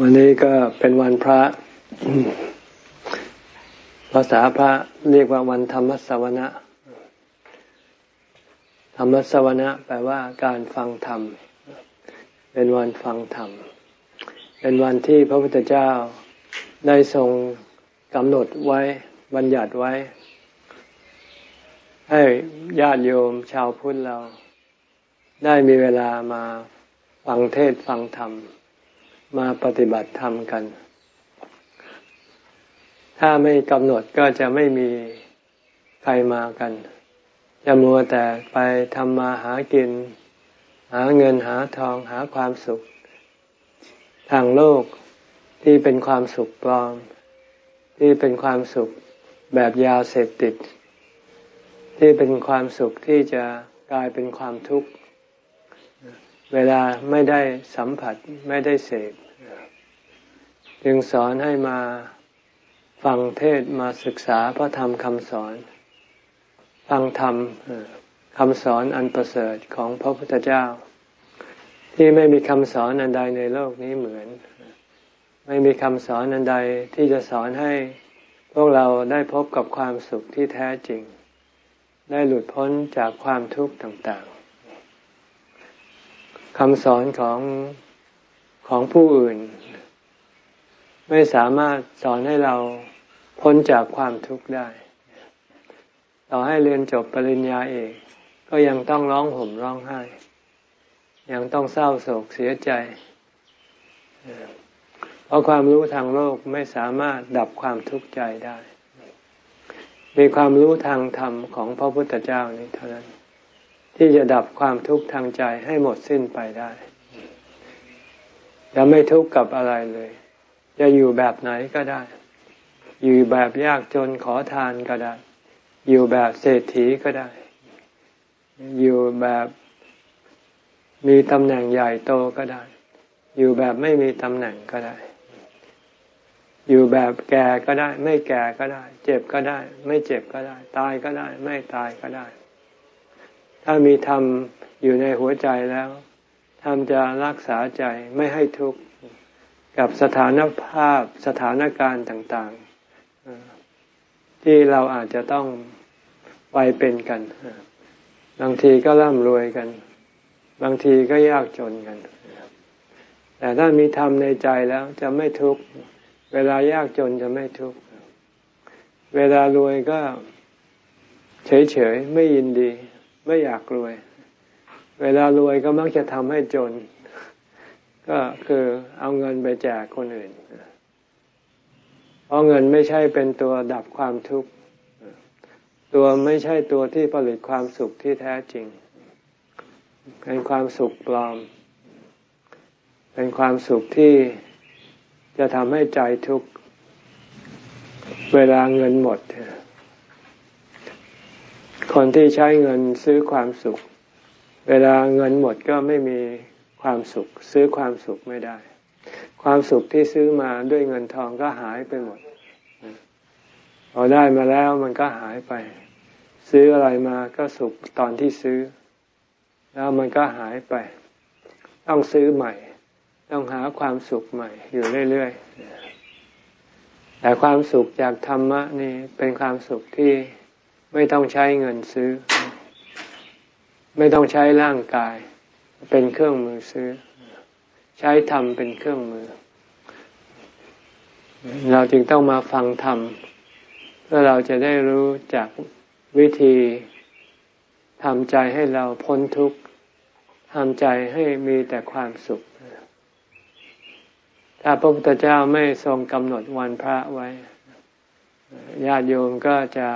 วันนี้ก็เป็นวันพระภาษาพระเรียกว่าวันธรรมสวนะ ธรรมสวนะแปลว่าการฟังธรรม เป็นวันฟังธรรม เป็นวันที่พระพุทธเจ้าได้ทรงกำหนดไว้บัญญัติไว้ ให้ญาติโยมชาวพุทธเรา ได้มีเวลามาฟังเทศฟังธรรม มาปฏิบัติธรรมกัน ถ้าไม่กำหนดก็จะไม่มีใครมากันจะมัวแต่ไปทำมาหากิน หาเงินหาทองหาความสุข ทางโลกที่เป็นความสุขปลอม ที่เป็นความสุขแบบยาเสพติด ที่เป็นความสุขที่จะกลายเป็นความทุกข์ เวลาไม่ได้สัมผัสไม่ได้เสพ จึงสอนให้มาฟังเทศมาศึกษาพระธรรมคำสอน ฟังธรรมคำสอนอันประเสริฐของพระพุทธเจ้า ที่ไม่มีคำสอนอันใดในโลกนี้เหมือน ไม่มีคำสอนอันใดที่จะสอนให้พวกเราได้พบกับความสุขที่แท้จริง ได้หลุดพ้นจากความทุกข์ต่างๆคำสอนของของผู้อื่น ไม่สามารถสอนให้เราพ้นจากความทุกข์ได้ ต่อให้เรียนจบปริญญาเอกก็ยังต้องร้องห่มร้องไห้ ยังต้องเศร้าโศกเสียใจ เพราะความรู้ทางโลกไม่สามารถดับความทุกข์ใจได้ มีความรู้ทางธรรมของพระพุทธเจ้านี้เท่านั้น ที่จะดับความทุกข์ทางใจให้หมดสิ้นไปได้จะไม่ทุกข์กับอะไรเลย จะอยู่แบบไหนก็ได้ อยู่แบบยากจนขอทานก็ได้ อยู่แบบเศรษฐีก็ได้ อยู่แบบมีตำแหน่งใหญ่โตก็ได้ อยู่แบบไม่มีตำแหน่งก็ได้ อยู่แบบแก่ก็ได้ ไม่แก่ก็ได้ เจ็บก็ได้ ไม่เจ็บก็ได้ ตายก็ได้ ไม่ตายก็ได้ ถ้ามีธรรมอยู่ในหัวใจแล้วธรรมจะรักษาใจไม่ให้ทุกข์ กับสถานภาพสถานการณ์ต่างๆ ที่เราอาจจะต้องไปเป็นกัน บางทีก็ร่ำรวยกัน บางทีก็ยากจนกัน แต่ถ้ามีธรรมในใจแล้วจะไม่ทุกข์ เวลายากจนจะไม่ทุกข์ เวลารวยก็เฉยๆ ไม่ยินดี ไม่อยากรวย เวลารวยก็มักจะทำให้จน ก็คือเอาเงินไปแจกคนอื่น เพราะเงินไม่ใช่เป็นตัวดับความทุกข์ ตัวไม่ใช่ตัวที่ผลิตความสุขที่แท้จริง เป็นความสุขปลอม เป็นความสุขที่จะทำให้ใจทุกข์ เวลาเงินหมด คนที่ใช้เงินซื้อความสุข เวลาเงินหมดก็ไม่มี ความสุข ซื้อความสุขไม่ได้ ความสุขที่ซื้อมาด้วยเงินทองก็หายไปหมดพอได้มาแล้วมันก็หายไป ซื้ออะไรมาก็สุขตอนที่ซื้อ แล้วมันก็หายไป ต้องซื้อใหม่ ต้องหาความสุขใหม่ อยู่เรื่อยๆแต่ความสุขจากธรรมะนี่เป็นความสุขที่ไม่ต้องใช้เงินซื้อ ไม่ต้องใช้ร่างกาย เป็นเครื่องมือซื้อ ใช้ธรรมเป็นเครื่องมือ เราจึงต้องมาฟังธรรมเพื่อเราจะได้รู้จากวิธีทำใจให้เราพ้นทุกข์ทำใจให้มีแต่ความสุข ถ้าพระพุทธเจ้าไม่ทรงกำหนดวันพระไว้ ญาติโยมก็จะ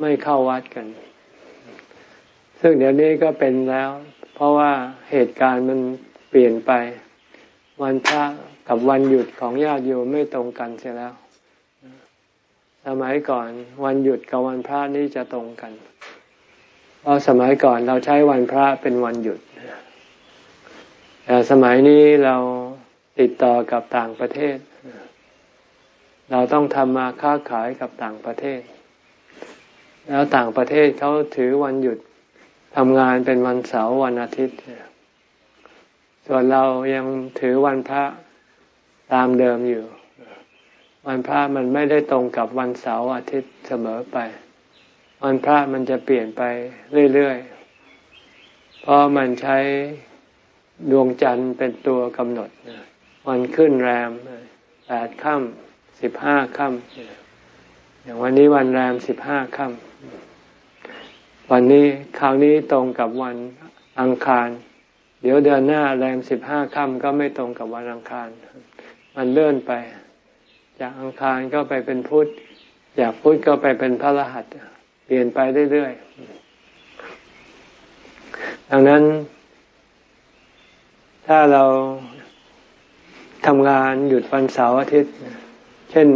ไม่เข้าวัดกัน ซึ่งเดี๋ยวนี้ก็เป็นแล้ว เพราะว่าเหตุการณ์มันเปลี่ยนไป วันพระกับวันหยุดของญาติโยมไม่ตรงกันเสียแล้ว สมัยก่อนวันหยุดกับวันพระนี่จะตรงกัน เพราะสมัยก่อนเราใช้วันพระเป็นวันหยุดแต่สมัยนี้เราติดต่อกับต่างประเทศ เราต้องทำมาค้าขายกับต่างประเทศ แล้วต่างประเทศเขาถือวันหยุด ทำงานเป็นวันเสาร์วันอาทิตย์ ส่วนเรายังถือวันพระตามเดิมอยู่ วันพระมันไม่ได้ตรงกับวันเสาร์อาทิตย์เสมอไป วันพระมันจะเปลี่ยนไปเรื่อยๆ เพราะมันใช้ดวงจันทร์เป็นตัวกำหนด วันขึ้นแรมแปดค่ำสิบห้าค่ำอย่างวันนี้วันแรมสิบห้าค่ำ วันนี้คราวนี้ตรงกับวันอังคาร เดี๋ยวเดือนหน้าแรมสิบห้าค่ำก็ไม่ตรงกับวันอังคาร มันเลื่อนไป จากอังคารก็ไปเป็นพุธจากพุธก็ไปเป็นพระรหัสเปลี่ยนไปเรื่อยๆดังนั้น ถ้าเราทำงานหยุดวันเสาร์อาทิตย์ เช่น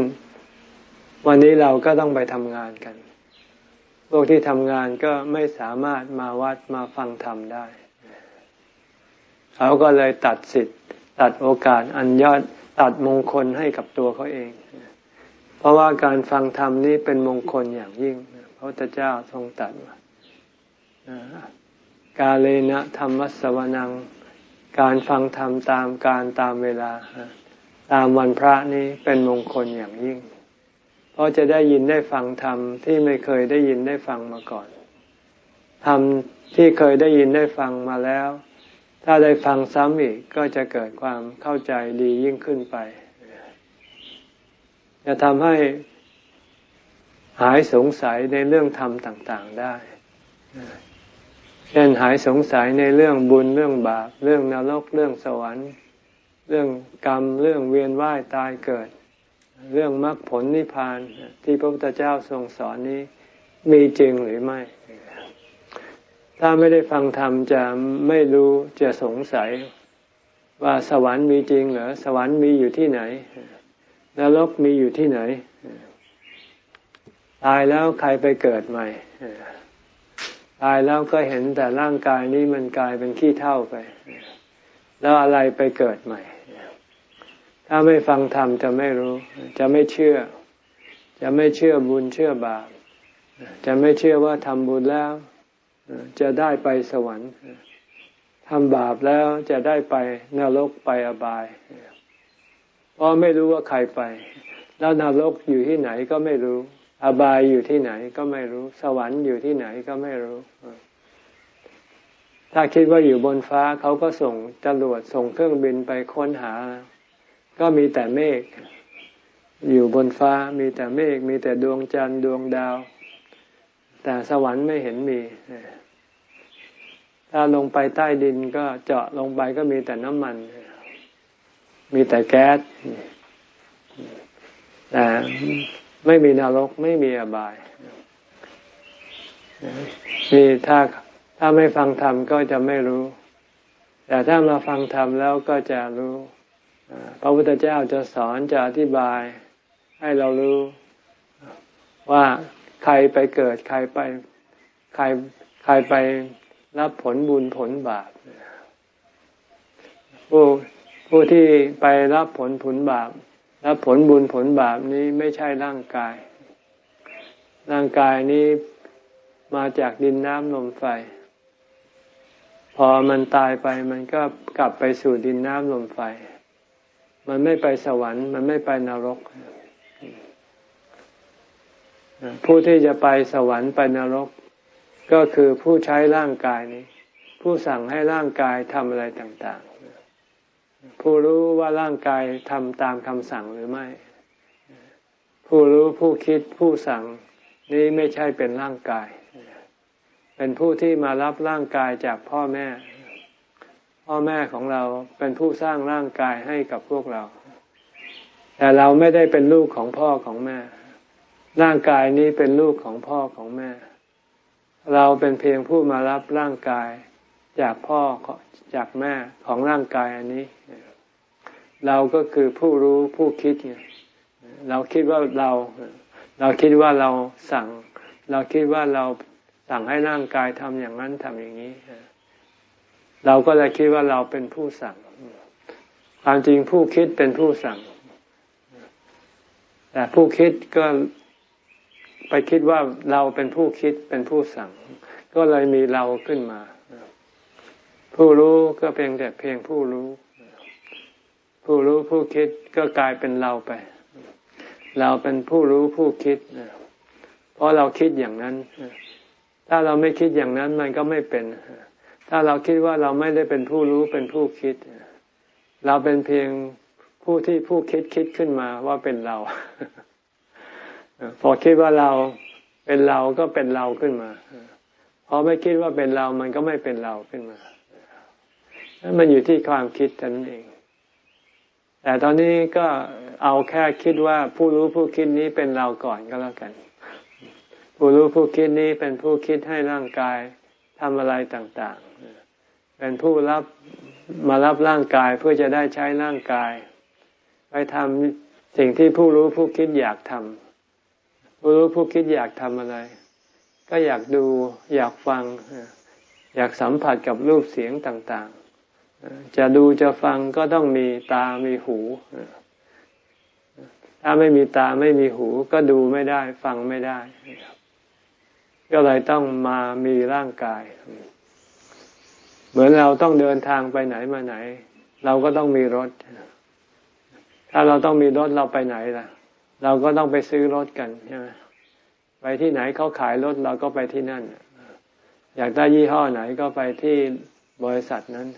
วันนี้เราก็ต้องไปทำงานกัน พวกที่ทำงานก็ไม่สามารถมาวัดมาฟังธรรมได้ เขาก็เลยตัดสิทธิ์ ตัดโอกาสอันยอดตัดมงคลให้กับตัวเขาเอง เพราะว่าการฟังธรรมนี้เป็นมงคลอย่างยิ่งพระพุทธเจ้าทรงตัดว่ากาเลนะธรรมสวนัง การฟังธรรมตามการตามเวลา ตามวันพระนี้เป็นมงคลอย่างยิ่ง ราะจะได้ยินได้ฟังธรรมที่ไม่เคยได้ยินได้ฟังมาก่อนธรรมที่เคยได้ยินได้ฟังมาแล้ว ถ้าได้ฟังซ้ำอีกก็จะเกิดความเข้าใจดียิ่งขึ้นไป จะทำให้หายสงสัยในเรื่องธรรมต่าง ๆได้ เช่นหายสงสัยในเรื่องบุญเรื่องบาป เรื่องนรกเรื่องสวรรค์ เรื่องกรรมเรื่องเวียนว่ายตายเกิด เรื่องมรรคผลนิพพานที่พระพุทธเจ้าทรงสอนนี้มีจริงหรือไม่ ถ้าไม่ได้ฟังธรรมจะไม่รู้จะสงสัยว่าสวรรค์มีจริงเหรอสวรรค์มีอยู่ที่ไหนนรกมีอยู่ที่ไหน ตายแล้วใครไปเกิดใหม่ตายแล้วก็เห็นแต่ร่างกายนี้มันกลายเป็นขี้เท่าไป แล้วอะไรไปเกิดใหม่ ถ้าไม่ฟังธรรมจะไม่รู้ จะไม่เชื่อ จะไม่เชื่อบุญเชื่อบาป จะไม่เชื่อว่าทำบุญแล้ว จะได้ไปสวรรค์ทำบาปแล้วจะได้ไปนรกไปอบาย เพราะไม่รู้ว่าใครไป แล้วนรกอยู่ที่ไหนก็ไม่รู้ อบายอยู่ที่ไหนก็ไม่รู้ สวรรค์อยู่ที่ไหนก็ไม่รู้ ถ้าคิดว่าอยู่บนฟ้าเขาก็ส่งจรวดส่งเครื่องบินไปค้นหา ก็มีแต่เมฆอยู่บนฟ้ามีแต่เมฆมีแต่ดวงจันทร์ดวงดาว แต่สวรรค์ไม่เห็นมี ถ้าลงไปใต้ดินก็เจาะลงไปก็มีแต่น้ำมัน มีแต่แก๊สแต่ไม่มีนรกไม่มีอบายนี่ถ้าถ้าไม่ฟังธรรมก็จะไม่รู้ แต่ถ้ามาฟังธรรมแล้วก็จะรู้ พระพุทธเจ้าจะสอนจะอธิบายให้เรารู้ว่าใครไปเกิดใครไปใครใครไปรับผลบุญผลบาปผู้ผู้ที่ไปรับผลผลบาปแล้วผลบุญผลบาปนี้ไม่ใช่ร่างกาย ร่างกายนี้มาจากดินน้ำลมไฟ พอมันตายไปมันก็กลับไปสู่ดินน้ำลมไฟ มันไม่ไปสวรรค์ มันไม่ไปนรก ผู้ที่จะไปสวรรค์ไปนรก ก็คือผู้ใช้ร่างกายนี้ ผู้สั่งให้ร่างกายทำอะไรต่างๆ ผู้รู้ว่าร่างกายทำตามคำสั่งหรือไม่ ผู้รู้ผู้คิดผู้สั่งนี้ไม่ใช่เป็นร่างกาย เป็นผู้ที่มารับร่างกายจากพ่อแม่ พ่อแม่ของเราเป็นผู้สร้างร่างกายให้กับพวกเรา แต่เราไม่ได้เป็นลูกของพ่อของแม่ ร่างกายนี้เป็นลูกของพ่อของแม่ เราเป็นเพียงผู้มารับร่างกายจากพ่อจากแม่ของร่างกายอันนี้ เราก็คือผู้รู้ผู้คิดเนี่ยเราคิดว่าเรา เราคิดว่าเราสั่ง เราคิดว่าเราสั่งให้ร่างกายทำอย่างนั้นทำอย่างนี้ เราก็เลยคิดว่าเราเป็นผู้สั่งความจริงผู้คิดเป็นผู้สั่ง แต่ผู้คิดก็ไปคิดว่าเราเป็นผู้คิดเป็นผู้สั่ง ก็เลยมีเราขึ้นมา ผู้รู้ก็เพียงแต่เพียงผู้รู้ ผู้รู้ผู้คิดก็กลายเป็นเราไป เราเป็นผู้รู้ผู้คิดเพราะเราคิดอย่างนั้น ถ้าเราไม่คิดอย่างนั้นมันก็ไม่เป็น ถ้าเราคิดว่าเราไม่ได้เป็นผู้รู้เป็นผู้คิด เราเป็นเพียงผู้ที่ผู้คิดคิดขึ้นมาว่าเป็นเรา พอคิดว่าเราเป็นเราก็เป็นเราขึ้นมา พอไม่คิดว่าเป็นเรามันก็ไม่เป็นเราขึ้นมา มันอยู่ที่ความคิดนั้นเอง แต่ตอนนี้ก็เอาแค่คิดว่าผู้รู้ผู้คิดนี้เป็นเราก่อนก็แล้วกัน ผู้รู้ผู้คิดนี้เป็นผู้คิดให้ร่างกายทำอะไรต่าง เป็นผู้รับมารับร่างกายเพื่อจะได้ใช้ร่างกาย ไปทำสิ่งที่ผู้รู้ผู้คิดอยากทำผู้รู้ผู้คิดอยากทำอะไร ก็อยากดูอยากฟัง อยากสัมผัสกับรูปเสียงต่างๆ จะดูจะฟังก็ต้องมีตามีหู ถ้าไม่มีตาไม่มีหูก็ดูไม่ได้ฟังไม่ได้ ก็เลยต้องมามีร่างกาย เหมือนเราต้องเดินทางไปไหนมาไหน เราก็ต้องมีรถ ถ้าเราต้องมีรถเราไปไหนล่ะ เราก็ต้องไปซื้อรถกันใช่ไหมไปที่ไหนเขาขายรถเราก็ไปที่นั่น อยากได้ยี่ห้อไหนก็ไปที่บริษัทนั้น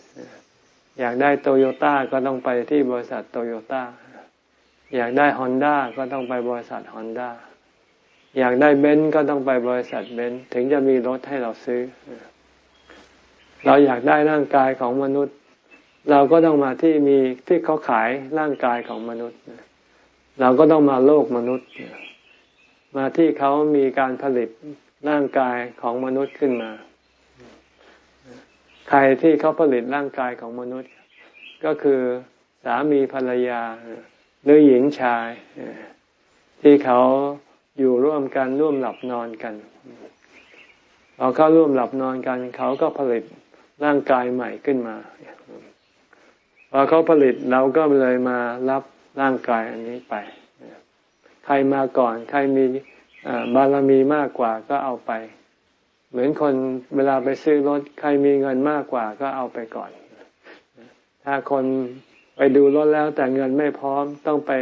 อยากได้โตโยต้าก็ต้องไปที่บริษัทโตโยต้า อยากได้ฮอนด้าก็ต้องไปบริษัทฮอนด้า อยากได้เบนซ์ก็ต้องไปบริษัทเบนซ์ถึงจะมีรถให้เราซื้อ เราอยากได้ร่างกายของมนุษย์ เราก็ต้องมาที่มีที่เขาขายร่างกายของมนุษย์ เราก็ต้องมาโลกมนุษย์ มาที่เขามีการผลิตร่างกายของมนุษย์ขึ้นมา ใครที่เขาผลิตร่างกายของมนุษย์ ก็คือสามีภรรยาหรือหญิงชาย ที่เขาอยู่ร่วมกันร่วมหลับนอนกันพอเขาร่วมหลับนอนกัน เขาก็ผลิต ร่างกายใหม่ขึ้นมาพอเขาผลิตเราก็เลยมารับร่างกายอันนี้ไป ใครมาก่อน ใครมีบารมีมากกว่าก็เอาไป เหมือนคนเวลาไปซื้อรถ ใครมีเงินมากกว่าก็เอาไปก่อน ถ้าคนไปดูรถแล้วแต่เงินไม่พร้อมต้องไป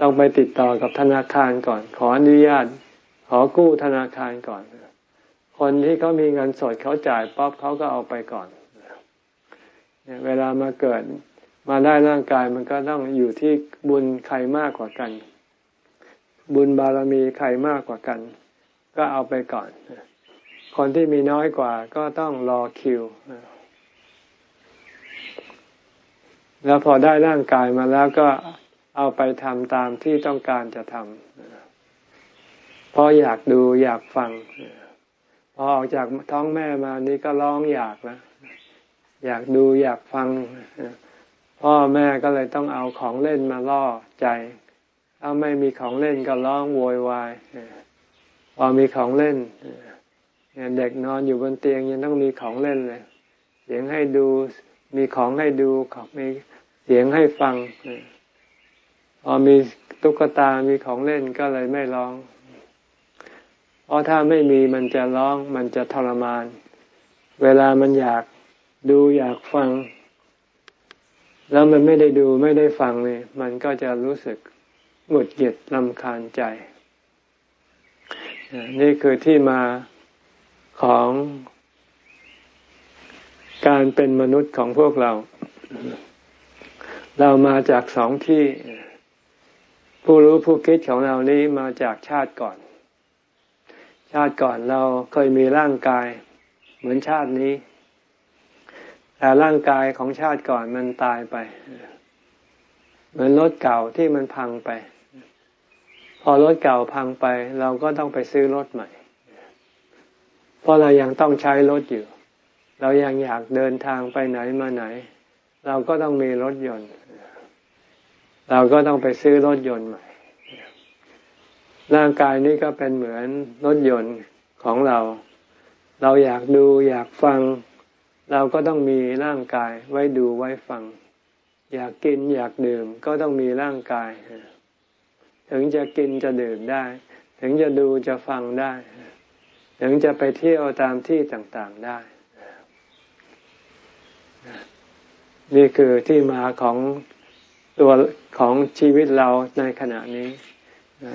ต้องไปติดต่อกับธนาคารก่อน ขออนุญาต ขอกู้ธนาคารก่อน คนที่เขามีเงินสดเขาจ่ายป๊อบเขาก็เอาไปก่อนเวลามาเกิดมาได้ร่างกายมันก็ต้องอยู่ที่บุญใครมากกว่ากัน บุญบารมีใครมากกว่ากัน ก็เอาไปก่อน คนที่มีน้อยกว่าก็ต้องรอคิว แล้วพอได้ร่างกายมาแล้วก็เอาไปทำตามที่ต้องการจะทำเพราะอยากดูอยากฟัง พอออกจากท้องแม่มานี่ก็ร้องอยากแล้วอยากดูอยากฟัง พ่อแม่ก็เลยต้องเอาของเล่นมาล่อใจ ถ้าไม่มีของเล่นก็ร้องโวยวายพอมีของเล่นเด็กนอนอยู่บนเตียงยังต้องมีของเล่นเลย เสียงให้ดูมีของให้ดูมีเสียงให้ฟังพอมีตุ๊กตามีของเล่นก็เลยไม่ร้อง เพราะถ้าไม่มีมันจะร้องมันจะทรมาน เวลามันอยากดูอยากฟัง แล้วมันไม่ได้ดูไม่ได้ฟังเลยมันก็จะรู้สึกหงุดหงิดลำคาญใจ นี่คือที่มาของการเป็นมนุษย์ของพวกเรา เรามาจากสองที่ ผู้รู้ผู้คิดของเรานี้มาจากชาติก่อนาติก่อนเราเคยมีร่างกายเหมือนชาตินี้ แต่ร่างกายของชาติก่อนมันตายไป เหมือนรถเก่าที่มันพังไป พอรถเก่าพังไป เราก็ต้องไปซื้อรถใหม่ เพราะเรายังต้องใช้รถอยู่ เรายังอยากเดินทางไปไหนมาไหน เราก็ต้องมีรถยนต์ เราก็ต้องไปซื้อรถยนต์ใหม่ ร่างกายนี้ก็เป็นเหมือนรถยนต์ของเรา เราอยากดูอยากฟัง เราก็ต้องมีร่างกายไว้ดูไว้ฟัง อยากกินอยากดื่มก็ต้องมีร่างกาย ถึงจะกินจะดื่มได้ ถึงจะดูจะฟังได้ ถึงจะไปเที่ยวตามที่ต่างๆได้ นี่คือที่มาของตัวของชีวิตเราในขณะนี้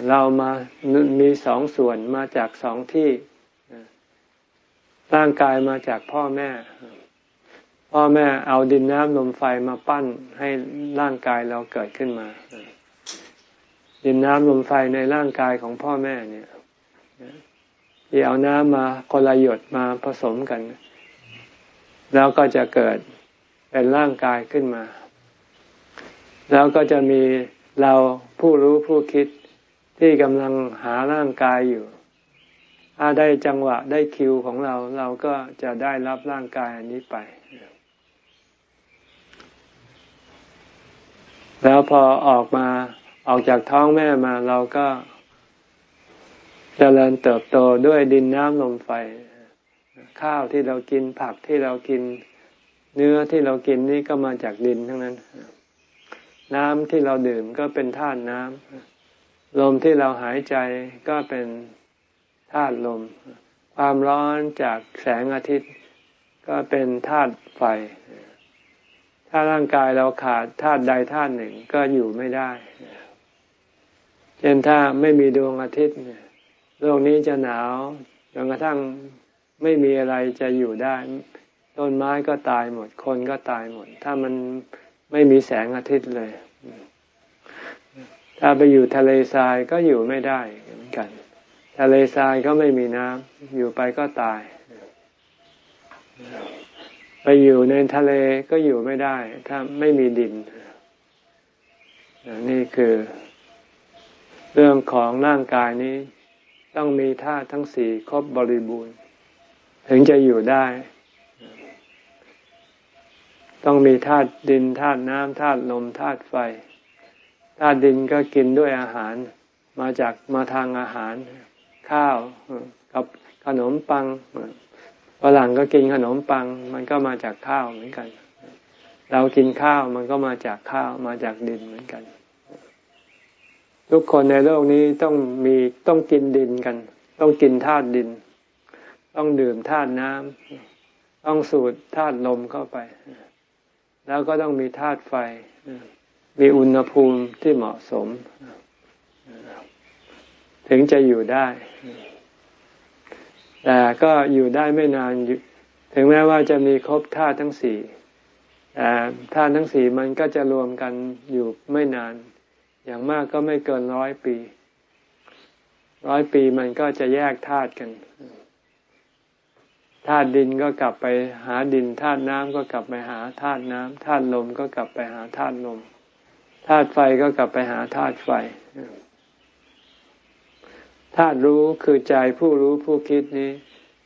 เรามามีสองส่วนมาจากสองที่ร่างกายมาจากพ่อแม่ พ่อแม่เอาดินน้ำลมไฟมาปั้นให้ร่างกายเราเกิดขึ้นมา ดินน้ำลมไฟในร่างกายของพ่อแม่เนี่ยที่เอาน้ำมาคนละหยดมาผสมกัน แล้วก็จะเกิดเป็นร่างกายขึ้นมา แล้วก็จะมีเราผู้รู้ผู้คิด ที่กำลังหาร่างกายอยู่ ถ้าได้จังหวะได้คิวของเราเราก็จะได้รับร่างกายอันนี้ไป แล้วพอออกมาออกจากท้องแม่มาเราก็เจริญเติบโตด้วยดินน้ำลมไฟ ข้าวที่เรากินผักที่เรากินเนื้อที่เรากินนี่ก็มาจากดินทั้งนั้น น้ำที่เราดื่มก็เป็นธาตุน้ำ ลมที่เราหายใจก็เป็นธาตุลม ความร้อนจากแสงอาทิตย์ ก็เป็นธาตุไฟ ถ้าร่างกายเราขาดธาตุใดธาตุหนึ่งก็อยู่ไม่ได้ เช่นถ้าไม่มีดวงอาทิตย์โลกนี้จะหนาวจนกระทั่งไม่มีอะไรจะอยู่ได้ ต้นไม้ก็ตายหมด คนก็ตายหมด ถ้ามันไม่มีแสงอาทิตย์เลย ถ้าไปอยู่ทะเลทรายก็อยู่ไม่ได้เหมือนกัน ทะเลทรายก็ไม่มีน้ำอยู่ไปก็ตาย ไปอยู่ในทะเลก็อยู่ไม่ได้ ถ้าไม่มีดิน นี่คือเรื่องของร่างกายนี้ต้องมีธาตุทั้งสี่ครบบริบูรณ์ ถึงจะอยู่ได้ ต้องมีธาตุดินธาตุน้ำธาตุลมธาตุไฟ ธาตุดินก็กินด้วยอาหาร มาจากมาทางอาหาร ข้าวกับขนมปังฝรั่งก็กินขนมปัง มันก็มาจากข้าวเหมือนกัน เรากินข้าวมันก็มาจากข้าวมาจากดินเหมือนกัน ทุกคนในโลกนี้ต้องมีต้องกินดินกัน ต้องกินธาตุดิน ต้องดื่มธาตุน้ำต้องสูดธาตุลมเข้าไป แล้วก็ต้องมีธาตุไฟ มีอุณหภูมิที่เหมาะสม ถึงจะอยู่ได้ แต่ก็อยู่ได้ไม่นาน ถึงแม้ว่าจะมีครบธาตุทั้งสี่แต่ธาตุทั้งสี่มันก็จะรวมกันอยู่ไม่นาน อย่างมากก็ไม่เกินร้อยปี ร้อยปีมันก็จะแยกธาตุกันธาตุดินก็กลับไปหาดินธาตุน้ำก็กลับไปหาธาตุน้ำธาตุลมก็กลับไปหาธาตุลม ธาตุไฟก็กลับไปหาธาตุไฟธาตุรู้คือใจผู้รู้ผู้คิดนี้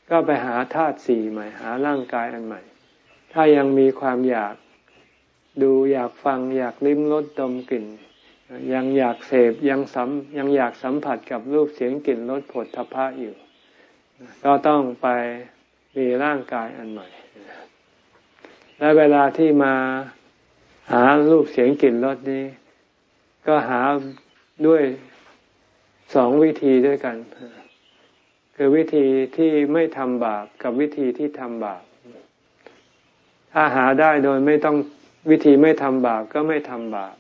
ก็ไปหาธาตุสี่ใหม่ หาร่างกายอันใหม่ ถ้ายังมีความอยากดูอยากฟังอยากลิ้มรสดมกลิ่น ยังอยากเสพยังสัมยังอยากสัมผัสกับรูปเสียงกลิ่นรสผลทพะอยู่ ก็ต้องไปมีร่างกายอันใหม่ และเวลาที่มา หารูปเสียงกลิ่นรสนี้ ก็หาด้วยสองวิธีด้วยกัน คือวิธีที่ไม่ทำบาปกับวิธีที่ทำบาปถ้าหาได้โดยไม่ต้องวิธีไม่ทำบาปก็ไม่ทำบาป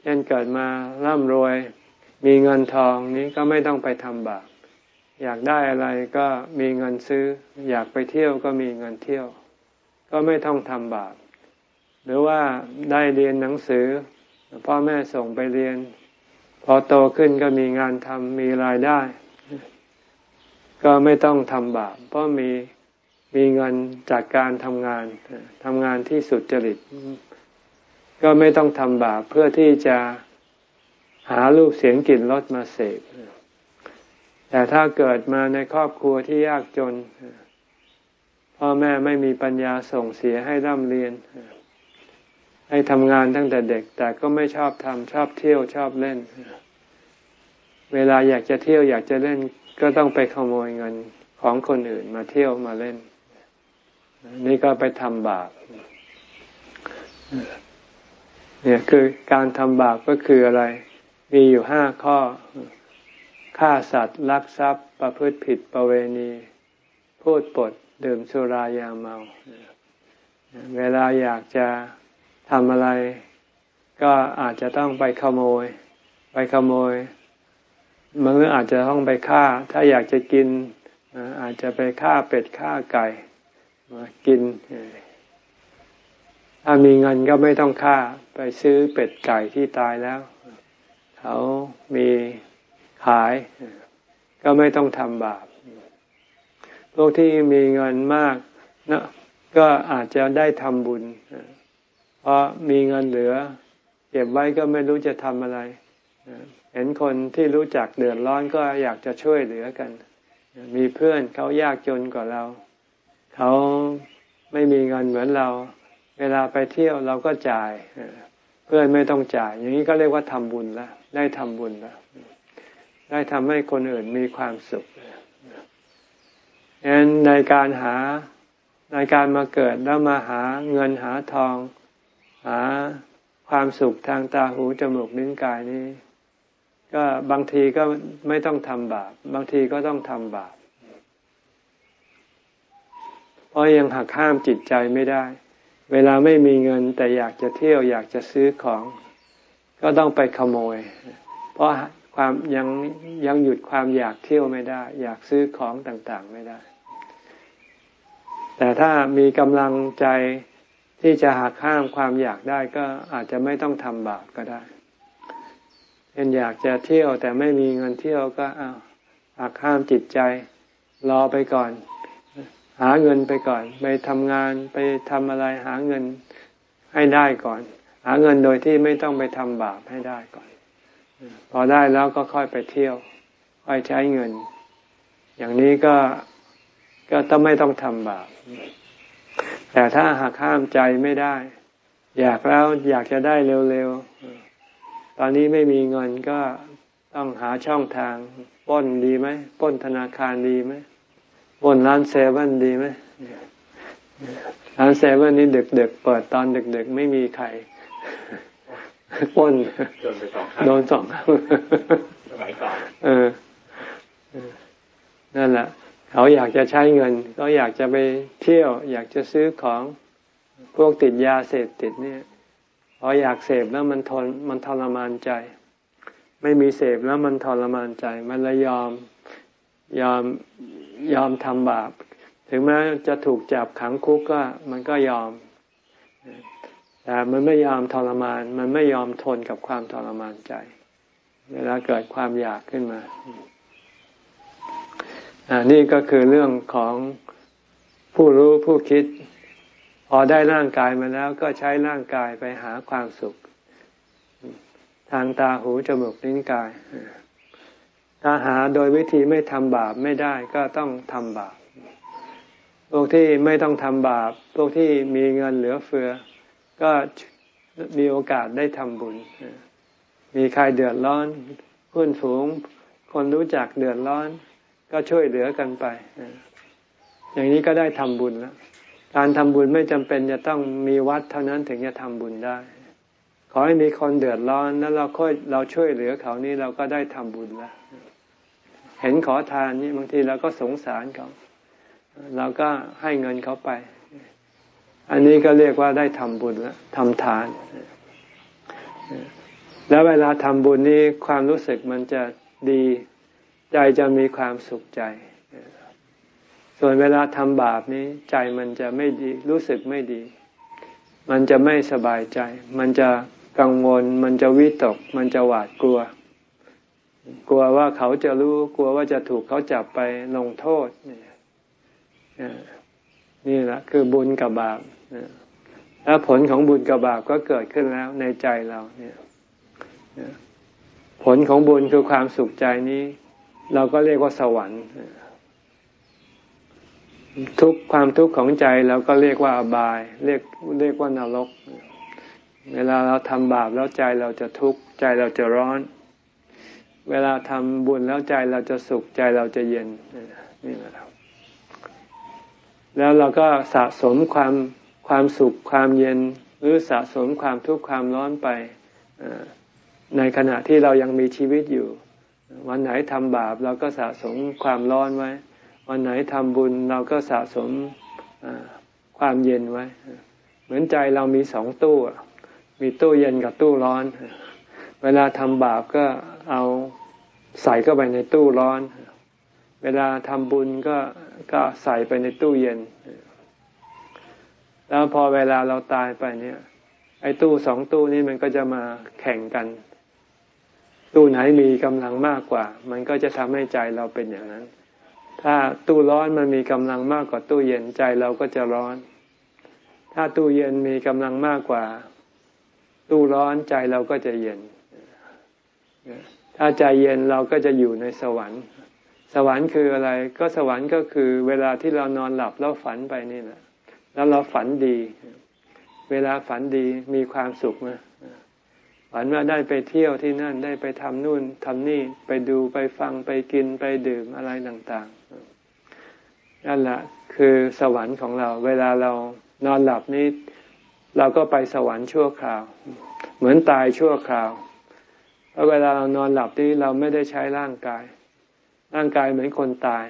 เช่นเกิดมาร่ำรวยมีเงินทองนี้ก็ไม่ต้องไปทำบาปอยากได้อะไรก็มีเงินซื้อ อยากไปเที่ยวก็มีเงินเที่ยว ก็ไม่ต้องทำบาป หรือว่าได้เรียนหนังสือ พ่อแม่ส่งไปเรียน พอโตขึ้นก็มีงานทำมีรายได้ ก็ไม่ต้องทำบาปเพราะมีมีเงินจากการทำงานทำงานที่สุดจริต ก็ไม่ต้องทำบาปเพื่อที่จะหารูปเสียงกลิ่นรสมาเสพแต่ถ้าเกิดมาในครอบครัวที่ยากจน พ่อแม่ไม่มีปัญญาส่งเสียให้ร่ำเรียน ให้ทำงานตั้งแต่เด็ก แต่ก็ไม่ชอบทำชอบเที่ยวชอบเล่น เวลาอยากจะเที่ยวอยากจะเล่น ก็ต้องไปขโมยเงินของคนอื่นมาเที่ยวมาเล่น นี่ก็ไปทำบาปเนี่ยคือการทำบาปก็คืออะไร มีอยู่ห้าข้อฆ่าสัตว์ลักทรัพย์ ประพฤติผิดประเวณี พูดปดดื่มสุรายาเมา เวลาอยากจะ ทำอะไร ก็อาจจะต้องไปขโมย ไปขโมยมันอาจจะต้องไปฆ่า ถ้าอยากจะกิน อาจจะไปฆ่าเป็ดฆ่าไก่มากิน ถ้ามีเงินก็ไม่ต้องฆ่า ไปซื้อเป็ดไก่ที่ตายแล้ว เขามีขาย ก็ไม่ต้องทำบาป พวกที่มีเงินมากนะก็อาจจะได้ทำบุญ เพราะมีเงินเหลือ เก็บไว้ก็ไม่รู้จะทำอะไร เห็นคนที่รู้จักเดือดร้อนก็อยากจะช่วยเหลือกัน มีเพื่อนเขายากจนกว่าเรา เขาไม่มีเงินเหมือนเรา เวลาไปเที่ยวเราก็จ่าย เพื่อนไม่ต้องจ่าย อย่างนี้ก็เรียกว่าทำบุญแล้วได้ทำบุญแล้วได้ทำให้คนอื่นมีความสุขดังนั้นในการหาในการมาเกิดแล้วมาหาเงินหาทอง หาความสุขทางตาหูจมูกลิ้นกายนี้ ก็บางทีก็ไม่ต้องทำบาป บางทีก็ต้องทำบาป เพราะยังหักห้ามจิตใจไม่ได้ เวลาไม่มีเงินแต่อยากจะเที่ยวอยากจะซื้อของ ก็ต้องไปขโมย เพราะความยังยังหยุดความอยากเที่ยวไม่ได้ อยากซื้อของต่างๆไม่ได้ แต่ถ้ามีกำลังใจ ที่จะหักห้ามความอยากได้ก็อาจจะไม่ต้องทำบาปก็ได้เป็นอยากจะเที่ยวแต่ไม่มีเงินเที่ยวก็เอาหักห้ามจิตใจ รอไปก่อน หาเงินไปก่อน ไปทำงานไปทำอะไรหาเงินให้ได้ก่อน หาเงินโดยที่ไม่ต้องไปทำบาปให้ได้ก่อน พอได้แล้วก็ค่อยไปเที่ยว ค่อยใช้เงิน อย่างนี้ก็ก็ต้องไม่ต้องทำบาป แต่ถ้าหากห้ามใจไม่ได้ อยากแล้วอยากจะได้เร็วๆ ตอนนี้ไม่มีเงินก็ต้องหาช่องทางป้นดีไหมป้นธนาคารดีไหมป้นร้านเซเว่นดีไหมร้านเซเว่นนี่ดึกๆเปิดตอนดึกๆ ไม่มีใครป้นโดนสองสมัยก่อนเออนั่นแหละ เขาอยากจะใช้เงินเขาอยากจะไปเที่ยว อยากจะซื้อของพวกติดยาเสพติดเนี่ยพออยากเสพแล้วมันทนมันทรมานใจ ไม่มีเสพแล้วมันทรมานใจ มันเลยยอมยอมยอมทำบาป ถึงแม้จะถูกจับขังคุกก็มันก็ยอมแต่มันไม่ยอมทรมาน มันไม่ยอมทนกับความทรมานใจ เวลาเกิดความอยากขึ้นมา นี่ก็คือเรื่องของผู้รู้ผู้คิด พอได้ร่างกายมาแล้วก็ใช้ร่างกายไปหาความสุข ทางตาหูจมูกลิ้นกาย ถ้าหาโดยวิธีไม่ทำบาปไม่ได้ก็ต้องทำบาปพวกที่ไม่ต้องทำบาป พวกที่มีเงินเหลือเฟือ ก็มีโอกาสได้ทำบุญ มีใครเดือดร้อนเพื่อนฝูง คนรู้จักเดือดร้อน ก็ช่วยเหลือกันไป อย่างนี้ก็ได้ทำบุญแล้วการทำบุญไม่จำเป็นจะต้องมีวัดเท่านั้นถึงจะทำบุญได้ ขอให้มีคนเดือดร้อนแล้วเราค่อยเราช่วยเหลือเขานี่เราก็ได้ทำบุญแล้ว เห็นขอทานนี่บางทีเราก็สงสารเขาเราก็ให้เงินเขาไป อันนี้ก็เรียกว่าได้ทำบุญแล้วทำทาน แล้วเวลาทำบุญนี้ความรู้สึกมันจะดี ใจจะมีความสุขใจ ส่วนเวลาทำบาปนี้ใจมันจะไม่ดีรู้สึกไม่ดี มันจะไม่สบายใจ มันจะกังวล มันจะวิตก มันจะหวาดกลัว กลัวว่าเขาจะรู้กลัวว่าจะถูกเขาจับไปลงโทษนี่แหละคือบุญกับบาปแล้วผลของบุญกับบาปก็เกิดขึ้นแล้วในใจเราเนี่ยผลของบุญคือความสุขใจนี้ เราก็เรียกว่าสวรรค์ ทุกความทุกข์ของใจเราก็เรียกว่าอบาย เรียกเรียกว่านรก เวลาเราทำบาปแล้วใจเราจะทุกข์ใจเราจะร้อน เวลาทำบุญแล้วใจเราจะสุขใจเราจะเย็นนี่แหละครับแล้วเราก็สะสมความความสุขความเย็น หรือสะสมความทุกข์ความร้อนไปในขณะที่เรายังมีชีวิตอยู่ วันไหนทำบาปเราก็สะสมความร้อนไว้ วันไหนทำบุญเราก็สะสมความเย็นไว้ เหมือนใจเรามีสองตู้มีตู้เย็นกับตู้ร้อน เวลาทำบาปก็เอาใส่เข้าไปในตู้ร้อน เวลาทำบุญก็ก็ใส่ไปในตู้เย็น แล้วพอเวลาเราตายไปเนี่ย ไอ้ตู้สองตู้นี้มันก็จะมาแข่งกัน ตู้ไหนมีกำลังมากกว่า มันก็จะทำให้ใจเราเป็นอย่างนั้น ถ้าตู้ร้อนมันมีกำลังมากกว่าตู้เย็นใจเราก็จะร้อน ถ้าตู้เย็นมีกำลังมากกว่า ตู้ร้อนใจเราก็จะเย็น ถ้าใจเย็นเราก็จะอยู่ในสวรรค์ สวรรค์คืออะไร ก็สวรรค์ก็คือ เวลาที่เรานอนหลับแล้วฝันไปนี่แหละ แล้วเราฝันดี เวลาฝันดีมีความสุขนะ ฝันว่าได้ไปเที่ยวที่นั่นได้ไปทำนู่นทำนี่ไปดูไปฟังไปกินไปดื่มอะไรต่างๆนั่นแหละคือสวรรค์ของเรา เวลาเรานอนหลับนี้ เราก็ไปสวรรค์ชั่วคราว เหมือนตายชั่วคราวเพราะเวลาเรานอนหลับนี่เราไม่ได้ใช้ร่างกาย ร่างกายเหมือนคนตาย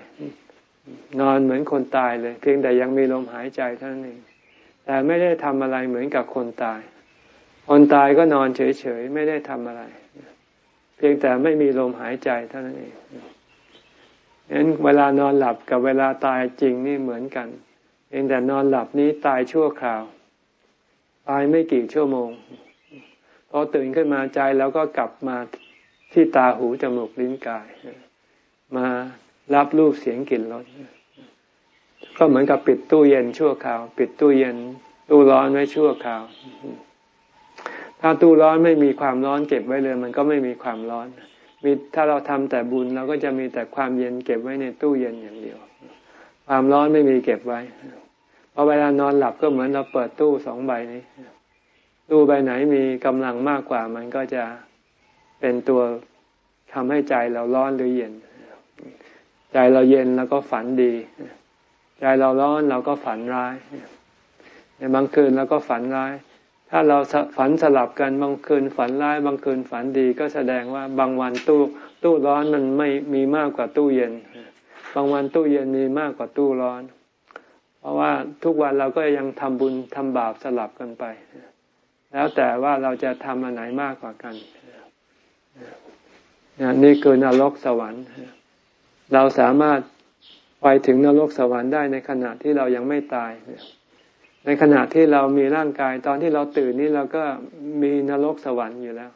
นอนเหมือนคนตายเลย เพียงแต่ยังมีลมหายใจเท่านั้นเองแต่ไม่ได้ทำอะไรเหมือนกับคนตาย คนตายก็นอนเฉยๆ ไม่ได้ทำอะไร เพียงแต่ไม่มีลมหายใจเท่านั้นเองฉะนั้นเวลานอนหลับกับเวลาตายจริงนี่เหมือนกัน เพียงแต่นอนหลับนี้ตายชั่วคราว ตายไม่กี่ชั่วโมงพอตื่นขึ้นมาใจแล้วก็กลับมาที่ตาหูจมูกลิ้นกาย มารับรูปเสียงกลิ่นรสก็เหมือนกับปิดตู้เย็นชั่วคราว ปิดตู้เย็นตู้ร้อนไว้ชั่วคราว ถ้าตู้ร้อนไม่มีความร้อนเก็บไว้เลย มันก็ไม่มีความร้อนมีถ้าเราทำแต่บุญเราก็จะมีแต่ความเย็นเก็บไว้ในตู้เย็นอย่างเดียว ความร้อนไม่มีเก็บไว้พอเวลานอนหลับก็เหมือนเราเปิดตู้สองใบนี้ ตู้ใบไหนมีกำลังมากกว่า มันก็จะเป็นตัวทำให้ใจเราร้อนหรือเย็น ใจเราเย็นแล้วก็ฝันดี ใจเราร้อนเราก็ฝันร้ายในบางคืนเราก็ฝันร้าย ถ้าเราฝันสลับกันบางคืนฝันร้ายบางคืนฝันดีก็แสดงว่าบางวันตู้ตู้ร้อนมันไม่มีมากกว่าตู้เย็น บางวันตู้เย็นมีมากกว่าตู้ร้อน เพราะว่าทุกวันเราก็ยังทำบุญทำบาปสลับกันไป แล้วแต่ว่าเราจะทำอันไหนมากกว่ากันนี่คือนรกสวรรค์ เราสามารถไปถึงนรกสวรรค์ได้ในขณะที่เรายังไม่ตาย ในขณะที่เรามีร่างกายตอนที่เราตื่นนี่เราก็มีนรกสวรรค์อยู่แล้ว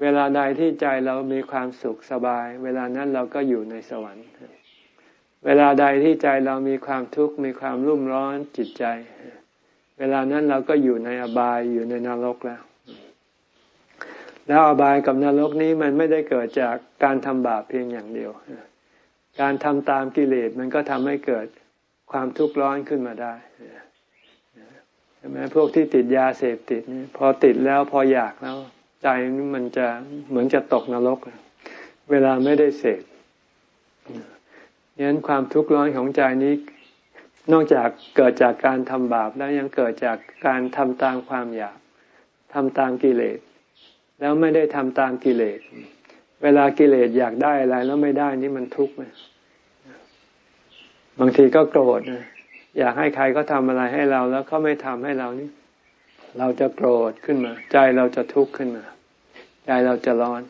เวลาใดที่ใจเรามีความสุขสบาย เวลานั้นเราก็อยู่ในสวรรค์ เวลาใดที่ใจเรามีความทุกข์มีความรุ่มร้อนจิตใจ เวลานั้นเราก็อยู่ในอบายอยู่ในนรกแล้ว แล้วอบายกับนรกนี้มันไม่ได้เกิดจากการทำบาปเพียงอย่างเดียว การทำตามกิเลสมันก็ทำให้เกิดความทุกข์ร้อนขึ้นมาได้ ใช่ไหมพวกที่ติดยาเสพติดนี่พอติดแล้วพออยากแล้ว ใจมันจะเหมือนจะตกนรก เวลาไม่ได้เสพยันั้นความทุกข์ร้อนของใจนี้ นอกจากเกิดจากการทำบาปแล้วยังเกิดจากการทำตามความอยากทำตามกิเลส แล้วไม่ได้ทำตามกิเลส เวลากิเลสอยากได้อะไรแล้วไม่ได้นี่มันทุกข์ไหมบางทีก็โกรธนะ อยากให้ใครก็ทำอะไรให้เราแล้วเขาไม่ทำให้เรานี่ เราจะโกรธขึ้นมา ใจเราจะทุกข์ขึ้นมา ใจเราจะร้อน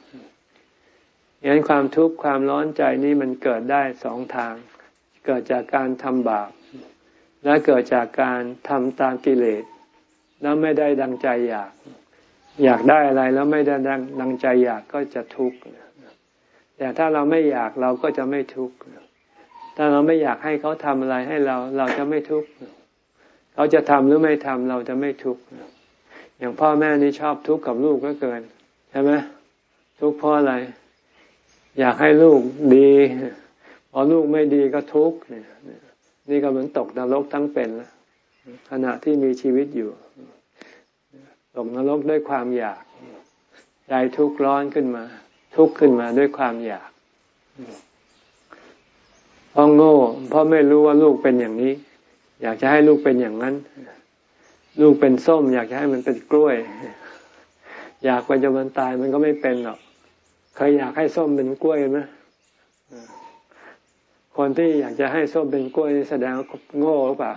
อย่างนั้นความทุกข์ความร้อนใจนี้มันเกิดได้สองทาง เกิดจากการทำบาป และเกิดจากการทำตามกิเลสแล้วไม่ได้ดังใจอยาก อยากได้อะไรแล้วไม่ได้ดังดังใจอยากก็จะทุกข์แต่ถ้าเราไม่อยากเราก็จะไม่ทุกข์ ถ้าเราไม่อยากให้เขาทำอะไรให้เรา เราจะไม่ทุกข์เขาจะทำหรือไม่ทำเราจะไม่ทุกข์อย่างพ่อแม่นี่ชอบทุกข์กับลูกก็เกินใช่ไหมทุกข์เพราะอะไร อยากให้ลูกดีพอลูกไม่ดีก็ทุกข์เนี่ยนี่ก็เหมือนตกนรกทั้งเป็นแล้วขณะที่มีชีวิตอยู่ ตกนรกด้วยความอยากใจทุกข์ร้อนขึ้นมา ทุกข์ขึ้นมาด้วยความอยาก เพราะโง่ เพราะไม่รู้ว่าลูกเป็นอย่างนี้ อยากจะให้ลูกเป็นอย่างนั้น ลูกเป็นส้ม อยากจะให้มันเป็นกล้วย อยากไปจนมันตายมันก็ไม่เป็นหรอกเคยอยากให้ส้มเป็นกล้วยไหมคนที่อยากจะให้ส้มเป็นกล้วยแสดงโง่หรือเปล่า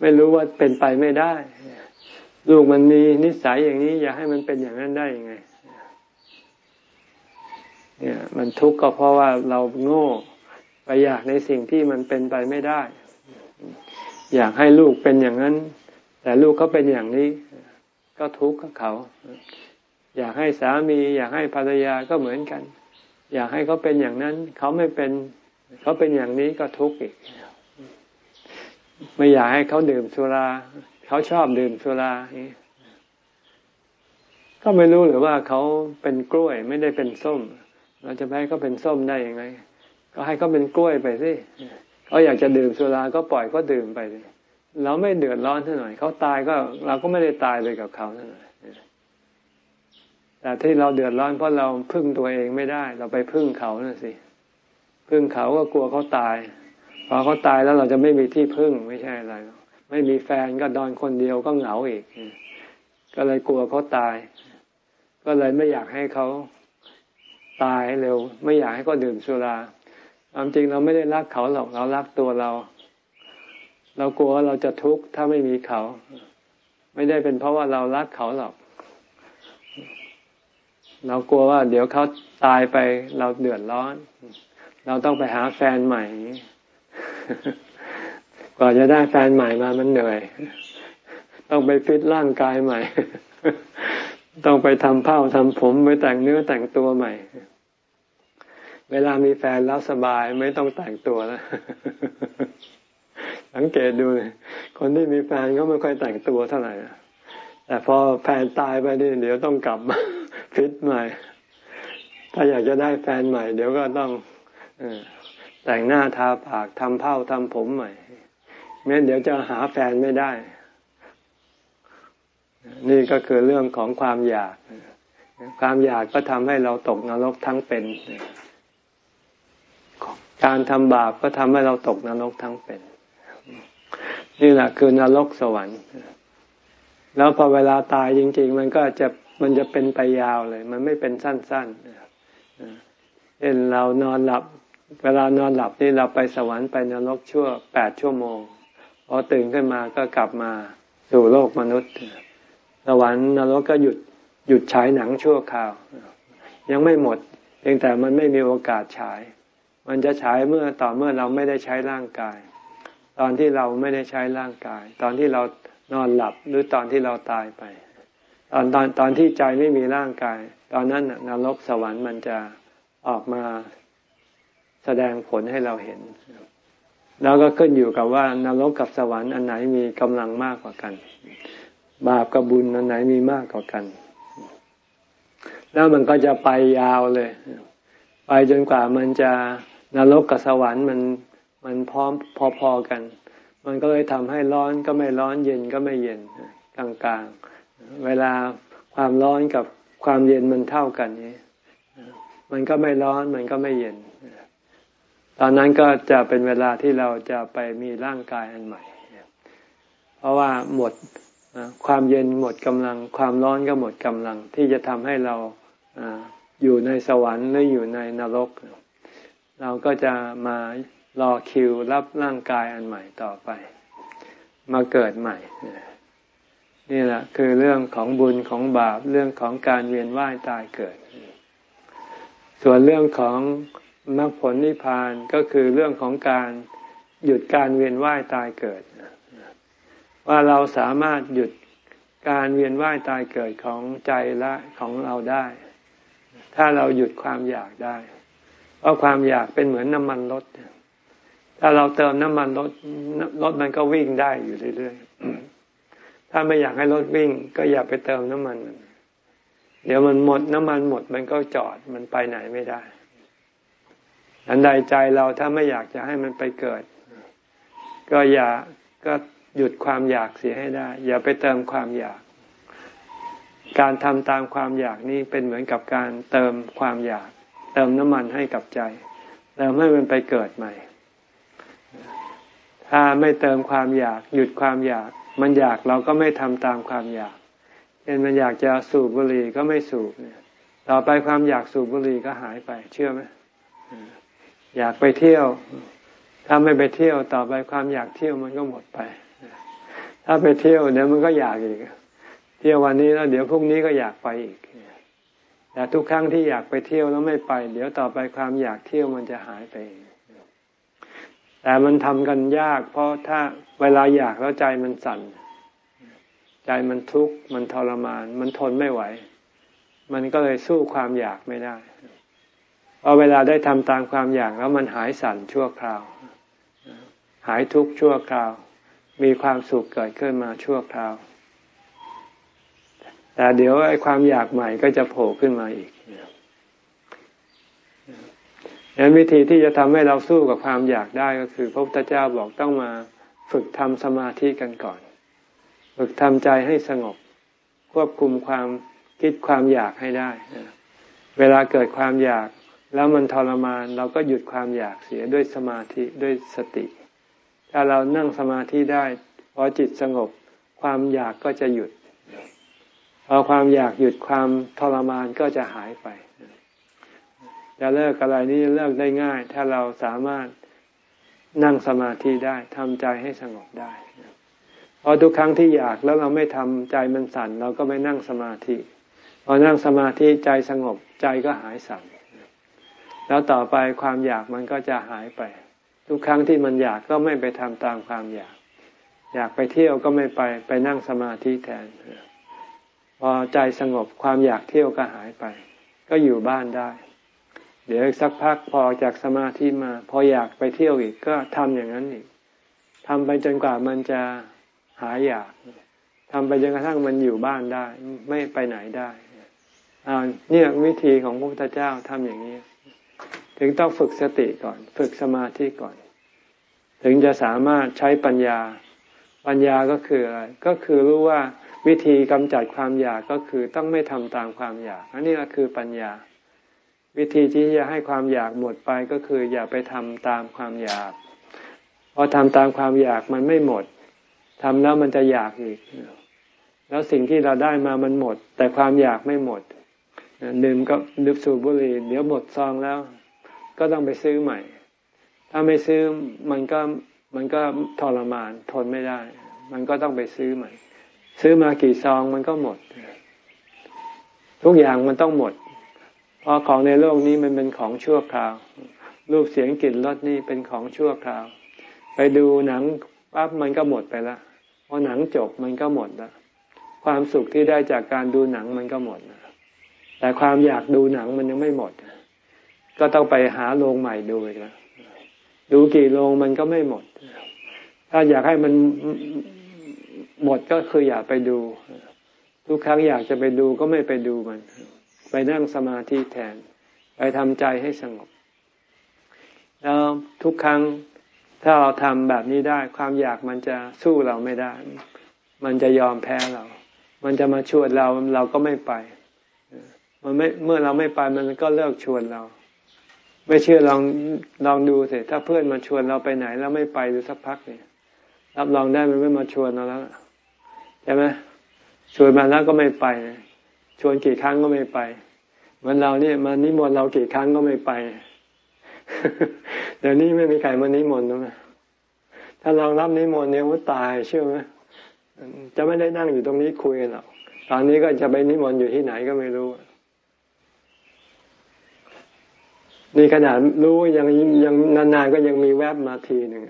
ไม่รู้ว่าเป็นไปไม่ได้ ลูกมันมีนิสัยอย่างนี้ อย่าให้มันเป็นอย่างนั้นได้ยังไง เนี่ย มันทุกข์ก็เพราะว่าเราโง่ไปอยากในสิ่งที่มันเป็นไปไม่ได้ อยากให้ลูกเป็นอย่างนั้น แต่ลูกเขาเป็นอย่างนี้ ก็ทุกข์กับเขา อยากให้สามี อยากให้ภรรยาก็เหมือนกัน อยากให้เขาเป็นอย่างนั้น เขาไม่เป็น เขาเป็นอย่างนี้ก็ทุกข์อีก ไม่อยากให้เขาดื่มสุรา เขาชอบดื่มสุราก็ไม่รู้หรือว่าเขาเป็นกล้วยไม่ได้เป็นส้มเเราจะให้เขาเป็นส้มได้ยังไง ก็ให้เขาเป็นกล้วยไปสิเขาอยากจะดื่มสุราก็ปล่อยก็ดื่มไปสิเราไม่เดือดร้อนเท่าไหร่เขาตายก็เราก็ไม่ได้ตายเลยกับเขาเท่าไหร่แต่ที่เราเดือดร้อนเพราะเราพึ่งตัวเองไม่ได้ เราไปพึ่งเขาน่ะสิ พึ่งเขาก็กลัวเขาตายพอเขาตายแล้วเราจะไม่มีที่พึ่งไม่ใช่อะไร ไม่มีแฟนก็นอนคนเดียวก็เหงาอีก ก็เลยกลัวเขาตาย ก็เลยไม่อยากให้เขา ตายเร็ว ไม่อยากให้เขาดื่มสุราความจริงเราไม่ได้รักเขาหรอกเรารักตัวเรา เรากลัวว่าเราจะทุกข์ถ้าไม่มีเขา ไม่ได้เป็นเพราะว่าเรารักเขาหรอก เรากลัวว่าเดี๋ยวเขาตายไปเราเดือดร้อน เราต้องไปหาแฟนใหม่ กว่าจะได้แฟนใหม่มามันเหนื่อย ต้องไปฟิตร่างกายใหม่ ต้องไปทำเผ้าทำผมไปแต่งเนื้อแต่งตัวใหม่ เวลามีแฟนแล้วสบายไม่ต้องแต่งตัวแล้วสังเกตดูเลยคนที่มีแฟนก็ไม่ค่อยแต่งตัวเท่าไหร่แต่พอแฟนตายไปนี่เดี๋ยวต้องกลับมาฟิตใหม่ ถ้าอยากจะได้แฟนใหม่ เดี๋ยวก็ต้องแต่งหน้าทาปากทำเผ้าทำผมใหม่ไม่เดี๋ยวจะหาแฟนไม่ได้ นี่ก็คือเรื่องของความอยาก ความอยากก็ทำให้เราตกนรกทั้งเป็น การทำบาปก็ทำให้เราตกนรกทั้งเป็น นี่แหละคือนรกสวรรค์ แล้วพอเวลาตายจริง ๆ มันก็จะมันจะเป็นไปยาวเลย มันไม่เป็นสั้นๆเช่นเรานอนหลับ เวลานอนหลับนี่เราไปสวรรค์ไปนรกชั่วแปดชั่วโมงพอตื่นขึ้นมาก็กลับมาสู่โลกมนุษย์สวรรค์นรกก็หยุดหยุดฉายหนังชั่วคราว ยังไม่หมดเพียงแต่มันไม่มีโอกาสฉาย มันจะฉายเมื่อต่อเมื่อเราไม่ได้ใช้ร่างกาย ตอนที่เราไม่ได้ใช้ร่างกาย ตอนที่เรานอนหลับหรือตอนที่เราตายไป ตอนตอนตอนที่ใจไม่มีร่างกาย ตอนนั้นนรกสวรรค์มันจะออกมาแสดงผลให้เราเห็น แล้วก็ขึ้นอยู่กับว่านรกกับสวรรค์อันไหนมีกำลังมากกว่ากัน บาปกับบุญอันไหนมีมากกว่ากัน แล้วมันก็จะไปยาวเลย ไปจนกว่ามันจะ นรกกับสวรรค์มันมันพร้อมพอๆกัน มันก็เลยทำให้ร้อนก็ไม่ร้อนเย็นก็ไม่เย็นกลางๆ เวลาความร้อนกับความเย็นมันเท่ากันนี้มันก็ไม่ร้อนมันก็ไม่เย็น ตอนนั้นก็จะเป็นเวลาที่เราจะไปมีร่างกายอันใหม่ เพราะว่าหมดความเย็นหมดกำลัง ความร้อนก็หมดกำลัง ที่จะทำให้เราอยู่ในสวรรค์หรืออยู่ในนรก เราก็จะมารอคิวรับร่างกายอันใหม่ต่อไป มาเกิดใหม่ นี่แหละคือเรื่องของบุญของบาปเรื่องของการเวียนว่ายตายเกิด ส่วนเรื่องของมรรคผลนิพพานก็คือเรื่องของการหยุดการเวียนว่ายตายเกิด ว่าเราสามารถหยุดการเวียนว่ายตายเกิดของใจละของเราได้ ถ้าเราหยุดความอยากได้ เพราะความอยากเป็นเหมือนน้ำมันรถถ้าเราเติมน้ำมันรถรถมันก็วิ่งได้อยู่เรื่อยๆถ้าไม่อยากให้รถวิ่ง ก็อย่าไปเติมน้ำมัน เดี๋ยวมันหมดน้ำมันหมด มันก็จอดมันไปไหนไม่ได้อันใดใจเราถ้าไม่อยากจะให้มันไปเกิด ก็อย่าก็หยุดความอยากเสียให้ได้ อย่าไปเติมความอยาก การทำตามความอยากนี่เป็นเหมือนกับการเติมความอยาก เติมน้ำมันให้กับใจเติมให้มันไปเกิดใหม่ ถ้าไม่เติมความอยากหยุดความอยาก มันอยากเราก็ไม่ทำตามความอยากเช่นมันอยากจะสูบบุหรี่ก็ไม่สูบเนี่ย ต่อไปความอยากสูบบุหรี่ก็หายไป เชื่อไหมอยากไปเที่ยว ถ้าไม่ไปเที่ยวต่อไปความอยากเที่ยวมันก็หมดไป ถ้าไปเที่ยวเดี๋ยวมันก็อยากอีก เที่ยววันนี้แล้วเดี๋ยวพรุ่งนี้ก็อยากไปอีก แต่ทุกครั้งที่อยากไปเที่ยวแล้วไม่ไป เดี๋ยวต่อไปความอยากเที่ยวมันจะหายไป แต่มันทำกันยาก เพราะถ้าเวลาอยากแล้วใจมันสั่น ใจมันทุกข์มันทรมาน มันทนไม่ไหว มันก็เลยสู้ความอยากไม่ได้พอเวลาได้ทำตามความอยากแล้วมันหายสั่นชั่วคราว หายทุกข์ชั่วคราว มีความสุขเกิดขึ้นมาชั่วคราว แต่เดี๋ยวไอ้ความอยากใหม่ก็จะโผล่ขึ้นมาอีกดังนั้นวิธีที่จะทำให้เราสู้กับความอยากได้ก็คือ พระพุทธเจ้าบอกต้องมาฝึกทำสมาธิกันก่อน ฝึกทำใจให้สงบ ควบคุมความคิดความอยากให้ได้เวลาเกิดความอยากแล้วมันทรมานเราก็หยุดความอยากเสียด้วยสมาธิด้วยสติ ถ้าเรานั่งสมาธิได้พอจิตสงบ ความอยากก็จะหยุด พอความอยากหยุดความทรมานก็จะหายไป จะเลิกอะไรนี่เลิกได้ง่าย ถ้าเราสามารถนั่งสมาธิได้ทำใจให้สงบได้เพราะทุกครั้งที่อยากแล้วเราไม่ทำใจมันสั่น เราก็ไม่นั่งสมาธิพอนั่งสมาธิใจสงบใจก็หายสั่นแล้วต่อไปความอยากมันก็จะหายไป ทุกครั้งที่มันอยากก็ไม่ไปทำตามความอยาก อยากไปเที่ยวก็ไม่ไปไปนั่งสมาธิแทน พอใจสงบความอยากเที่ยวก็หายไป ก็อยู่บ้านได้ เดี๋ยวสักพักพอจากสมาธิมา พออยากไปเที่ยวอีกก็ทำอย่างนั้นอีกทำไปจนกว่ามันจะหายอยากทำไปจนกระทั่งมันอยู่บ้านได้ ไม่ไปไหนได้อ่าเนี่ยวิธีของพระพุทธเจ้าทำอย่างนี้ ถึงต้องฝึกสติก่อน ฝึกสมาธิก่อน ถึงจะสามารถใช้ปัญญา ปัญญาก็คืออะไร ก็คือรู้ว่า วิธีกำจัดความอยากก็คือต้องไม่ทำตามความอยาก อันนี้ก็คือปัญญา วิธีที่จะให้ความอยากหมดไปก็คือ อย่าไปทำตามความอยากพอทำตามความอยากมันไม่หมดทำแล้วมันจะอยากอีก แล้วสิ่งที่เราได้มามันหมด แต่ความอยากไม่หมดดื่มก็ดื่มสูบบุหรี่เดี๋ยวหมดซองแล้ว ก็ต้องไปซื้อใหม่ ถ้าไม่ซื้อมันก็มันก็ทรมานทนไม่ได้ มันก็ต้องไปซื้อใหม่ ซื้อมากี่ซองมันก็หมด ทุกอย่างมันต้องหมด เพราะของในโลกนี้มันเป็นของชั่วคราว รูปเสียงกลิ่นรสนี่เป็นของชั่วคราว ไปดูหนังปั๊บมันก็หมดไปละพอหนังจบมันก็หมดละความสุขที่ได้จากการดูหนังมันก็หมดแต่ความอยากดูหนังมันยังไม่หมด ก็ต้องไปหาโรงใหม่ดูอีกแล้วดูกี่โรงมันก็ไม่หมด ถ้าอยากให้มัน หมดก็คืออย่าไปดู ทุกครั้งอยากจะไปดูก็ไม่ไปดูมัน ไปนั่งสมาธิแทน ไปทำใจให้สงบ แล้วทุกครั้งถ้าเราทำแบบนี้ได้ ความอยากมันจะสู้เราไม่ได้ มันจะยอมแพ้เรา มันจะมาชวนเราเราก็ไม่ไป มันไม่เมื่อเราไม่ไปมันก็เลิกชวนเรา ไม่เชื่อลองลองดูสิถ้าเพื่อนมาชวนเราไปไหน แล้วไม่ไปดูสักพักเนี่ยรับรองได้มันไม่มาชวนเราแล้ว ช่ไหมชวนมาแล้วก็ไม่ไป ชวนกี่ครั้งก็ไม่ไปเหมือนเราเนี่ยมานิมนต์เรากี่ครั้งก็ไม่ไป เดี๋ยวนี้ไม่มีใครมานิมนต์นะถ้าเรารับนิมนต์เนี่ยว่าตายเชื่อไหมจะไม่ได้นั่งอยู่ตรงนี้คุยกันหรอกตอนนี้ก็จะไปนิมนต์อยู่ที่ไหนก็ไม่รู้นี่ขนาดรู้ยังยังนานๆก็ยังมีแวบมาทีหนึ่ง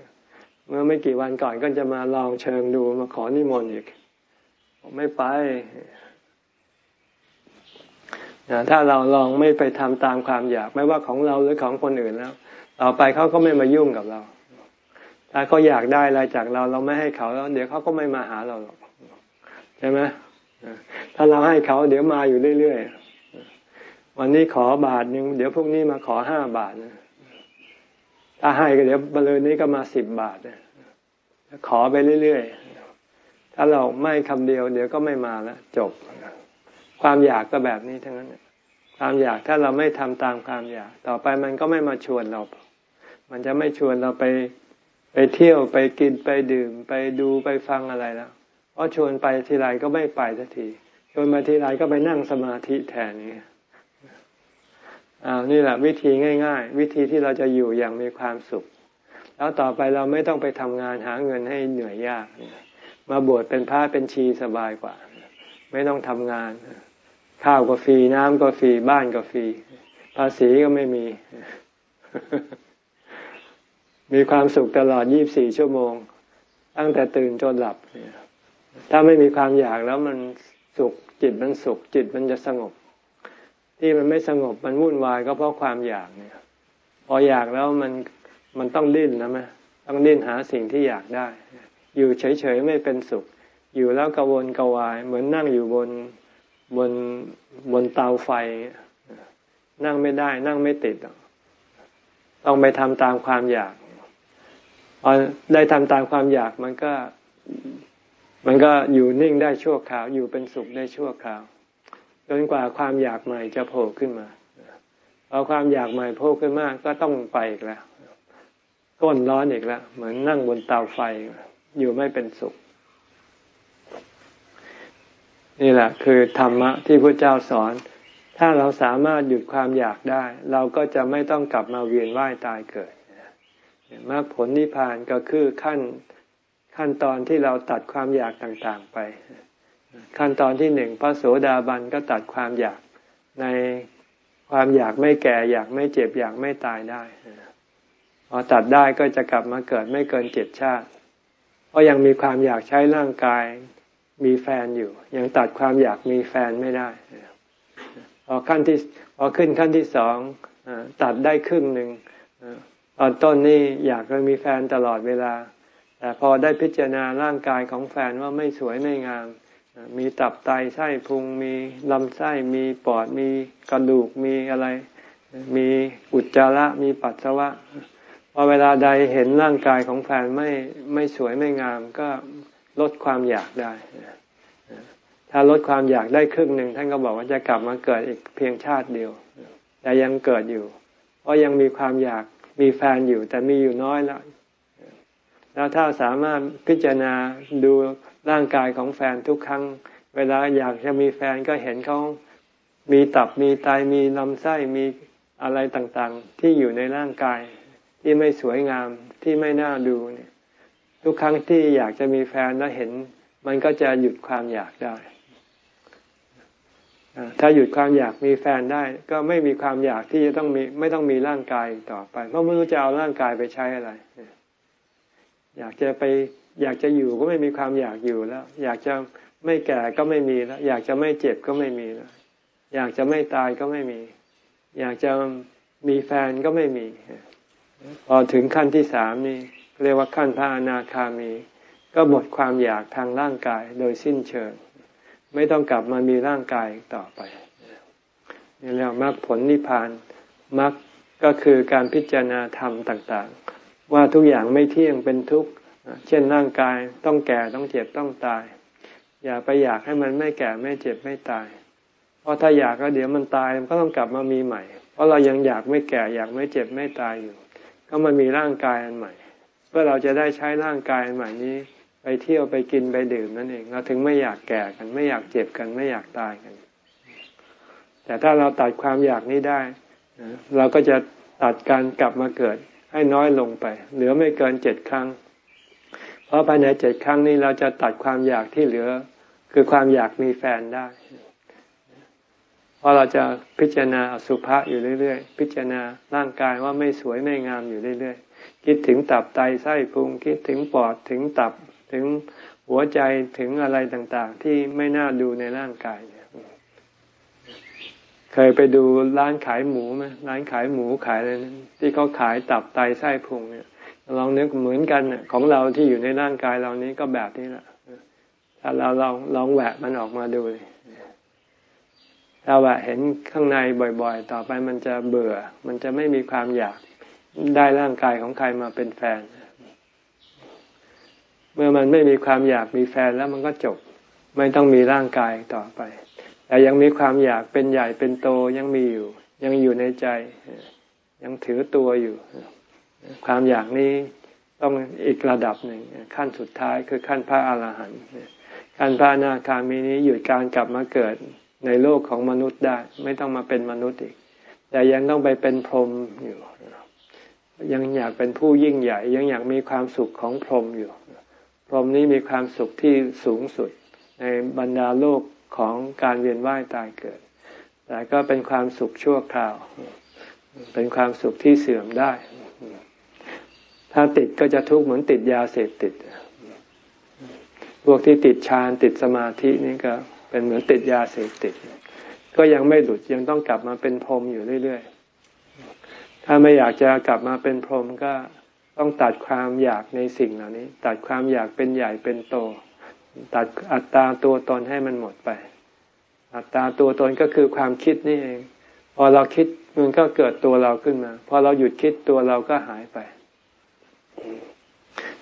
เมื่อไม่กี่วันก่อนก็จะมาลองเชิงดูมาขอนิมนต์อีก ไม่ไปถ้าเราลองไม่ไปทำตามความอยาก ไม่ว่าของเราหรือของคนอื่นแล้วต่อไปเขาก็ไม่มายุ่งกับเรา ถ้าเขาอยากได้อะไรจากเราเราไม่ให้เขาแล้ว เดี๋ยวเขาก็ไม่มาหาเราหรอกใช่ไหมถ้าเราให้เขาเดี๋ยวมาอยู่เรื่อยๆวันนี้ขอบาทหนึ่งเดี๋ยวพรุ่งนี้มาขอห้าบาทนะถ้าให้ก็เดี๋ยวบริเวณนี้ก็มาสิบบาทนะขอไปเรื่อยๆ ถ้าเราไม่คำเดียว เดี๋ยวก็ไม่มาแล้วจบ ความอยากก็แบบนี้ทั้งนั้น ความอยากถ้าเราไม่ทำตามความอยาก ต่อไปมันก็ไม่มาชวนเรา มันจะไม่ชวนเราไปไปเที่ยวไปกินไปดื่ม ไปดูไปฟังอะไรแล้วเพราะชวนไปทีไรก็ไม่ไปสักที ชวนมาทีไรก็ไปนั่งสมาธิแทนนี่อ้าวนี่แหละวิธีง่าย ๆ วิธีที่เราจะอยู่อย่างมีความสุข แล้วต่อไปเราไม่ต้องไปทำงานหาเงินให้เหนื่อยยาก มาบวชเป็นพระเป็นชีสบายกว่า ไม่ต้องทำงาน ข้าวก็ฟรีน้ำก็ฟรีบ้านก็ฟรี ภาษีก็ไม่มี มีความสุขตลอดยี่บสี่ชั่วโมง ตั้งแต่ตื่นจนหลับ ถ้าไม่มีความอยากแล้วมันสุขจิตมันสุขจิตมันจะสงบ ที่มันไม่สงบมันวุ่นวายก็เพราะความอยากเนี่ย พออยากแล้วมันมันต้องดิ้นนะมต้องดิ้นหาสิ่งที่อยากได้ อยู่เฉยๆไม่เป็นสุข อยู่แล้วกระวนกระวาย เหมือนนั่งอยู่บนบนบนเตาไฟ นั่งไม่ได้ นั่งไม่ติด ต้องไปทำตามความอยากพอได้ทำตามความอยากมันก็ มันก็อยู่นิ่งได้ชั่วคราว อยู่เป็นสุขได้ชั่วคราวจนกว่าความอยากใหม่จะโผล่ขึ้นมาพอความอยากใหม่โผล่ขึ้นมาก็ต้องไปอีกแล้วก้นร้อนอีกแล้ว เหมือนนั่งบนเตาไฟอ อยู่ไม่เป็นสุข นี่แหละคือธรรมะที่พระเจ้าสอน ถ้าเราสามารถหยุดความอยากได้ เราก็จะไม่ต้องกลับมาเวียนว่ายตายเกิดมรรคผลนิพพานก็คือขั้นขั้นตอนที่เราตัดความอยากต่างๆไป ขั้นตอนที่หนึ่งพระโสดาบันก็ตัดความอยากในความอยากไม่แก่อยากไม่เจ็บอยากไม่ตายได้พอตัดได้ก็จะกลับมาเกิดไม่เกินเจ็ดชาติ เพราะยังมีความอยากใช้ร่างกายมีแฟนอยู่ ยังตัดความอยากมีแฟนไม่ได้พอขั้นที่พอขึ้นขั้นที่สองตัดได้ครึ่งหนึ่งตอนต้นนี่อยากจะมีแฟนตลอดเวลา แต่พอได้พิจารณาร่างกายของแฟนว่าไม่สวยไม่งาม มีตับไตไส้พุง มีลำไส้ มีปอด มีกระดูก มีอะไร มีอุจจาระ มีปัสสาวะ อเวลาใดเห็นร่างกายของแฟนไม่ไม่สวยไม่งามก็ลดความอยากได้ ถ้าลดความอยากได้ครึ่งหนึ่งท่านก็บอกว่าจะกลับมาเกิดอีกเพียงชาติเดียว แต่ยังเกิดอยู่ เพราะยังมีความอยากมีแฟนอยู่ แต่มีอยู่น้อยแล้วแล้วถ้าสามารถพิจารณาดูร่างกายของแฟนทุกครั้ง เวลาอยากจะมีแฟนก็เห็นเขามีตับมีไตมีลำไส้มีอะไรต่างๆ ที่อยู่ในร่างกาย ที่ไม่สวยงามที่ไม่น่าดูเนี่ย ทุกครั้งที่อยากจะมีแฟนแล้วเห็น มันก็จะหยุดความอยากได้ถ้าหยุดความอยากมีแฟนได้ ก็ไม่มีความอยากที่จะต้องมีไม่ต้องมีร่างกายต่อไป เพราะไม่รู้จะเอาร่างกายไปใช้อะไร อยากจะไปอยากจะอยู่ก็ไม่มีความอยากอยู่แล้ว อยากจะไม่แก่ก็ไม่มีแล้ว อยากจะไม่เจ็บก็ไม่มีแล้ว อยากจะไม่ตายก็ไม่มี อยากจะมีแฟนก็ไม่มี พอถึงขั้นที่สามนี่เรียกว่าขั้นพระอนาคามี ก็หมดความอยากทางร่างกายโดยสิ้นเชิง ไม่ต้องกลับมามีร่างกายต่อไปนี่เรียกมรรคผลนิพพานมรรคก็คือการพิจารณาธรรมต่างๆ ว่าทุกอย่างไม่เที่ยงเป็นทุกข์เช่นร่างกายต้องแก่ต้องเจ็บต้องตาย อย่าไปอยากให้มันไม่แก่ไม่เจ็บไม่ตาย เพราะถ้าอยากก็เดี๋ยวมันตายมันก็ต้องกลับมามีใหม่ เพราะเรายังอยากไม่แก่อยากไม่เจ็บไม่ตายอยู่ ก็มามีร่างกายอันใหม่ เพื่อเราจะได้ใช้ร่างกายอันใหม่นี้ ไปเที่ยวไปกินไปดื่มนั่นเอง เราถึงไม่อยากแก่กัน ไม่อยากเจ็บกันไม่อยากตายกัน แต่ถ้าเราตัดความอยากนี้ได้เราก็จะตัดการกลับมาเกิดให้น้อยลงไป เหลือไม่เกินเจ็ดครั้ง เพราะภายในเจ็ดครั้งนี้เราจะตัดความอยากที่เหลือ คือความอยากมีแฟนได้ เพราะเราจะพิจารณาอสุภะอยู่เรื่อยๆ พิจารณาร่างกายว่าไม่สวยไม่งามอยู่เรื่อยๆ คิดถึงตับไตไส้พุงคิดถึงปอดถึงตับถึงหัวใจถึงอะไรต่างๆ ที่ไม่น่าดูในร่างกายเนี่ยเคยไปดูร้านขายหมูไหมร้านขายหมูขายอะไรที่เขาขายตับไตไส้พุงเนี่ยลองนึกเหมือนกันของเราที่อยู่ในร่างกายเรานี้ก็แบบนี้แหละถ้าเราลองลองแหวะมันออกมาดูเลย ถ้าแหวะเห็นข้างในบ่อยๆ ต่อไปมันจะเบื่อ มันจะไม่มีความอยากได้ร่างกายของใครมาเป็นแฟน เมื่อมันไม่มีความอยากมีแฟนแล้วมันก็จบ ไม่ต้องมีร่างกายต่อไป แต่ยังมีความอยากเป็นใหญ่เป็นโตยังมีอยู่ ยังอยู่ในใจ ยังถือตัวอยู่ ความอยากนี้ต้องอีกระดับหนึ่งขั้นสุดท้ายคือขั้นพระอาหารหันต์ขั้นพระนาคามีนี้หยุดการกลับมาเกิด ในโลกของมนุษย์ได้ ไม่ต้องมาเป็นมนุษย์อีก แต่ยังต้องไปเป็นพรหมอยู่ ยังอยากเป็นผู้ยิ่งใหญ่ ยังอยากมีความสุขของพรหมอยู่ พรหมนี้มีความสุขที่สูงสุด ในบรรดาโลกของการเวียนว่ายตายเกิด แต่ก็เป็นความสุขชั่วคราว เป็นความสุขที่เสื่อมได้ ถ้าติดก็จะทุกข์เหมือนติดยาเสพติด พวกที่ติดฌานติดสมาธินี่ก็ เป็นเหมือนติดยาเสพติด ก็ยังไม่หลุดยังต้องกลับมาเป็นพรหมอยู่เรื่อยๆ ถ้าไม่อยากจะกลับมาเป็นพรหมก็ต้องตัดความอยากในสิ่งเหล่านี้ ตัดความอยากเป็นใหญ่เป็นโต ตัดอัตตาตัวตนให้มันหมดไป อัตตาตัวตนก็คือความคิดนี่เอง พอเราคิดมันก็เกิดตัวเราขึ้นมา พอเราหยุดคิดตัวเราก็หายไป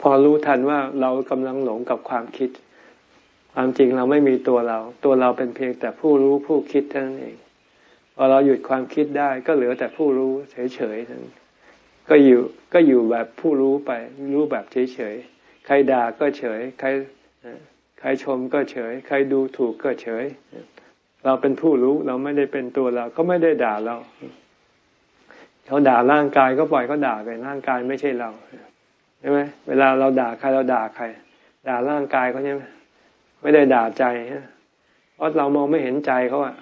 พอรู้ทันว่าเรากำลังหลงกับความคิด ความจริงเราไม่มีตัวเรา ตัวเราเป็นเพียงแต่ผู้รู้ผู้คิดเท่านั้นเองพอเราหยุดความคิดได้ก็เหลือแต่ผู้รู้เฉยๆนั้นก็อยู่ก็อยู่แบบผู้รู้ไป รู้แบบเฉยๆใครด่าก็เฉย ใครใครชมก็เฉย ใครดูถูกก็เฉย เราเป็นผู้รู้เราไม่ได้เป็นตัวเราก็ไม่ได้ด่าเราเขาด่าร่างกายก็ปล่อยเขาด่าไปร่างกายไม่ใช่เราใช่ไหมเวลาเราด่าใครเราด่าใคร ด่าร่างกายเขาใช่ไหม ไม่ได้ด่าใจเพราะเรามองไม่เห็นใจเขาอะ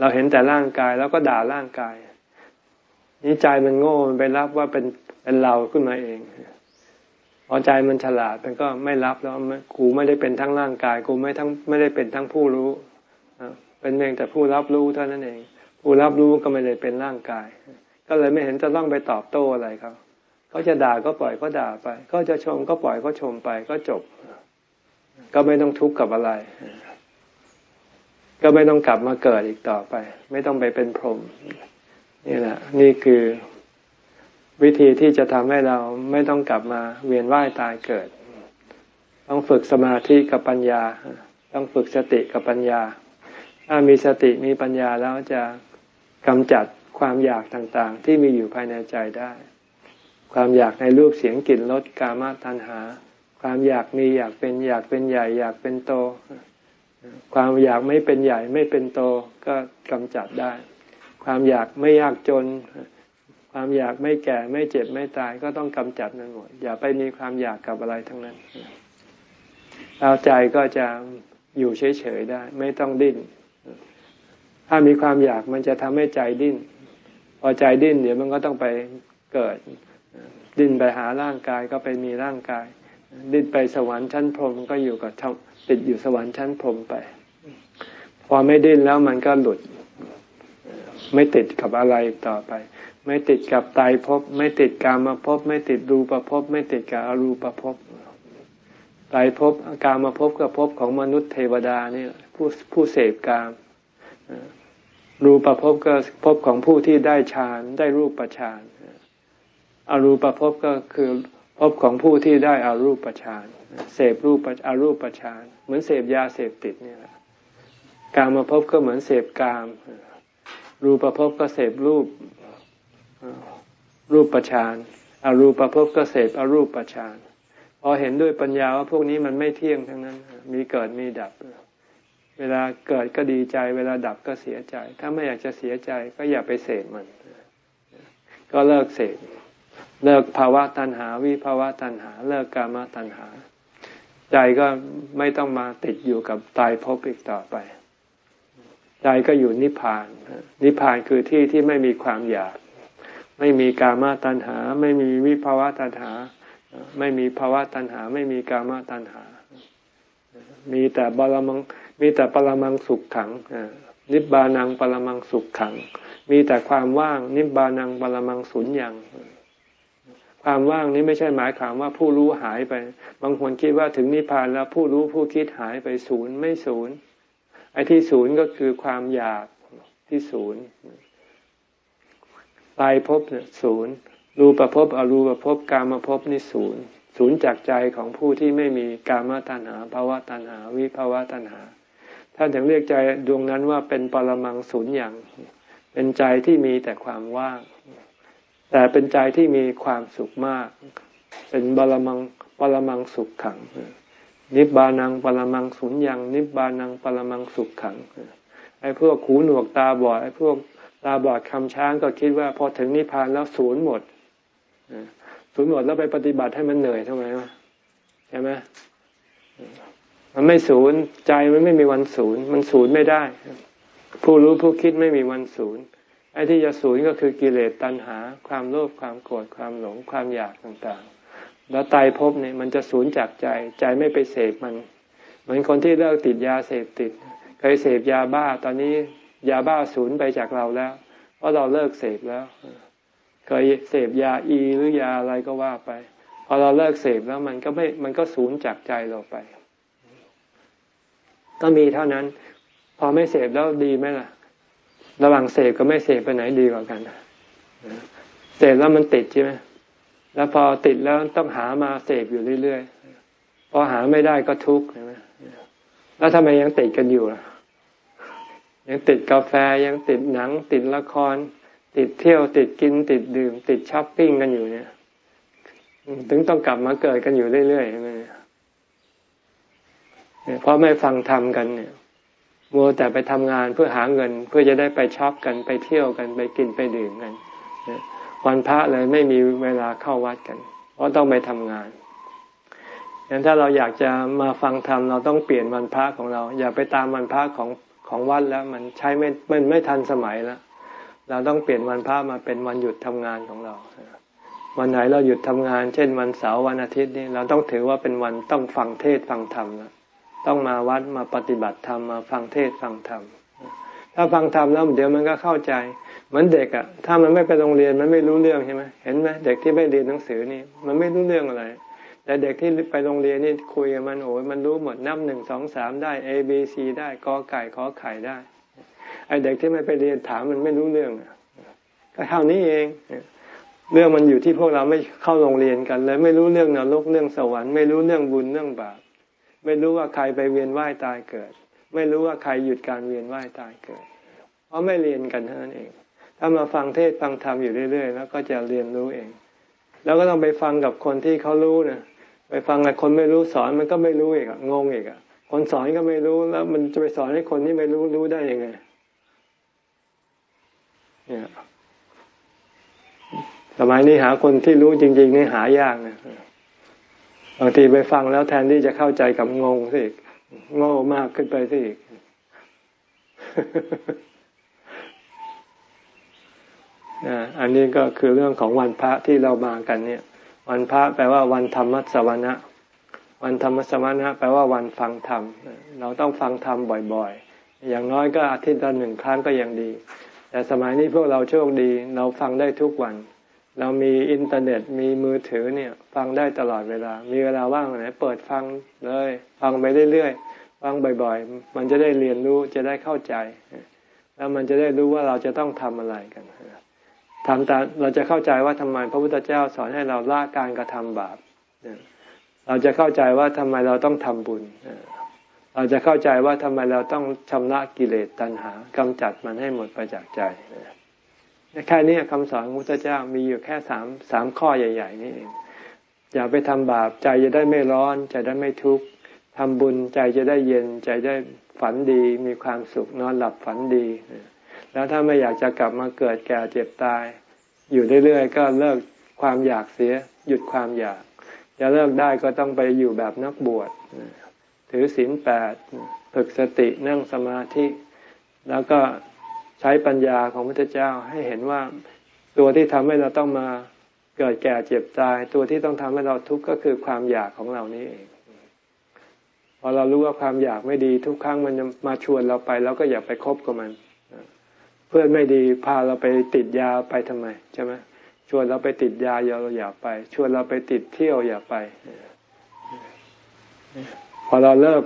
เราเห็นแต่ร่างกายแล้วก็ด่าร่างกาย นี่ใจมันโง่มันไปรับว่าเป็นเป็นเราขึ้นมาเองพอใจมันฉลาดมันก็ไม่รับแล้วกูไม่ได้เป็นทั้งร่างกาย กูไม่ทั้งไม่ได้เป็นทั้งผู้รู้เป็นเพียงแต่ผู้รับรู้เท่านั้นเอง ผู้รับรู้ก็ไม่ได้เป็นร่างกาย ก็เลยไม่เห็นจะต้องไปตอบโต้อะไรเขาเขาจะด่าก็ปล่อยเขาด่าไปก็จะชมก็ปล่อยเขาชมไปก็จบ ก็ไม่ต้องทุกข์กับอะไร ก็ไม่ต้องกลับมาเกิดอีกต่อไป ไม่ต้องไปเป็นพรหมนี่แหละ นี่คือวิธีที่จะทำให้เราไม่ต้องกลับมาเวียนว่ายตายเกิด ต้องฝึกสมาธิกับปัญญา ต้องฝึกสติกับปัญญา ถ้ามีสติมีปัญญาแล้วจะกำจัดความอยากต่างๆ ที่มีอยู่ภายในใจได้ ความอยากในรูปเสียงกลิ่นรสกามาตัณหา ความอยากมีอยากเป็นอยากเป็นใหญ่ อยากเป็นโต ความอยากไม่เป็นใหญ่ไม่เป็นโตก็กำจัดได้ ความอยากไม่ยากจน ความอยากไม่แก่ไม่เจ็บไม่ตายก็ต้องกำจัดมันหมดอย่าไปมีความอยากกับอะไรทั้งนั้นเอาใจก็จะอยู่เฉยๆได้ ไม่ต้องดิ้น ถ้ามีความอยากมันจะทำให้ใจดิ้น พอใจดิ้นเดี๋ยวมันก็ต้องไปเกิด ดิ้นไปหาร่างกายก็ไปมีร่างกาย ดิ้นไปสวรรค์ชั้นพรหมก็อยู่กับติดอยู่สวรรค์ชั้นพรหมไป พอไม่ดิ้นแล้วมันก็หลุด ไม่ติดกับอะไรต่อไป ไม่ติดกับตายภพไม่ติดกามาภพไม่ติดรูปภพไม่ติดกับอรูปภพตายภพกามาภพกับภพของมนุษย์เทวดานี่ผู้ผู้เสพกามรูปภพก็ภพของผู้ที่ได้ฌานได้รูปฌานอรูปภพก็คือ ภพของผู้ที่ได้อารูปฌานเสพรูปอารูปฌานเหมือนเสพยาเสพติดนี่แหละกามาภพก็เหมือนเสพกาม รูปภพก็เสพรูปรูปประชานอารูปภพก็เสพอรูปประชานพอเห็นด้วยปัญญาว่าพวกนี้มันไม่เที่ยงทั้งนั้น มีเกิดมีดับ เวลาเกิดก็ดีใจ เวลาดับก็เสียใจ ถ้าไม่อยากจะเสียใจก็อย่าไปเสพมัน ก็เลิกเสพ เลิกภาวะตัณหา วิภาวะตัณหา เลิกกามตัณหา ใจก็ไม่ต้องมาติดอยู่กับตายภพอีกต่อไป ใจก็อยู่นิพพาน นิพพานคือที่ที่ไม่มีความอยาก ไม่มีกามาตัณหา ไม่มีวิภาวะตัณหา ไม่มีภาวะตัณหา ไม่มีกามาตัณหา มีแต่บาลมังมีแต่ปรมังสุขขังนิบานังปรมังสุขขัง มีแต่ความว่างนิบานังปรมังสุญญ์ ความว่างนี้ไม่ใช่หมายความว่าผู้รู้หายไป บางคนคิดว่าถึงนิพพานแล้วผู้รู้ผู้คิดหายไปศูนย์ไม่ศูนย์ไอ้ที่ศูนย์ก็คือความอยากที่ศูนย์ตายภพเนี่ยศูนย์รูปภพอรูปภพกามภพนี่ศูนย์ศูนย์จากใจของผู้ที่ไม่มีกามตัณหาภาวะตัณหา วิภาวะตัณหาท่านถึงเรียกใจดวงนั้นว่าเป็นปรมังศูนย์อย่าง เป็นใจที่มีแต่ความว่าง แต่เป็นใจที่มีความสุขมาก เป็นบรมังปรมังสุขขัง นิบานังปรมังสุญญัง นิบานังปรมังสุขขังไอ้พวกหูหนวกตาบอดไอ้พวกตาบอดคำช้างก็คิดว่าพอถึงนิพพานแล้วศูนย์หมดศูนย์หมดแล้วไปปฏิบัติให้มันเหนื่อยทำไมวะใช่ไหมมันไม่ศูนย์ใจมันไม่มีวันศูนย์ มันศูนย์ไม่ได้ ผู้รู้ผู้คิดไม่มีวันศูนย์ ไอ้ที่จะศูนย์ก็คือกิเลสตัณหา ความโลภความโกรธความหลงความอยากต่างๆ แล้วตายภพเนี่ยมันจะศูนย์จากใจ ใจไม่ไปเสพมัน เหมือนคนที่เลิกติดยาเสพติดเคยเสพยาบ้า ตอนนี้ยาบ้าศูนย์ไปจากเราแล้ว เพราะเราเลิกเสพแล้วเคยเสพยาอีหรือยาอะไรก็ว่าไปพอเราเลิกเสพแล้วมันก็ไม่มันก็สูญจากใจเราไป ก็มีเท่านั้น พอไม่เสพแล้วดีไหมล่ะ ระหว่างเสพกับไม่เสพไปไหนดีกว่ากันเสพแล้วมันติดใช่ไหมแล้วพอติดแล้วต้องหามาเสพอยู่เรื่อยๆพอหาไม่ได้ก็ทุกข์ใช่ไหมแล้วทำไมยังติดกันอยู่ล่ะ ยังติดกาแฟยังติดหนัง ติดละคร ติดเที่ยว ติดกิน ติดดื่ม ติดช้อปปิ้งกันอยู่เนี่ยถึงต้องกลับมาเกิดกันอยู่เรื่อยๆใช่ไหมเพราะไม่ฟังธรรมกันเนี่ย มัวแต่ไปทำงานเพื่อหาเงิน เพื่อจะได้ไปช็อปกันไปเที่ยวกันไปกินไปดื่มกันวันพระเลยไม่มีเวลาเข้าวัดกัน เพราะต้องไปทำงานงั้นถ้าเราอยากจะมาฟังธรรมเราต้องเปลี่ยนวันพระของเรา อย่าไปตามวันพระของของวัดแล้วมันใช้ไม่มันไม่ทันสมัยแล้วเราต้องเปลี่ยนวันพระมาเป็นวันหยุดทำงานของเรา วันไหนเราหยุดทำงาน เช่นวันเสาร์วันอาทิตย์นี่เราต้องถือว่าเป็นวันต้องฟังเทศฟังธรรมนะ ต้องมาวัดมาปฏิบัติธรรมมาฟังเทศฟังธรรมถ้าฟังธรรมแล้วเดี๋ยวมันก็เข้าใจ เหมือนเด็กอะ ถ้ามันไม่ไปโรงเรียนมันไม่รู้เรื่องใช่ไหมเห็นไหมเด็กที่ไม่เรียนหนังสือนี่มันไม่รู้เรื่องอะไร แต่เด็กที่ไปโรงเรียนนี่คุยกับมันโอ้ยมันรู้หมดนับหนึ่งสองสามได้ A B C ได้กอไก่ขอไข่ได้ไอเด็กที่ไม่ไปเรียนถามมันไม่รู้เรื่องก็เท่านี้เองเรื่องมันอยู่ที่พวกเราไม่เข้าโรงเรียนกันเลยไม่รู้เรื่องนรกเรื่องสวรรค์ไม่รู้เรื่องบุญเรื่องบาป ไม่รู้ว่าใครไปเวียนว่ายตายเกิด ไม่รู้ว่าใครหยุดการเวียนว่ายตายเกิด เพราะไม่เรียนกันเท่านั้นเอง ถ้ามาฟังเทศฟังธรรมอยู่เรื่อยๆ แล้วก็จะเรียนรู้เอง แล้วก็ต้องไปฟังกับคนที่เขารู้นะไปฟังกับคนไม่รู้สอนมันก็ไม่รู้อีกอะงงอีกอะคนสอนก็ไม่รู้แล้ว มันจะไปสอนให้คนที่ไม่รู้รู้ได้ยังไงเนี่ยสมัยนี้หาคนที่รู้จริง ๆ นี่หายากนะ บางทีไปฟังแล้วแทนที่จะเข้าใจกับงงสิโง่มากขึ้นไปสิอันนี้ก็คือเรื่องของวันพระที่เรามากันเนี่ย วันพระแปลว่าวันธรรมสวนะวันธรรมสวนะแปลว่าวันฟังธรรม เราต้องฟังธรรมบ่อยๆ อย่างน้อยก็อาทิตย์ละหนึ่งครั้งก็ยังดี แต่สมัยนี้พวกเราโชคดี เราฟังได้ทุกวัน เรามีอินเทอร์เน็ตมีมือถือเนี่ย ฟังได้ตลอดเวลา มีเวลาว่างไหนเปิดฟังเลย ฟังไปเรื่อยๆฟังบ่อยๆ มันจะได้เรียนรู้จะได้เข้าใจ แล้วมันจะได้รู้ว่าเราจะต้องทำอะไรกันทำตามเราจะเข้าใจว่าทำไมพระพุทธเจ้าสอนให้เราละการกระทำบาปเราจะเข้าใจว่าทำไมเราต้องทำบุญเราจะเข้าใจว่าทำไมเราต้องชำระกิเลสตัณหากำจัดมันให้หมดไปจากใจ แค่นี้คำสอนของพระเจ้ามีอยู่แค่สามสามข้อใหญ่ ๆ นี่เองอย่าไปทำบาปใจจะได้ไม่ร้อนใจได้ไม่ทุกข์ทำบุญใจจะได้เย็นใจได้ฝันดี มีความสุขนอนหลับฝันดี แล้วถ้าไม่อยากจะกลับมาเกิดแก่เจ็บตาย อยู่เรื่อยๆก็เลิกความอยากเสีย หยุดความอยากจะเลิกได้ก็ต้องไปอยู่แบบนักบวชถือศีลแปดฝึกสตินั่งสมาธิ แล้วก็ ใช้ปัญญาของพระพุทธเจ้าให้เห็นว่าตัวที่ทำให้เราต้องมาเกิดแก่เจ็บตาย ตัวที่ต้องทำให้เราทุกข์ก็คือความอยากของเรานี่เองพอเรารู้ว่าความอยากไม่ดีทุกครั้งมันมาชวนเราไปเราก็อย่าไปคบกับมัน เพื่อนไม่ดีพาเราไปติดยาไปทำไมใช่ไหมชวนเราไปติดยาเราอย่าไป ชวนเราไปติดเที่ยวอย่าไป พอเราเลิก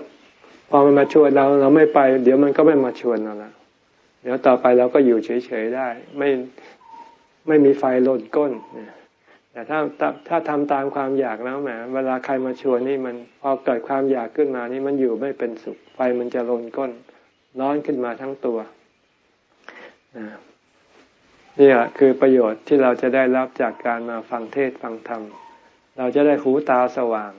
พอมันมาชวนเราเราไม่ไป เดี๋ยวมันก็ไม่มาชวนเราละ เดี๋ยวต่อไปเราก็อยู่เฉยๆได้ ไม่ไม่มีไฟลนก้นแต่ถ้าถ้าทำตามความอยากแล้วแหมเวลาใครมาชวนนี่มันพอเกิดความอยากขึ้นมานี่มันอยู่ไม่เป็นสุข ไฟมันจะลนก้น ร้อนขึ้นมาทั้งตัวนี่แหละคือประโยชน์ที่เราจะได้รับจากการมาฟังเทศฟังธรรม เราจะได้หูตาสว่าง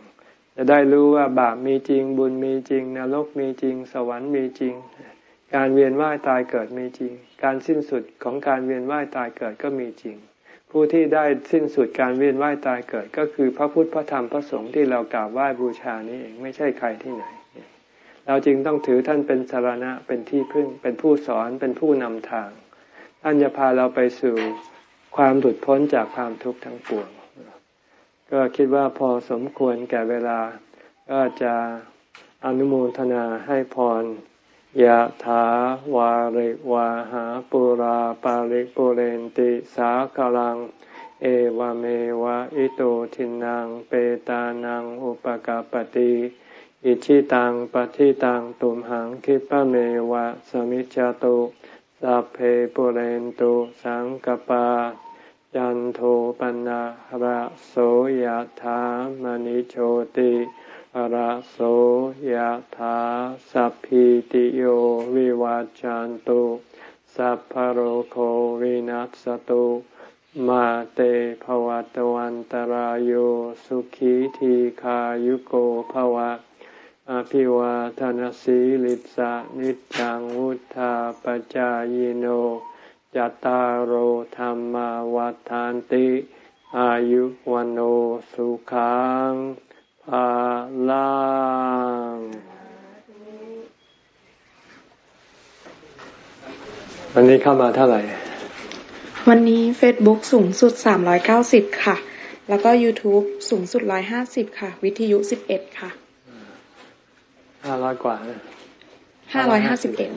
จะได้รู้ว่าบาปมีจริงบุญมีจริงนรกมีจริง สวรรค์มีจริง การเวียนว่ายตายเกิดมีจริง การสิ้นสุดของการเวียนว่ายตายเกิดก็มีจริง ผู้ที่ได้สิ้นสุดการเวียนว่ายตายเกิด ก็คือพระพุทธพระธรรมพระสงฆ์ที่เรากราบไหว้บูชานี้เองไม่ใช่ใครที่ไหน เราจึงต้องถือท่านเป็นสารณะเป็นที่พึ่ง เป็นผู้สอนเป็นผู้นำทางท่านจะพาเราไปสู่ความหลุดพ้นจากความทุกข์ทั้งปวง ก็คิดว่าพอสมควรแก่เวลาก็จะอนุโมทนาให้พร ยะถาวาริวาหาปุราปาริปุเรนติสากลัง เอวเมวะอิโตทินังเปตานังอุปกาปติอิชิตังปฏิตังตุมหังคิปะเมวะสมิจจตุสัพเพปุเรนตุสังกปาจันโทปนะระโสยถามณิโชติ ระโสยถาสัพพิติโยวิวัจจันตุสัพพโรโควินัสตุมาเตภวัตวันตรโยสุขีทีขายุโกภวะ อภิวาทานสีลิสานิจังวุธาปจายโนจตารโหธรรมวัฏานติ อายุวันโอสุขัง ภาลังวันนี้เข้ามาเท่าไหร่ วันนี้ Facebook สูงสุด 390 ค่ะ แล้วก็ YouTube สูงสุด 150 ค่ะ วิทยุ 11 ค่ะห้าร้อยกว่าห้าร้อยห้าสิบเอ็ด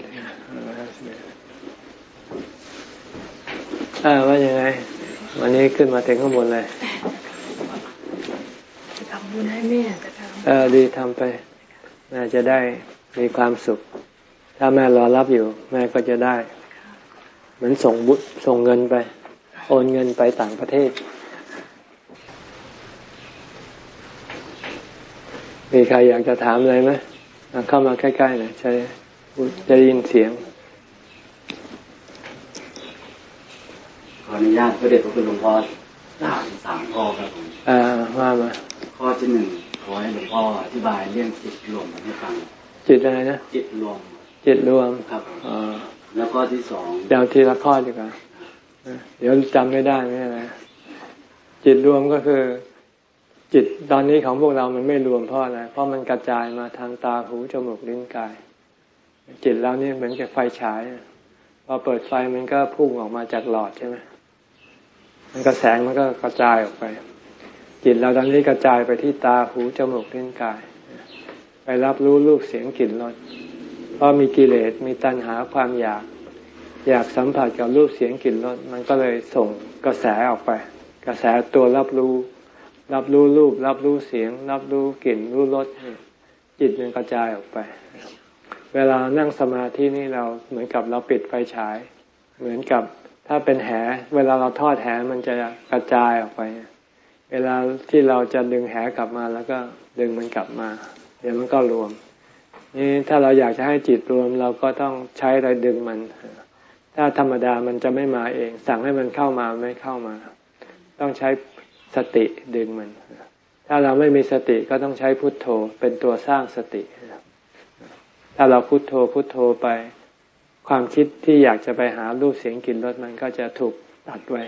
อ่าว่ายังไง วันนี้ขึ้นมาถึงข้างบนเลยจะ ทำบุญให้แม่จะทำเออดีทำไปแม่จะได้มีความสุข ถ้าแม่รอรับอยู่ แม่ก็จะได้ เหมือนส่งบุตรส่งเงินไป โอนเงินไปต่างประเทศ มีใครอยากจะถามอะไรไหมเข้ามาใกล้ๆหน่อยใช่จะยินเสียงขออนุญาตพระเดชพระคุณหลวงพ่อ ถามสามข้อครับผมอ่าว่ามาข้อที่หนึ่งขอให้หลวงพ่ออธิบายเรื่องจิตรวมให้ฟัง จิตอะไรนะ จิตรวม จิตรวมครับอ่าแล้วก็ที่สองเดี๋ยวทีละข้อดีกว่าเดี๋ยวจำไม่ได้ไม่อะไรจิตรวมก็คือ จิตตอนนี้ของพวกเรามันไม่รวมเพราะอะไรเพราะมันกระจายมาทางตาหูจมูกลิ้นกาย จิตเรานี่เหมือนกับไฟฉายพอเปิดไฟมันก็พุ่งออกมาจากหลอดใช่ไหม มันก็แสงมันก็กระจายออกไป จิตเราตอนนี้กระจายไปที่ตาหูจมูกลิ้นกาย ไปรับรู้รูปเสียงกลิ่นรสเพราะมีกิเลสมีตัณหาความอยาก อยากสัมผัสกับรูปเสียงกลิ่นรสมันก็เลยส่งกระแสออกไป กระแสตัวรับรู้ รับรู้รูป รับรู้เสียง รับรู้กลิ่นรู้รสจิตมันกระจายออกไป เวลานั่งสมาธินี่เราเหมือนกับเราปิดไฟฉาย เหมือนกับ ถ้าเป็นแหเวลาเราทอดแหมันจะกระจายออกไป เวลาที่เราจะดึงแหกลับมาแล้วก็ดึงมันกลับมา เดี๋ยวมันก็รวม นี่ถ้าเราอยากจะให้จิตรวมเราก็ต้องใช้อะไรดึงมัน ถ้าธรรมดามันจะไม่มาเอง สั่งให้มันเข้ามาไม่เข้ามา ต้องใช้สติดึงมัน ถ้าเราไม่มีสติก็ต้องใช้พุทโธเป็นตัวสร้างสติ ถ้าเราพุทโธพุทโธไป ความคิดที่อยากจะไปหารูปเสียงกลิ่นรสมันก็จะถูกตัดไว้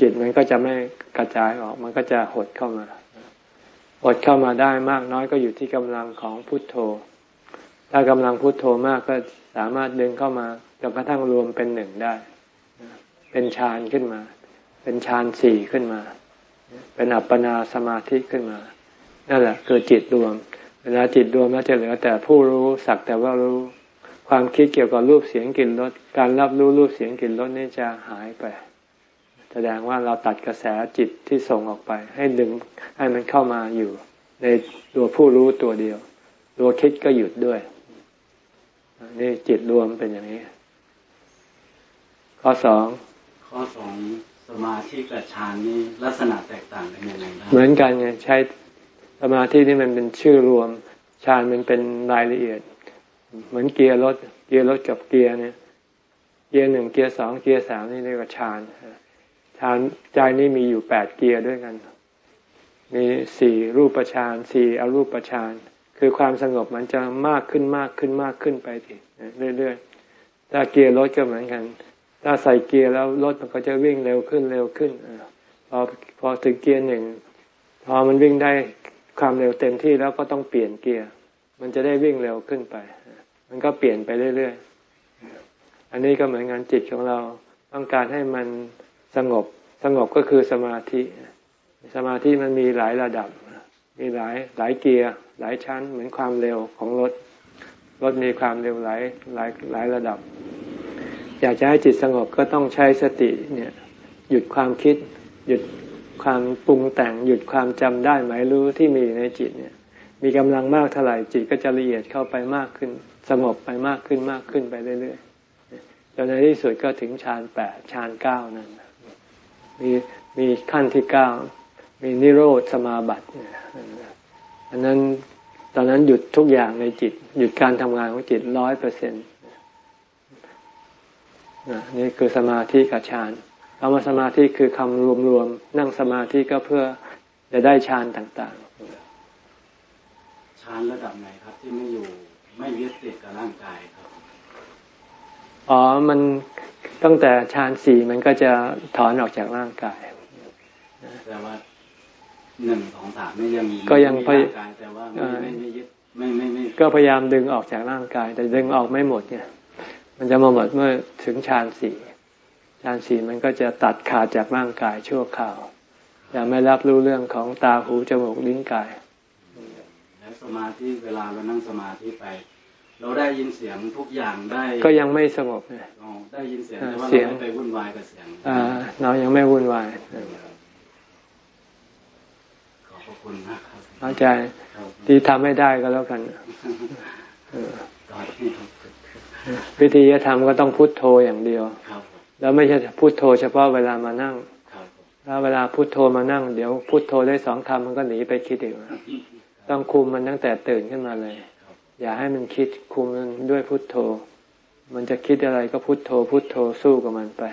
จิตมันก็จะไม่กระจายออก มันก็จะหดเข้ามาหดเข้ามาได้มากน้อยก็อยู่ที่กำลังของพุทโธ ถ้ากำลังพุทโธมากก็สามารถดึงเข้ามาจนกระทั่งรวมเป็นหนึ่งได้ เป็นฌานขึ้นมา เป็นฌานสี่ขึ้นมา เป็นอัปปนาสมาธิขึ้นมา นั่นแหละคือจิตรวม เวลาจิตรวมแล้วจะเหลือแต่ผู้รู้สักแต่ว่ารู้ ความคิดเกี่ยวกับรูปเสียงกลิ่นรสการรับรู้รูปเสียงกลิ่นรสนี่จะหายไป แสดงว่าเราตัดกระแสจิตที่ส่งออกไป ให้ดึงให้มันเข้ามาอยู่ ในตัวผู้รู้ตัวเดียว ตัวคิดก็หยุดด้วยนี่จิตรวมเป็นอย่างนี้ ข้อสองข้อสองสมาธิกับฌานนี่ลักษณะแตกต่างกันยังไงบ้างเหมือนกันไงใช้สมาธินี่มันเป็นชื่อรวมฌานมันเป็นรายละเอียด เหมือนเกียร์รถ เกียร์รถกับเกียร์เนี่ย เกียร์หนึ่งเกียร์สองเกียร์สามนี่เรียกว่าฌานฌานใจนี่มีอยู่แปดเกียร์ด้วยกัน มีสี่รูปฌานสี่อรูปฌานคือความสงบมันจะมากขึ้นมากขึ้นมากขึ้นไปทีเรื่อยๆถ้าเกียร์รถก็เหมือนกัน ถ้าใส่เกียร์แล้วรถมันก็จะวิ่งเร็วขึ้นเร็วขึ้นพอพอถึงเกียร์หนึ่งพอมันวิ่งได้ความเร็วเต็มที่แล้วก็ต้องเปลี่ยนเกียร์ มันจะได้วิ่งเร็วขึ้นไป มันก็เปลี่ยนไปเรื่อยๆ อันนี้ก็เหมือนงานจิตของเราต้องการให้มันสงบ สงบก็คือสมาธิ สมาธิมันมีหลายระดับ มีหลายหลายเกียร์ หลายชั้น เหมือนความเร็วของรถ รถมีความเร็วหลายหลายหลายระดับ อยากจะให้จิตสงบก็ต้องใช้สติเนี่ยหยุดความคิด หยุดความปรุงแต่ง หยุดความจำได้หมายรู้ที่มีในจิตเนี่ย มีกำลังมากเท่าไหร่จิตก็จะละเอียดเข้าไปมากขึ้น สงบไปมากขึ้นมากขึ้นไปเรื่อยๆจนในที่สุดก็ถึงฌานแปดฌานเก้านั่นมีมีขั้นที่เก้ามีนิโรธสมาบัติอันนั้นตอนนั้นหยุดทุกอย่างในจิต หยุดการทำงานของจิตร้อยเปอร์เซ็นต์นี่คือสมาธิกับฌานคำว่าสมาธิคือคำรวมๆนั่งสมาธิก็เพื่อจะได้ฌานต่างๆ ฌานระดับไหนครับ ที่ไม่อยู่ไม่ยึดติดกับร่างกายครับ อ๋อ มันตั้งแต่ฌานสี่มันก็จะถอนออกจากร่างกายแต่ว่าหนึ่งของสามไม่ยังก็ยังพยายแต่ว่าไม่ไม่ยึดไม่ไม่ไม่ก็พยายามดึงออกจากร่างกาย แต่ดึงออกไม่หมดเนี่ย มันจะมาหมดเมื่อถึงฌานสี่ฌานสี่มันก็จะตัดขาดจากร่างกายชั่วคราวอย่าไม่รับรู้เรื่องของตาหูจมูกลิ้นกาย แล้วสมาธิเวลาเรานั่งสมาธิไป เราได้ยินเสียงทุกอย่างได้ ก็ยังไม่สงบเลยได้ยินเสียงแต่ว่าเราไม่ไปวุ่นวายกับเสียงอ่าเรายังไม่วุ่นวายขอบคุณมากครับเข้าใจที่ทำให้ได้ก็แล้วกันวิธีจะทำก็ต้องพุโทโธอย่างเดียวแล้วไม่ใช่พุโทโธเฉพาะเวลามานั่งถ้าเวลาพุโทโธมานั่ง เดี๋ยวพุโทโธได้สองคำมันก็หนีไปคิดอีก ต้องคุมมันตั้งแต่ตื่นขึ้นมาเลย อย่าให้มันคิดคุมมันด้วยพุโทโธ มันจะคิดอะไรก็พุโทโธ พุโทโธสู้กับมันไป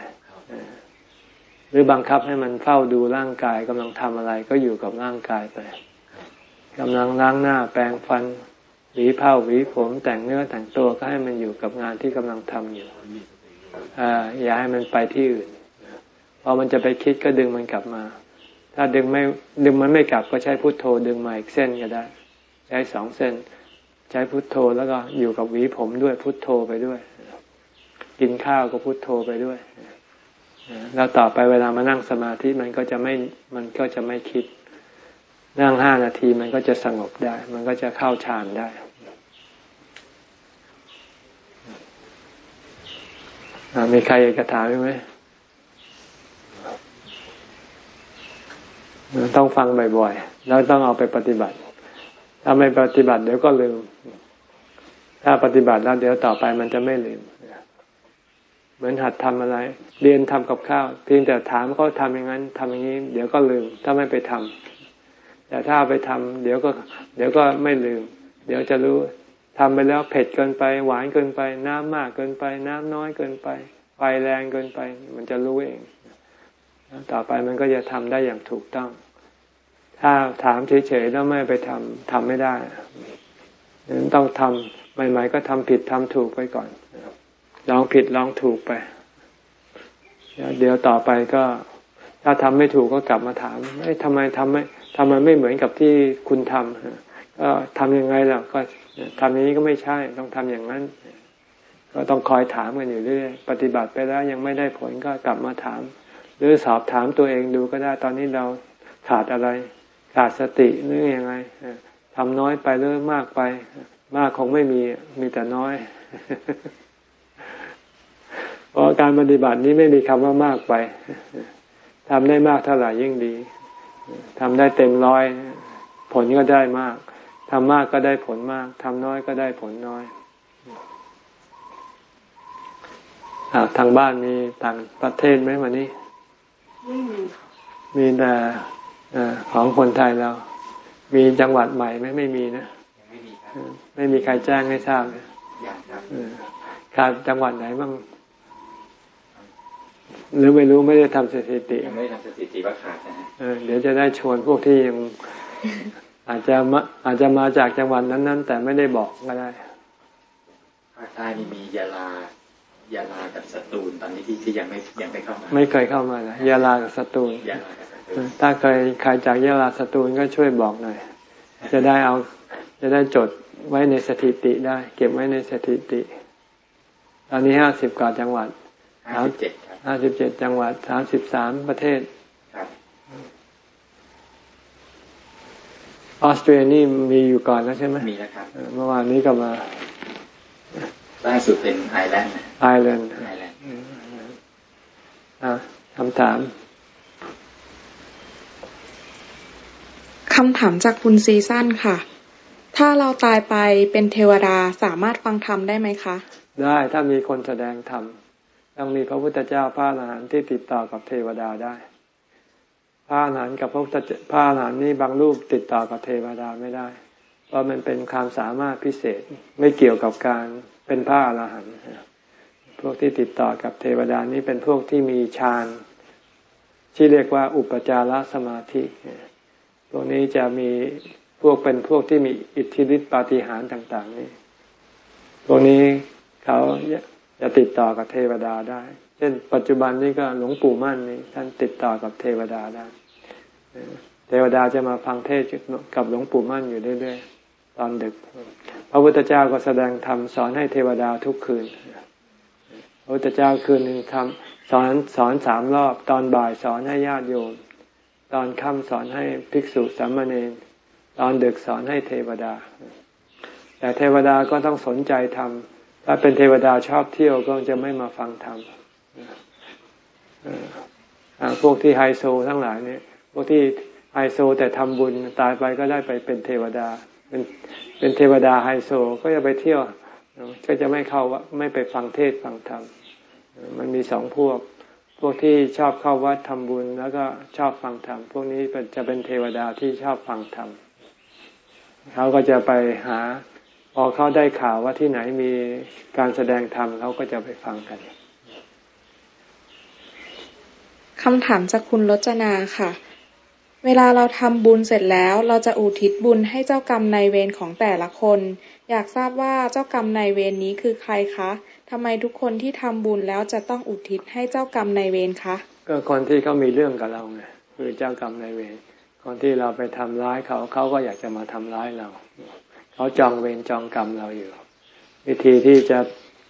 หรือบังคับให้มันเฝ้าดูร่างกายกำลังทำอะไรก็อยู่กับร่างกายไปกำลังล้างหน้าแปรงฟันหวีผ้าหวีผมแต่งเนื้อแต่งตัวก็ให้มันอยู่กับงานที่กำลังทำอยู่อย่าให้มันไปที่อื่นพอมันจะไปคิดก็ดึงมันกลับมา ถ้าดึงไม่ดึงมันไม่กลับก็ใช้พุทโธดึงมาอีกเส้นก็ได้ ใช้สองเส้น ใช้พุทโธแล้วก็อยู่กับหวีผมด้วยพุทโธไปด้วย กินข้าวก็พุทโธไปด้วยแล้วต่อไปเวลามานั่งสมาธิมันก็จะไม่มันก็จะไม่คิด นั่งห้านาทีมันก็จะสงบได้ มันก็จะเข้าฌานได้มีใครอยากจะถามไหม ต้องฟังบ่อยๆ แล้วต้องเอาไปปฏิบัติ ถ้าไม่ปฏิบัติเดี๋ยวก็ลืม ถ้าปฏิบัติแล้วเดี๋ยวต่อไปมันจะไม่ลืม เหมือนหัดทำอะไร เรียนทำกับข้าว เพียงแต่ถามเขาทำอย่างนั้นทำอย่างนี้ เดี๋ยวก็ลืม ถ้าไม่ไปทำแต่ถ้าไปทำเดี๋ยวก็ เดี๋ยวก็ไม่ลืม เดี๋ยวจะรู้ทำไปแล้วเผ็ดเกินไป หวานเกินไป น้ำมากเกินไป น้ำน้อยเกินไป ไฟแรงเกินไป มันจะรู้เอง ต่อไปมันก็จะทำได้อย่างถูกต้อง ถ้าถามเฉยๆแล้วไม่ไปทำทำไม่ได้นั้นต้องทำใหม่ ๆ ก็ทำผิดทำถูกไปก่อนลองผิดลองถูกไป เดี๋ยวต่อไปก็ ถ้าทำไม่ถูกก็กลับมาถามไอ้ทำไมทำไม่ทำไมไม่เหมือนกับที่คุณทำก็ทำยังไงล่ะก็ทำอย่างนี้ก็ไม่ใช่ ต้องทำอย่างนั้น ก็ต้องคอยถามกันอยู่เรื่อยปฏิบัติไปแล้วยังไม่ได้ผลก็กลับมาถาม หรือสอบถามตัวเองดูก็ได้ตอนนี้เราขาดอะไร ขาดสติหรืออยังไงทำน้อยไปหรือมากไป มากคงไม่มีมีแต่น้อยเพราะการปฏิบัตินี้ไม่มีคำว่ามากไปทำได้มากเท่าไหร่ยิ่งดีทำได้เต็มร้อย ผลก็ได้มากทำมากก็ได้ผลมากทำน้อยก็ได้ผลน้อยอทางบ้านมีต่างประเทศไหมวันนี้ ไม่มีมีแต่ ของคนไทยเรา มีจังหวัดใหม่ไหมไม่มีนะไม่มีไม่มีใครแจ้งให้ทราบเลยขาดจังหวัดไหนบ้างหรือไม่รู้ไม่ได้ทำสถิติไม่ได้ทำสถิติว่าขาดนะฮะเดี๋ยวจะได้ชวนพวกที่ยังอาจจะมาอาจจะมาจากจังหวัดนั้น ๆ แต่ไม่ได้บอกก็ได้ภาคใต้มียาลายาลากับสตูลตอนนี้ที่ที่ยังไม่ยังไม่เข้ามา ไม่เคยเข้ามานะยาลากับสตูลยาลากับสตูล ถ้าเคยใครจากยาลาสตูลก็ช่วยบอกหน่อย จะได้เอาจะได้จดไว้ในสถิติได้ เก็บไว้ในสถิติ ตอนนี้ห้าสิบกว่าจังหวัดห้าสิบเจ็ดครับห้าสิบเจ็ดจังหวัดสามสิบสามประเทศครับออสเตรียนี่มีอยู่ก่อนแล้วใช่ไหมมีแล้วครับเออเมื่อวานนี้ก็มาล่าสุดเป็นไอร์แลนด์นะไอร์แลนด์ไอร์แลนด์อะคำถาม คำถามจากคุณซีซั่นค่ะ ถ้าเราตายไปเป็นเทวดาสามารถฟังธรรมได้ไหมคะ ได้ถ้ามีคนแสดงธรรมต้องมีพระพุทธเจ้าพระอรหันต์ที่ติดต่อกับเทวดาได้ พระอรหันต์กับพระพุทธเจ้าพระอรหันต์นี่บางรูปติดต่อกับเทวดาไม่ได้ เพราะมันเป็นความสามารถพิเศษไม่เกี่ยวกับการเป็นพระอรหันต์พวกที่ติดต่อกับเทวดานี่เป็นพวกที่มีฌานที่เรียกว่าอุปจารสมาธิ วกนี้จะมีพวกเป็นพวกที่มีอิทธิฤทธิปาฏิหาริย์ต่าง ๆ นี่พวกนี้เขาจะติดต่อกับเทวดาได้ เช่น ปัจจุบันนี้ก็หลวงปู่มั่นนี่ท่านติดต่อกับเทวดาได้เทวดาจะมาฟังเทศกับหลวงปู่มั่นอยู่เรื่อยๆตอนดึก พระพุทธเจ้าก็แสดงธรรมสอนให้เทวดาทุกคืน พระพุทธเจ้าคืนหนึ่งทำสอนสอนสามรอบตอนบ่ายสอนให้ญาติโยม ตอนค่ำสอนให้ภิกษุสามเณรตอนดึกสอนให้เทวดา แต่เทวดาก็ต้องสนใจทำถ้าเป็นเทวดาชอบเที่ยวก็จะไม่มาฟังธรรมพวกที่ไฮโซทั้งหลายเนี่ยพวกที่ไฮโซแต่ทำบุญตายไปก็ได้ไปเป็นเทวดา เป็นเป็นเทวดาไฮโซก็จะไปเที่ยวก็จะไม่เข้าไม่ไปฟังเทศฟังธรรมมันมีสองพวก พวกที่ชอบเข้าวัดทำบุญ แล้วก็ชอบฟังธรรมพวกนี้จะเป็นเทวดาที่ชอบฟังธรรมเขาก็จะไปหาพอเขาได้ข่าวว่าที่ไหนมีการแสดงธรรมเขาก็จะไปฟังกันคำถามจากคุณรจนาค่ะ เวลาเราทำบุญเสร็จแล้ว เราจะอุทิศบุญให้เจ้ากรรมนายเวรของแต่ละคน อยากทราบว่าเจ้ากรรมนายเวรนี้คือใครคะ ทำไมทุกคนที่ทำบุญแล้วจะต้องอุทิศให้เจ้ากรรมนายเวรคะ ก็คนที่เขามีเรื่องกับเราไงคือเจ้ากรรมนายเวรคนที่เราไปทำร้ายเขาเขาก็อยากจะมาทำร้ายเราเขาจองเวรจองกรรมเราอยู่ วิธีที่จะ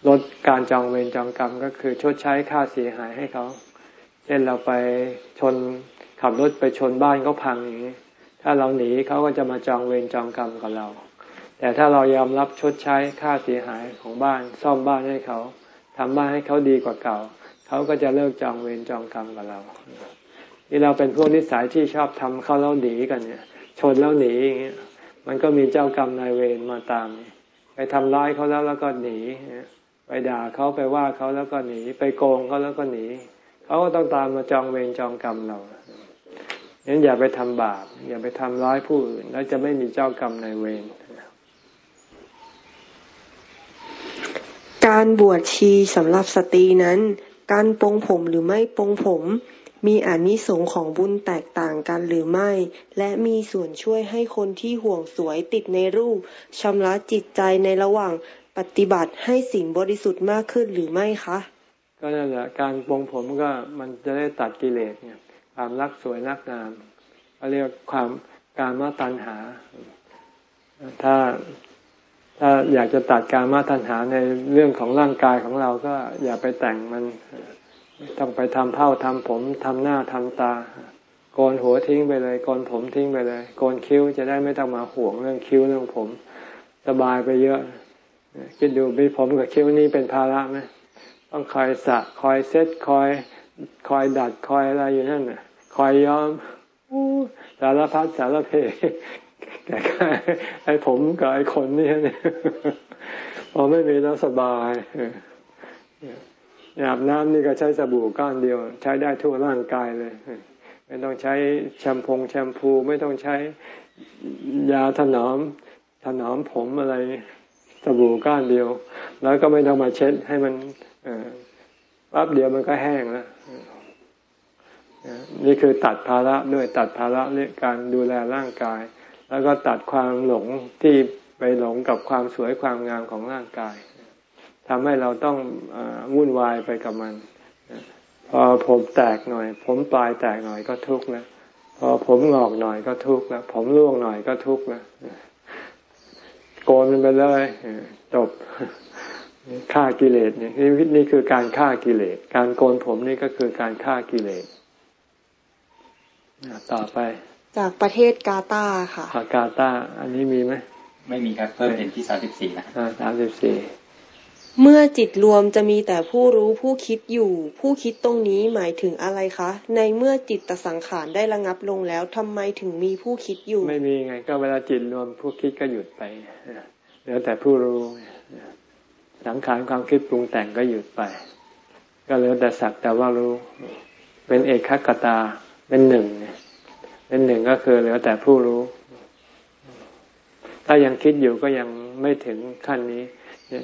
ลดการจองเวรจองกรรมก็คือชดใช้ค่าเสียหายให้เขาเช่นเราไปชนขับรถไปชนบ้านเขาพังอย่างนี้ ถ้าเราหนีเขาก็จะมาจองเวรจองกรรมกับเรา แต่ถ้าเรายอมรับชดใช้ค่าเสียหายของบ้าน ซ่อมบ้านให้เขาทำบ้านให้เขาดีกว่าเก่า เขาก็จะเลิกจองเวรจองกรรมกับเรานี่เราเป็นพวกนิสัยที่ชอบทำเขาแล้วหนีกันเนี่ย ชนแล้วหนีอย่างเงี้ยมันก็มีเจ้ากรรมนายเวรมาตาม ไปทำร้ายเขาแล้วแล้วก็หนีไปด่าเขาไปว่าเขาแล้วก็หนี ไปโกงเขาแล้วก็หนีเขาก็ต้องตามมาจองเวรจองกรรมเรางั้นอย่าไปทำบาป อย่าไปทำร้ายผู้อื่นแล้วจะไม่มีเจ้ากรรมนายเวร การบวชชีสำหรับสตรีนั้น การปรงผมหรือไม่ปรงผม มีอานิสงส์ของบุญแตกต่างกันหรือไม่ และมีส่วนช่วยให้คนที่ห่วงสวยติดในรูปชำระจิตใจในระหว่างปฏิบัติให้สิ่งบริสุทธิ์มากขึ้นหรือไม่คะ ก็นั่นแหละการปรงผมก็มันจะได้ตัดกิเลสเนี่ยความรักสวยรักงามเขาเรียกความการมาตัณหา ถ้า ถ้าอยากจะตัดการมาตัณหาในเรื่องของร่างกายของเราก็อย่าไปแต่งมันต้องไปทำเผ้าทำผมทำหน้าทำตาโกนหัวทิ้งไปเลยโกนผมทิ้งไปเลยโกนคิ้วจะได้ไม่ต้องมาห่วงเรื่องคิ้วเรื่องผม สบายไปเยอะคิดดูมีผมกับคิ้วนี่เป็นภาระไหมต้องคอยสระคอยเซ็ตคอยคอยดัดคอยอะไรอยู่นั่นน่ะคอยย้อมอู้สารพัดสารเพ แต่ไอ้ผมกับไอ้ขนนี่เนี่ยพอไม่มีแล้วสบายอาบน้ำนี่ก็ใช้สบู่ก้อนเดียว ใช้ได้ทั่วร่างกายเลย ไม่ต้องใช้แชมพงแชมพู ไม่ต้องใช้ยาถนอมถนอมผมอะไรสบู่ก้อนเดียว แล้วก็ไม่ต้องมาเช็ดให้มันปั๊บเดียวมันก็แห้งแล้วนี่คือตัดภาระด้วยตัดภาระเรื่องการดูแลร่างกาย แล้วก็ตัดความหลงที่ไปหลงกับความสวยความงามของร่างกายทำให้เราต้องอวุ่นวายไปกับมัน พอผมแตกหน่อย ผมปลายแตกหน่อยก็ทุกข์แล้วพอผมงอกหน่อยก็ทุกข์แล้ว ผมร่วงหน่อยก็ทุกข์แล้วโกนมันไปเลยจบฆ่ากิเลสเนี่ยนี่นี่คือการฆ่ากิเลส การโกนผมนี่ก็คือการฆ่ากิเลสต่อไป จากประเทศกาตาค่ะกาตาอันนี้มีไหมไม่มีครับเพิ่มเป็นที่สามสิบสี่นะสามสิบสี่เมื่อจิตรวมจะมีแต่ผู้รู้ผู้คิดอยู่ ผู้คิดตรงนี้หมายถึงอะไรคะ ในเมื่อจิตตสังขารได้ระงับลงแล้วทำไมถึงมีผู้คิดอยู่ ไม่มีไง ก็เวลาจิตรวมผู้คิดก็หยุดไปเหลือแต่ผู้รู้สังขารความคิดปรุงแต่งก็หยุดไป ก็เหลือแต่สักแต่ว่ารู้ เป็นเอกขกตาเป็นหนึ่งเป็นหนึ่งก็คือเหลือแต่ผู้รู้ ถ้ายังคิดอยู่ก็ยังไม่ถึงขั้นนี้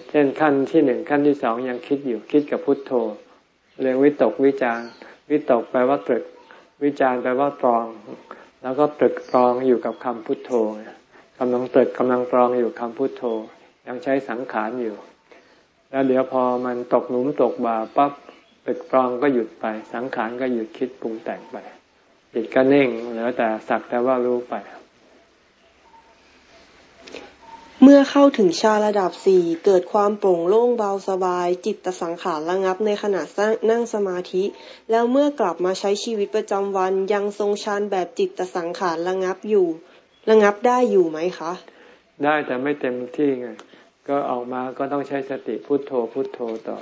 เช่นขั้นที่หนึ่งขั้นที่สองยังคิดอยู่คิดกับพุทโธ เรียกวิตกวิจารวิตกแปลว่าตรึก วิจารแปลว่าตรอง แล้วก็ตรึกตรองอยู่กับคำพุทโธกำลังตรึกกำลังตรองอยู่คำพุทโธ ยังใช้สังขารอยู่ แล้วเดี๋ยวพอมันตกหนุมตกบาปั๊บตรึกตรองก็หยุดไป สังขารก็หยุดคิดปรุงแต่งไป จิตก็เน่งเหลือแต่สักแต่ว่ารู้ไป เมื่อเข้าถึงชาระดับสี่เกิดความโปร่งโล่งเบาสบาย จิตตสังขารระงับในขณะนั่งสมาธิ แล้วเมื่อกลับมาใช้ชีวิตประจำวันยังทรงฌานแบบจิตตสังขารระงับอยู่ ระงับได้อยู่ไหมคะ ได้แต่ไม่เต็มที่ไงก็ออกมาก็ต้องใช้สติพุโทโธพุโทโธต่อ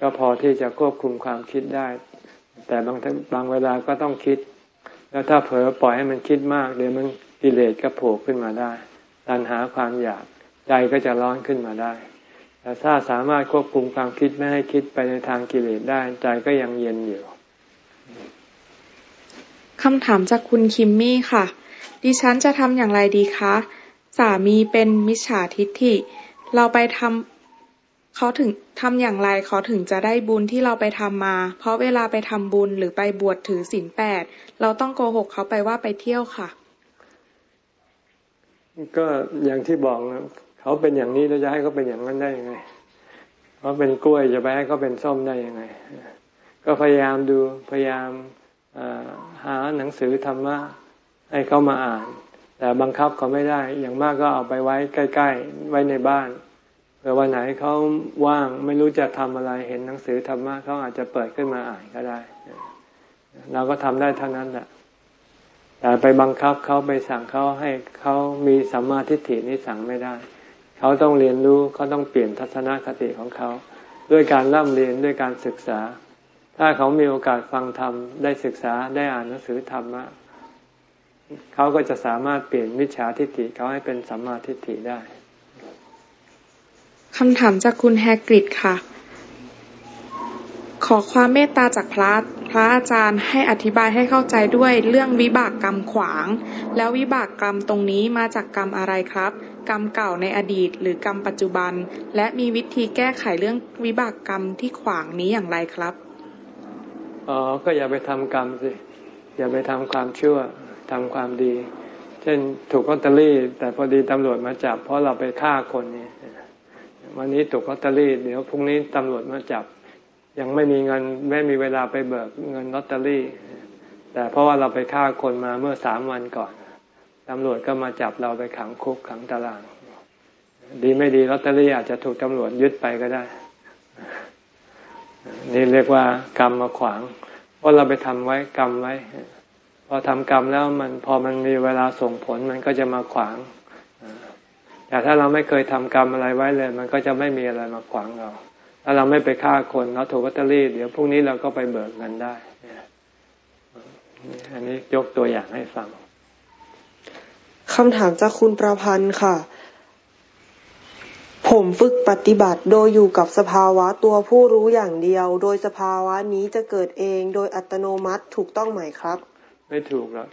ก็พอที่จะควบคุมความคิดได้ แต่บางบางเวลาก็ต้องคิด แล้วถ้าเผลอปล่อยให้มันคิดมากเดี๋ยวมันกิเลสก็โผล่ขึ้นมาได้ตัณหาความอยากใจก็จะร้อนขึ้นมาได้ แต่ถ้าสามารถควบคุมความคิดไม่ให้คิดไปในทางกิเลสได้ใจก็ยังเย็นอยู่คำถามจากคุณคิมมี่ค่ะ ดิฉันจะทำอย่างไรดีคะ สามีเป็นมิจฉาทิฏฐิ เราไปทำ เขาถึงทำอย่างไรเขาถึงจะได้บุญที่เราไปทำมา เพราะเวลาไปทำบุญหรือไปบวชถือศีลแปดเราต้องโกหกเขาไปว่าไปเที่ยวค่ะ ก็อย่างที่บอกนะเขาเป็นอย่างนี้เราจะให้เขาเป็นอย่างนั้นได้ยังไงเขาเป็นกล้วยจะไปให้เขาเป็นส้มได้ยังไง ก็พยายามดูพยายามหาหนังสือธรรมะให้เขามาอ่าน แต่บังคับเขาไม่ได้ อย่างมากก็เอาไปไว้ใกล้ ๆ ไว้ในบ้าน เผื่อวันไหนเขาว่างไม่รู้จะทำอะไรเห็นหนังสือธรรมะเขาอาจจะเปิดขึ้นมาอ่านก็ได้ เราก็ทำได้เท่านั้นแหละแต่ไปบังคับเขาไปสั่งเขาให้เขามีสัมมาทิฏฐินี้สั่งไม่ได้ เขาต้องเรียนรู้เขาต้องเปลี่ยนทัศนคติของเขาด้วยการร่ำเรียนด้วยการศึกษา ถ้าเขามีโอกาสฟังธรรมได้ศึกษาได้อ่านหนังสือธรรมะเขาก็จะสามารถเปลี่ยนมิจฉาทิฏฐิเขาให้เป็นสัมมาทิฏฐิได้ คำถามจากคุณแฮกริดค่ะ ขอความเมตตาจากพระพระอาจารย์ให้อธิบายให้เข้าใจด้วยเรื่องวิบากกรรมขวาง แล้ววิบากกรรมตรงนี้มาจากกรรมอะไรครับ กรรมเก่าในอดีต หรือกรรมปัจจุบัน และมีวิธีแก้ไขเรื่องวิบากกรรมที่ขวางนี้อย่างไรครับอ๋อก็อย่าไปทำกรรมสิอย่าไปทำความชั่วทำความดี เช่นถูกลอตเตอรี่ แต่พอดีตำรวจมาจับ เพราะเราไปฆ่าคนนี้ วันนี้ถูกลอตเตอรี่เดี๋ยวพรุ่งนี้ตำรวจมาจับ ยังไม่มีเงินไม่มีเวลาไปเบิกเงินลอตเตอรี่ แต่เพราะว่าเราไปฆ่าคนมาเมื่อสามวันก่อนตำรวจก็มาจับเราไปขังคุกขังตาราง ดีไม่ดีลอตเตอรี่อาจจะถูกตำรวจยึดไปก็ได้ นี่เรียกว่ากรรมมาขวาง เพราะเราไปทำไว้กรรมไว้ พอทำกรรมแล้วมันพอมันมีเวลาส่งผลมันก็จะมาขวาง แต่ถ้าเราไม่เคยทำกรรมอะไรไว้เลย มันก็จะไม่มีอะไรมาขวางเราถ้าเราไม่ไปฆ่าคนเราถูกวัตเตอรี่เดี๋ยวพรุ่งนี้เราก็ไปเบิกเงินได้อันนี้ยกตัวอย่างให้ฟังคำถามจากคุณประพันธ์ค่ะ ผมฝึกปฏิบัติโดยอยู่กับสภาวะตัวผู้รู้อย่างเดียว โดยสภาวะนี้จะเกิดเองโดยอัตโนมัติถูกต้องไหมครับ ไม่ถูกหรอก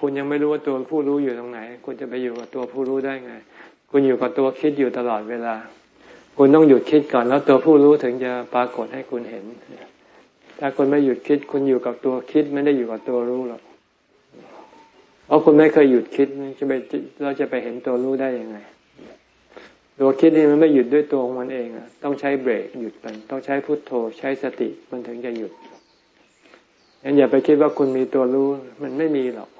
คุณยังไม่รู้ว่าตัวผู้รู้อยู่ตรงไหน คุณจะไปอยู่กับตัวผู้รู้ได้ไง คุณอยู่กับตัวคิดอยู่ตลอดเวลา คุณต้องหยุดคิดก่อนแล้วตัวผู้รู้ถึงจะปรากฏให้คุณเห็น ถ้าคุณไม่หยุดคิด คุณอยู่กับตัวคิดไม่ได้อยู่กับตัวรู้หรอกเพราะคุณไม่เคยหยุดคิดจะไปเราจะไปเห็นตัวรู้ได้ยังไง ตัวคิดนี่มันไม่หยุดด้วยตัวของมันเองอะต้องใช้เบรกหยุดมันต้องใช้พุทโธใช้สติมันถึงจะหยุดงั้นอย่าไปคิดว่าคุณมีตัวรู้ มันไม่มีหรอก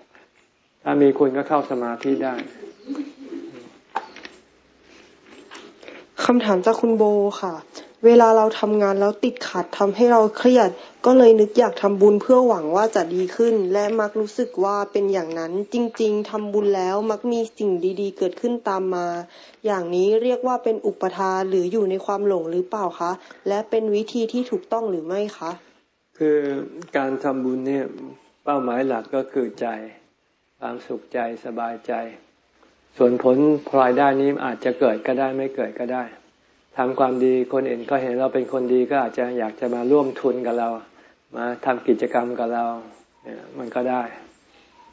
ถ้ามีคุณก็เข้าสมาธิได้ำถามจากคุณโบค่ะ เวลาเราทำงานแล้วติดขัดทำให้เราเครียด ก็เลยนึกอยากทำบุญเพื่อหวังว่าจะดีขึ้น และมักรู้สึกว่าเป็นอย่างนั้นจริง ๆทำบุญแล้วมักมีสิ่งดีๆ เกิดขึ้นตามมา อย่างนี้เรียกว่าเป็นอุปทานหรืออยู่ในความหลงหรือเปล่าคะ และเป็นวิธีที่ถูกต้องหรือไม่คะ คือการทำบุญเนี่ยเป้าหมายหลักก็คือใจความสุขใจสบายใจ ส่วนผลพลอยได้นี้อาจจะเกิดก็ได้ไม่เกิดก็ได้ ทำความดีคนอื่นก็เห็นเราเป็นคนดีก็อาจจะอยากจะมาร่วมทุนกับเรา มาทำกิจกรรมกับเราเนี่ยมันก็ได้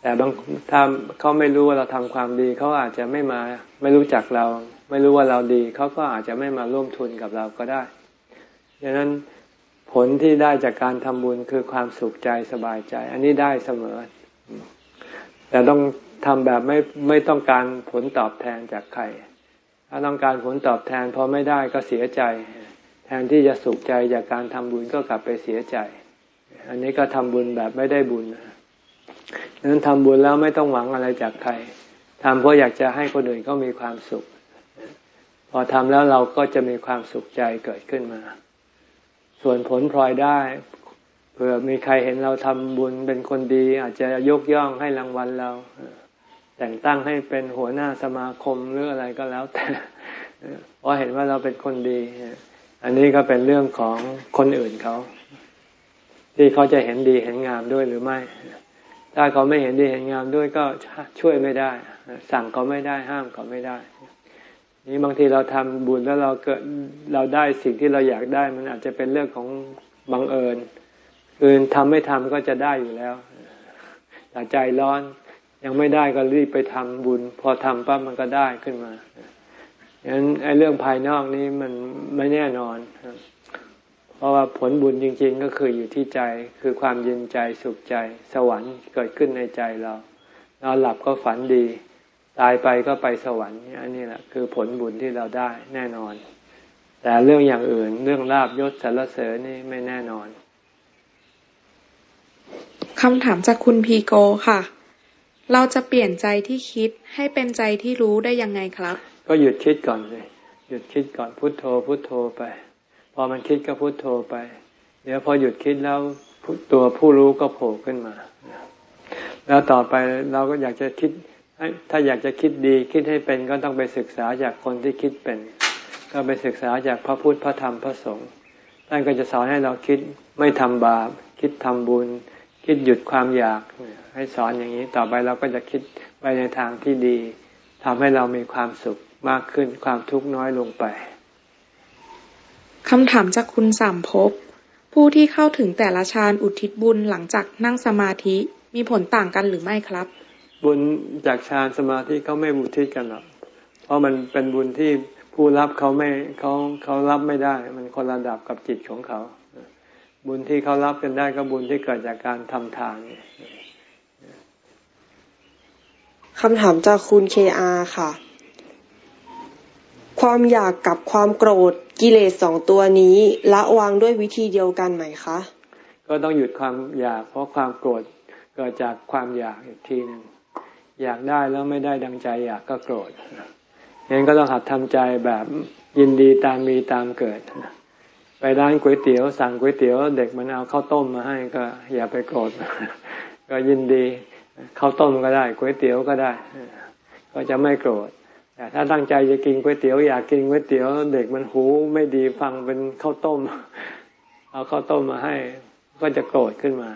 แต่บางถ้าเขาไม่รู้ว่าเราทำความดีเขาอาจจะไม่มาไม่รู้จักเรา ไม่รู้ว่าเราดีเขาก็อาจจะไม่มาร่วมทุนกับเราก็ได้ดังนั้นผลที่ได้จากการทำบุญคือความสุขใจสบายใจ อันนี้ได้เสมอ แต่ต้องทำแบบไม่ไม่ต้องการผลตอบแทนจากใคร ถ้าต้องการผลตอบแทนพอไม่ได้ก็เสียใจ แทนที่จะสุขใจจากการทำบุญก็กลับไปเสียใจ อันนี้ก็ทำบุญแบบไม่ได้บุญดังนั้นทำบุญแล้วไม่ต้องหวังอะไรจากใครทำเพราะอยากจะให้คนอื่นก็มีความสุข พอทำแล้วเราก็จะมีความสุขใจเกิดขึ้นมา ส่วนผลพลอยได้เผื่อมีใครเห็นเราทำบุญเป็นคนดี อาจจะยกย่องให้รางวัลเรา แต่งตั้งให้เป็นหัวหน้าสมาคมหรืออะไรก็แล้วแต่เพราะเห็นว่าเราเป็นคนดี อันนี้ก็เป็นเรื่องของคนอื่นเขา ที่เขาจะเห็นดีเห็นงามด้วยหรือไม่ ถ้าเขาไม่เห็นดีเห็นงามด้วยก็ช่วยไม่ได้ สั่งเขาไม่ได้ห้ามเขาไม่ได้ นี่บางทีเราทำบุญแล้วเราเกิดเราได้สิ่งที่เราอยากได้ มันอาจจะเป็นเรื่องของบังเอิญคือทำไม่ทำก็จะได้อยู่แล้วแต่ใจร้อน ยังไม่ได้ก็รีบไปทำบุญ พอทำปั๊บมันก็ได้ขึ้นมาฉะนั้นไอ้เรื่องภายนอกนี้มันไม่แน่นอน เพราะว่าผลบุญจริง ๆ ก็คืออยู่ที่ใจคือความเย็นใจสุขใจ สวรรค์เกิดขึ้นในใจเรานอนหลับก็ฝันดี ตายไปก็ไปสวรรค์อันนี้แหละคือผลบุญที่เราได้แน่นอน แต่เรื่องอย่างอื่นเรื่องลาบยศสรรเสริญนี่ไม่แน่นอนคำถามจากคุณพีโกค่ะ เราจะเปลี่ยนใจที่คิดให้เป็นใจที่รู้ได้ยังไงครับ ก็หยุดคิดก่อนเลยหยุดคิดก่อนพุโทโธพุโทโธไป พอมันคิดก็พุโทโธไป เดี๋ยวพอหยุดคิดแล้วตัวผู้รู้ก็โผล่ขึ้นมา แล้วต่อไปเราก็อยากจะคิดถ้าอยากจะคิดดีคิดให้เป็นก็ต้องไปศึกษาจากคนที่คิดเป็น ก็ไปศึกษาจากพระพุทธพระธรรมพระสงฆ์ท่านก็จะสอนให้เราคิดไม่ทำบาป คิดทำบุญ คิดหยุดความอยากให้สอนอย่างนี้ต่อไปเราก็จะคิดไปในทางที่ดีทำให้เรามีความสุขมากขึ้นความทุกข์น้อยลงไปคำถามจากคุณสามภพผู้ที่เข้าถึงแต่ละฌานอุทิศบุญหลังจากนั่งสมาธิมีผลต่างกันหรือไม่ครับ บุญจากฌานสมาธิเขาไม่อุทิศกันหรอกเพราะมันเป็นบุญที่ผู้รับเขาไม่เขาเขารับไม่ได้ มันคนระดับกับจิตของเขา บุญที่เขารับกันได้ก็บุญที่เกิดจากการทำทานคำถามจากคุณเคอาค่ะ ความอยากกับความโกรธกิเลสสองตัวนี้ละวางด้วยวิธีเดียวกันไหมคะ ก็ต้องหยุดความอยาก เพราะความโกรธเกิดจากความอยากอีกทีหนึ่งอยากได้แล้วไม่ได้ดังใจอยากก็โกรธงั้นก็ต้องหัดทำใจแบบยินดีตามมีตามเกิด ไปร้านก๋วยเตี๋ยว สั่งก๋วยเตี๋ยวเด็กมันเอาข้าวต้มมาให้ก็ อย่าไปโกรธก็ยินดีข้าวต้มก็ได้ก๋วยเตี๋ยวก็ได้ ก็จะไม่โกรธแต่ถ้าตั้งใจจะกินก๋วยเตี๋ยวอยากกินก๋วยเตี๋ยวเด็กมันหูไม่ดีฟังเป็นข้าวต้ม เอาข้าวต้มมาให้ ก็จะโกรธขึ้นมา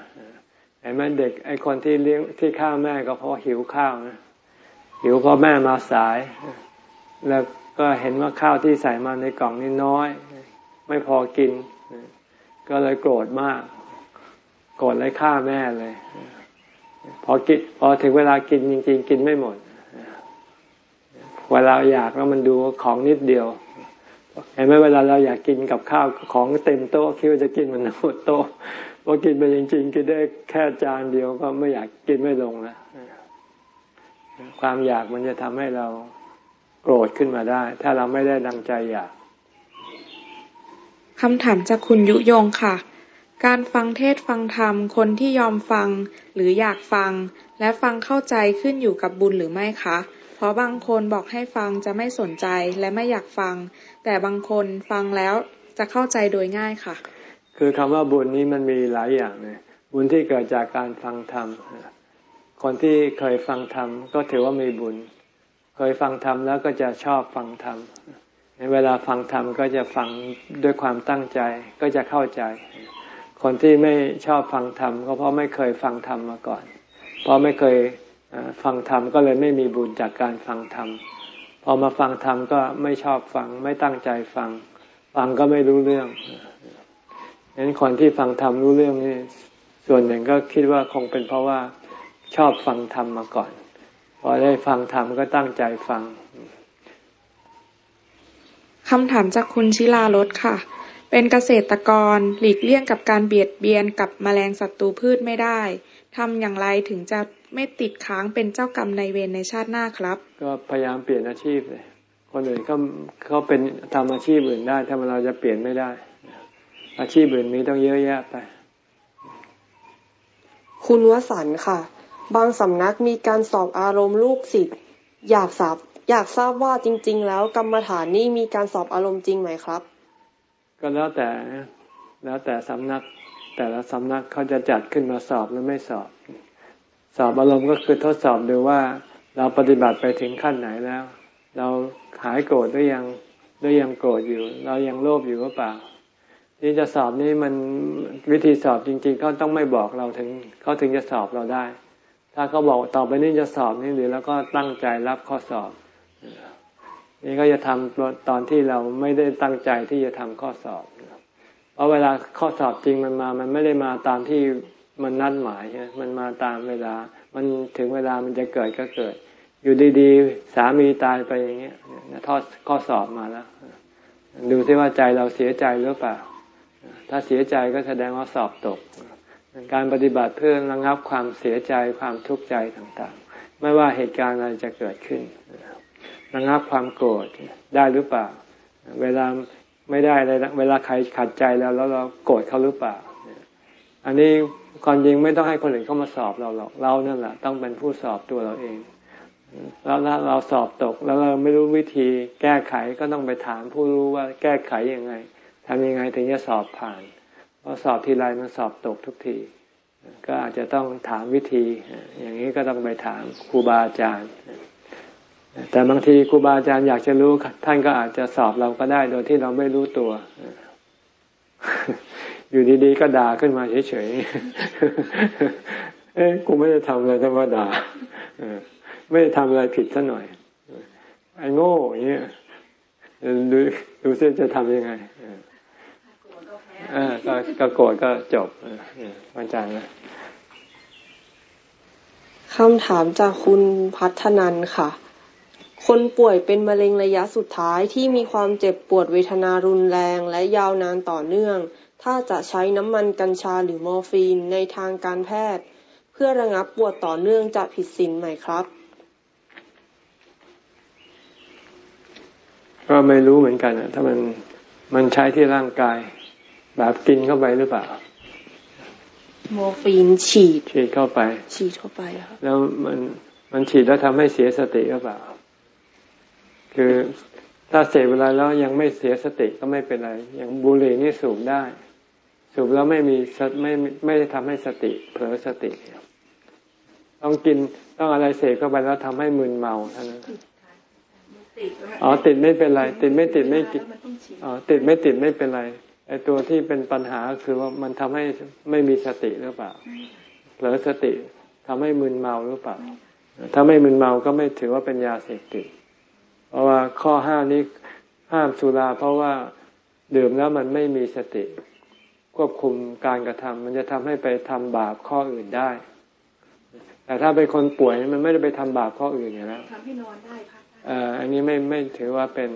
เห็นไหมเด็กไอคนที่เลี้ยงที่ข้าวแม่ก็เพราะหิวข้าวนะหิวเพราะแม่มาสาย แล้วก็เห็นว่าข้าวที่ใส่มาในกล่องนี่น้อย ไม่พอกิน ก็เลยโกรธมาก โกรธเลยฆ่าแม่เลย พอกินพอถึงเวลากินจริง ๆ กินไม่หมด เวลาอยากแล้วมันดูของนิดเดียวเห็นไหมเวลาเราอยากกินกับข้าวของเต็มโต๊ะคิดว่าจะกินมันหมดโต๊ะพอกินไปจริงๆกินได้แค่จานเดียวก็ไม่อยากกินไม่ลงแล้วความอยากมันจะทำให้เราโกรธขึ้นมาได้ ถ้าเราไม่ได้ดังใจอยาก คำถามจากคุณยุยงค่ะ การฟังเทศฟังธรรม คนที่ยอมฟังหรืออยากฟัง และฟังเข้าใจขึ้นอยู่กับบุญหรือไม่คะ เพราะบางคนบอกให้ฟังจะไม่สนใจและไม่อยากฟัง แต่บางคนฟังแล้วจะเข้าใจโดยง่ายค่ะ คือคำว่าบุญนี้มันมีหลายอย่างเลยบุญที่เกิดจากการฟังธรรม คนที่เคยฟังธรรมก็ถือว่ามีบุญ เคยฟังธรรมแล้วก็จะชอบฟังธรรม เวลาฟังธรรมก็จะฟังด้วยความตั้งใจก็จะเข้าใจ คนที่ไม่ชอบฟังธรรมก็เพราะไม่เคยฟังธรรมมาก่อน เพราะไม่เคยฟังธรรมก็เลยไม่มีบุญจากการฟังธรรมพอมาฟังธรรมก็ไม่ชอบฟังไม่ตั้งใจฟัง ฟังก็ไม่รู้เรื่องฉะนั้นคนที่ฟังธรรมรู้เรื่องนี่ส่วนหนึ่งก็คิดว่าคงเป็นเพราะว่าชอบฟังธรรมมาก่อนพอได้ฟังธรรมก็ตั้งใจฟัง คำถามจากคุณชิลารสค่ะ เป็นเกษตรกรหลีกเลี่ยงกับการเบียดเบียนกับแมลงศัตรูพืชไม่ได้ทำอย่างไรถึงจะไม่ติดค้างเป็นเจ้ากรรมในเวรในชาติหน้าครับ ก็พยายามเปลี่ยนอาชีพเลยคนอื่นเขาเขาเป็นทำอาชีพอื่นได้ถ้าเราจะเปลี่ยนไม่ได้ อาชีพอื่นมีต้องเยอะแยะไป คุณวสันค่ะ บางสำนักมีการสอบอารมณ์ลูกศิษย์อยากสอบ อยากทราบว่าจริง ๆ แล้วกรรมฐานนี่มีการสอบอารมณ์จริงไหมครับ ก็แล้วแต่แล้วแต่สำนัก แต่ละสำนักเขาจะจัดขึ้นมาสอบหรือไม่สอบ สอบอารมณ์ก็คือทดสอบดูว่าเราปฏิบัติไปถึงขั้นไหนแล้ว เราหายโกรธหรือยังหรือยังโกรธอยู่ เรายังโลภอยู่หรือเปล่าที่จะสอบนี้มันวิธีสอบจริง ๆ เขาต้องไม่บอกเราถึงเขาถึงจะสอบเราได้ ถ้าเขาบอกต่อไปนี้จะสอบนี่หรือแล้วก็ตั้งใจรับข้อสอบ นี่ก็จะทำตอนที่เราไม่ได้ตั้งใจที่จะทำข้อสอบ เพราะเวลาข้อสอบจริงมันมา มันไม่ได้มาตามที่มันนัดหมายใช่มันมาตามเวลา มันถึงเวลามันจะเกิดก็เกิด อยู่ดีๆ สามีตายไปอย่างเงี้ยทอดข้อสอบมาแล้ว ดูซิว่าใจเราเสียใจหรือเปล่า ถ้าเสียใจก็แสดงว่าสอบตก การปฏิบัติเพื่อระงับความเสียใจความทุกข์ใจต่างๆ ไม่ว่าเหตุการณ์อะไรจะเกิดขึ้น ระงับความโกรธได้หรือเปล่า เวลาไม่ได้เลยเวลาใครขัดใจแล้วแล้วเราโกรธเขาหรือเปล่า อันนี้ความจริงไม่ต้องให้คนอื่นเข้ามาสอบเราหรอกเรานั่นแหละต้องเป็นผู้สอบตัวเราเอง แล้วเราสอบตกแล้วเราไม่รู้วิธีแก้ไขก็ต้องไปถามผู้รู้ว่าแก้ไขยังไงทำยังไงถึงจะสอบผ่านเพราะสอบทีไรมันสอบตกทุกทีก็อาจจะต้องถามวิธี อย่างนี้ก็ต้องไปถามครูบาอาจารย์ แต่บางทีครูบาอาจารย์อยากจะรู้ ท่านก็อาจจะสอบเราก็ได้โดยที่เราไม่รู้ตัว อยู่ดีๆก็ด่าขึ้นมาเฉยๆเอ๊ะกูไม่ได้ทำอะไรธรรมดาไม่ได้ทำอะไรผิดซะหน่อยไอ้โง่อย่างเงี้ยดูดูซิจะทำยังไงอ่าก็โกรธก็จบอาจารย์นะคำถามจากคุณพัฒนันค่ะ คนป่วยเป็นมะเร็งระยะสุดท้ายที่มีความเจ็บปวดเวทนารุนแรงและยาวนานต่อเนื่อง ถ้าจะใช้น้ำมันกัญชาหรือมอร์ฟีนในทางการแพทย์ เพื่อระงับปวดต่อเนื่องจะผิดศีลไหมครับ ก็ไม่รู้เหมือนกันถ้ามันมันใช้ที่ร่างกาย แบบกินเข้าไปหรือเปล่า มอร์ฟีนฉีด ฉีดเข้าไป ฉีดเข้าไปครับแล้วมันมันฉีดแล้วทำให้เสียสติหรือเปล่า คือถ้าเสพเวลาแล้วยังไม่เสียสติก็ไม่เป็นไร อย่างบุหรี่นี่สูบได้ สูบแล้วไม่มีไม่ไม่ได้ทำให้สติ เผลอสติ ต้องกินต้องอะไรเสพเข้าไปแล้วทำให้มึนเมาเท่านั้นอ๋อติดไม่เป็นไร ติดไม่ติดไม่กินอ๋อติดไม่ติดไม่เป็นไรไอตัวที่เป็นปัญหาคือว่ามันทำให้ไม่มีสติหรือเปล่าเผลอสติทำให้มึนเมาหรือเปล่าถ้าไม่มึนเมาก็ไม่ถือว่าเป็นยาเสพติด เพราะว่าข้อห้านี้ห้ามสุราเพราะว่าดื่มแล้วมันไม่มีสติ ควบคุมการกระทำมันจะทำให้ไปทำบาปข้ออื่นได้ แต่ถ้าเป็นคนป่วยมันไม่ได้ไปทำบาปข้ออื่นอย่างนั้นทำให้นอนได้พักอันนี้ไม่ไม่ถือว่าเป็น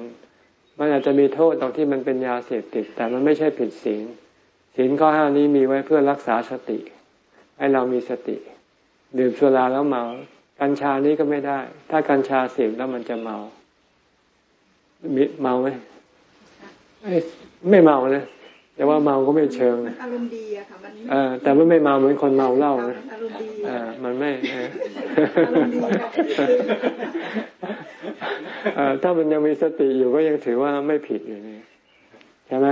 มันอาจจะมีโทษตรงที่มันเป็นยาเสพติด แต่มันไม่ใช่ผิดศีลศีลข้อห้านี้มีไว้เพื่อรักษาสติ ให้เรามีสติ ดื่มสุราแล้วเมา กัญชานี้ก็ไม่ได้ ถ้ากัญชาเสพแล้วมันจะเมา เมาไหมไม่เมาเลยแต่ว่าเมาก็ไม่เชิงนะอารมณ์ดีอะค่ะมันเออแต่ไม่ไม่เมาเหมือนคนเมาเหล้านะอารมณ์ดีอ่ามันไม่อถ้ามันยังมีสติอยู่ก็ยังถือว่าไม่ผิดอยู่นี่ใช่ไหม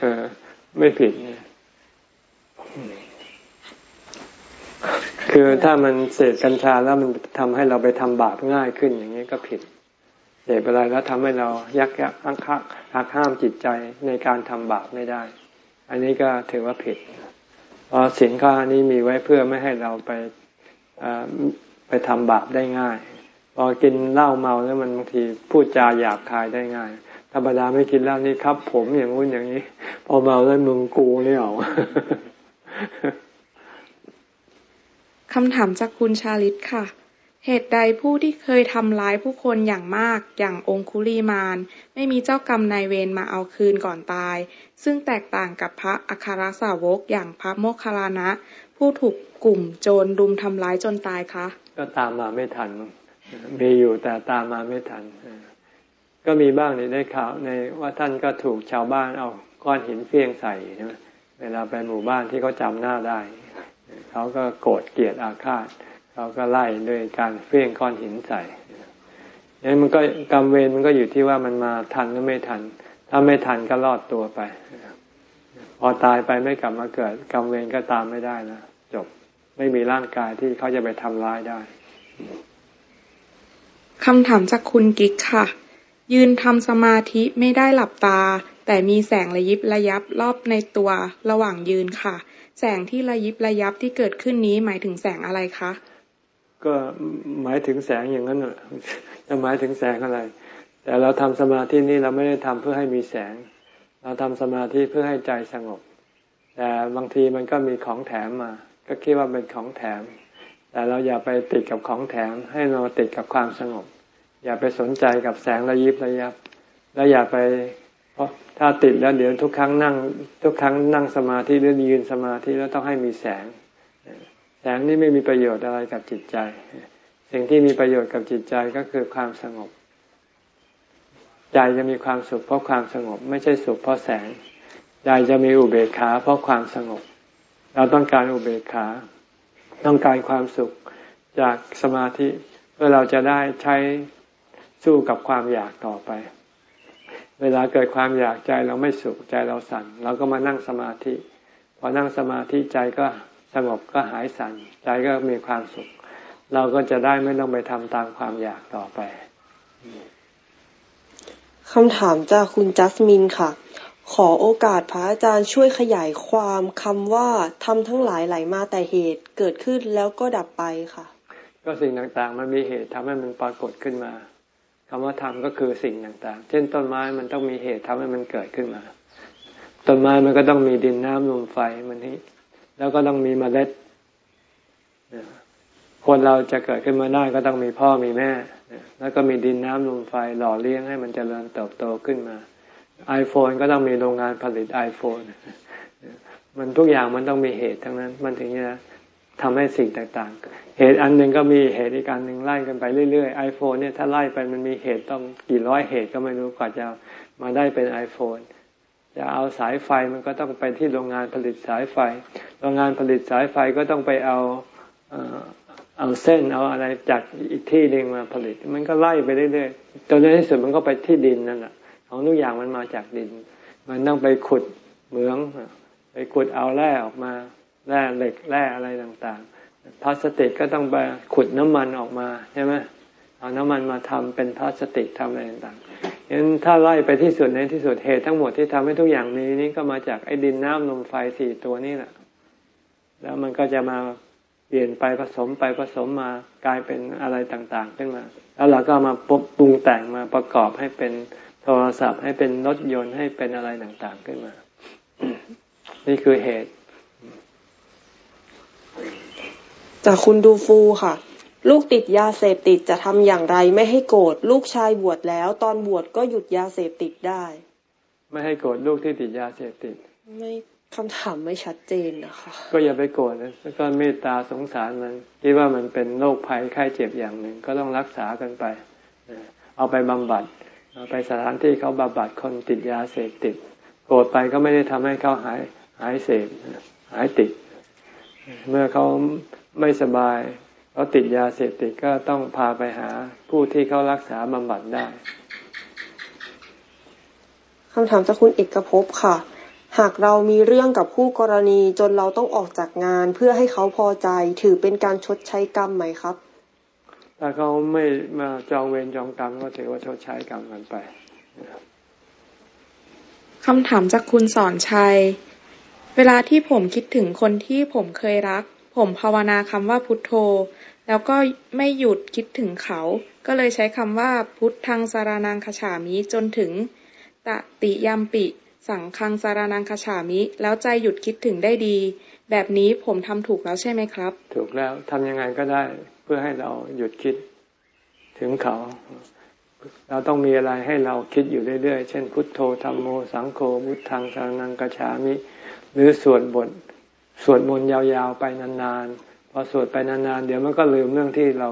เออไม่ผิดเนี่ย คือถ้ามันเสพกัญชาแล้วมันทำให้เราไปทำบาปง่ายขึ้นอย่างนี้ก็ผิดเสพอะไรแล้วทำให้เรายักยักหักหักห้ามจิตใจในการทำบาปไม่ได้ อันนี้ก็ถือว่าผิดเพราะสินข้อนี้มีไว้เพื่อไม่ให้เราไปไปทำบาปได้ง่าย พอกินเหล้าเมาแล้วมันบางทีพูดจาหยาบคายได้ง่ายธรรมดาไม่กินเหล้านี่ครับ ผมอย่างงู้นอย่างนี้ พอเมาแล้วมึงกูนี่เอาำถามจากคุณชาลิตค่ะ เหตุใดผู้ที่เคยทำร้ายผู้คนอย่างมากอย่างองคุลีมาน ไม่มีเจ้ากรรมนายเวรมาเอาคืนก่อนตาย ซึ่งแตกต่างกับพระอัครสาวกอย่างพระโมคคัลลานะ ผู้ถูกกลุ่มโจรรุมทำร้ายจนตายคะ ก็ตามมาไม่ทัน มีอยู่แต่ตามมาไม่ทัน ก็มีบ้างในได้ข่าวในว่าท่านก็ถูกชาวบ้านเอาก้อนหินเฟี้ยงใส่ใช่ไหมเวลาไปหมู่บ้านที่เขาจาหน้าได้ เขาก็โกรธเกลียดอาฆาตเขาก็ไล่ด้วยการเฟี้ยงก้อนหินใส่นี่มันก็กรรมเวรมันก็อยู่ที่ว่ามันมาทันหรือไม่ทัน ถ้าไม่ทันก็รอดตัวไป พอตายไปไม่กลับมาเกิดกรรมเวรก็ตามไม่ได้นะจบไม่มีร่างกายที่เขาจะไปทำร้ายได้คำถามจากคุณกิ๊กค่ะ ยืนทำสมาธิไม่ได้หลับตา แต่มีแสงระยิบระยับรอบในตัวระหว่างยืนค่ะ แสงที่ระยิบระยับที่เกิดขึ้นนี้หมายถึงแสงอะไรคะ ก็หมายถึงแสงอย่างนั้นจะหมายถึงแสงอะไร แต่เราทำสมาธินี้เราไม่ได้ทำเพื่อให้มีแสง เราทำสมาธิเพื่อให้ใจสงบ แต่บางทีมันก็มีของแถมมา ก็คิดว่าเป็นของแถม แต่เราอย่าไปติดกับของแถม ให้เราติดกับความสงบ อย่าไปสนใจกับแสงระยิบระยับ แล้วอย่าไป เพราะถ้าติดแล้วเดี๋ยวทุกครั้งนั่ง ทุกครั้งนั่งสมาธิหรือยืนสมาธิแล้วต้องให้มีแสง แสงนี้ไม่มีประโยชน์อะไรกับจิตใจ สิ่งที่มีประโยชน์กับจิตใจก็คือความสงบ ใจจะมีความสุขเพราะความสงบ ไม่ใช่สุขเพราะแสง ใจจะมีอุเบกขาเพราะความสงบ เราต้องการอุเบกขา ต้องการความสุขจากสมาธิเพื่อเราจะได้ใช้สู้กับความอยากต่อไป เวลาเกิดความอยากใจเราไม่สุขใจเราสั่นเราก็มานั่งสมาธิ พอนั่งสมาธิใจก็สงบก็หายสั่นใจก็มีความสุข เราก็จะได้ไม่ต้องไปทำตามความอยากต่อไปคำถามจากคุณจัสมินค่ะ ขอโอกาสพระอาจารย์ช่วยขยายความคำว่าทำทั้งหลายไหลมาแต่เหตุเกิดขึ้นแล้วก็ดับไปค่ะ ก็สิ่งต่างๆ มันมีเหตุทำให้มันปรากฏขึ้นมา คำว่าธรรมก็คือสิ่งต่างๆ เช่นต้นไม้มันต้องมีเหตุทำให้มันเกิดขึ้นมา ต้นไม้มันก็ต้องมีดินน้ำลมไฟมันนี้ แล้วก็ต้องมีเมล็ด คนเราจะเกิดขึ้นมาได้ก็ต้องมีพ่อมีแม่ แล้วก็มีดินน้ำลมไฟหล่อเลี้ยงให้มันจเจริญเติบโตขึ้นมา iPhone ก็ต้องมีโรงงานผลิต iPhone มันทุกอย่างมันต้องมีเหตุทั้งนั้น มันถึงจะ ทำให้สิ่งต่างๆ เหตุอันหนึ่งก็มีเหตุอีกการหนึ่งไล่กันไปเรื่อยๆไอโฟนเนี่ยถ้าไล่ไปมันมีเหตุต้องกี่ร้อยเหตุก็ไม่รู้กว่าจะมาได้เป็น iPhone จะเอาสายไฟมันก็ต้องไปที่โรงงานผลิตสายไฟ โรงงานผลิตสายไฟก็ต้องไปเอาเอาเส้นเอาอะไรจากอีกที่หนึ่งมาผลิต มันก็ไล่ไปเรื่อยๆจนในที่สุดมันก็ไปที่ดินนั่นแหละของทุกอย่างมันมาจากดิน มันต้องไปขุดเหมือง ไปขุดเอาแร่ออกมา แร่เหล็กแร่อะไรต่างๆ พลาสติกก็ต้องไปขุดน้ำมันออกมาใช่ไหมเอาน้ำมันมาทำเป็นพลาสติกทำอะไรต่างๆงั้นถ้าไล่ไปที่สุดในที่สุดเหตุทั้งหมดที่ทำให้ทุกอย่างมีนี้ก็มาจากไอ้ดินน้ำลมไฟสี่ตัวนี้แหละ แล้วมันก็จะมาเปลี่ยนไปผสมไปผสมมากลายเป็นอะไรต่างๆ ขึ้นมา แล้วเราก็มาปรุงแต่งมาประกอบให้เป็นโทรศัพท์ให้เป็นรถยนต์ให้เป็นอะไรต่างๆขึ้นมา นี่คือเหตุ จากคุณดูฟูค่ะ ลูกติดยาเสพติดจะทำอย่างไรไม่ให้โกรธลูกชายบวชแล้ว ตอนบวชก็หยุดยาเสพติดได้ ไม่ให้โกรธลูกที่ติดยาเสพติด ไม่คำถามไม่ชัดเจนนะคะ ก็อย่าไปโกรธนะก็เมตตาสงสารมันคิดว่ามันเป็นโรคภัยไข้เจ็บอย่างหนึ่งก็ต้องรักษากันไปเอาไปบำบัดเอาไปสถานที่เขาบำบัดคนติดยาเสพติด โกรธไปก็ไม่ได้ทำให้เขาหายหายเสพหายติด เมื่อเขาไม่สบายเขาติดยาเสพติดก็ต้องพาไปหาผู้ที่เขารักษาบำบัดได้คำถามจากคุณเอกภพค่ะ หากเรามีเรื่องกับคู่กรณีจนเราต้องออกจากงานเพื่อให้เขาพอใจถือเป็นการชดใช้กรรมไหมครับ ถ้าเขาไม่มาจองเวรจองกรรมก็ถือว่าชดใช้กรรมกันไปคำถามจากคุณสอนชัย เวลาที่ผมคิดถึงคนที่ผมเคยรัก ผมภาวนาคำว่าพุทโธ แล้วก็ไม่หยุดคิดถึงเขา ก็เลยใช้คำว่าพุทธังสารนังขฉามิจนถึง ตติยามปิสังคังสารนังคฉามิ แล้วใจหยุดคิดถึงได้ดี แบบนี้ผมทำถูกแล้วใช่ไหมครับ ถูกแล้วทำยังไงก็ได้เพื่อให้เราหยุดคิดถึงเขา เราต้องมีอะไรให้เราคิดอยู่เรื่อยๆ เช่น พุทโธธรรมโมสังโฆพุทธังสารนังกฉามิ หรือสวดบทสวดมนต์ยาวๆไปนานๆพอสวดไปนานๆ เดี๋ยวมันก็ลืมเรื่องที่เรา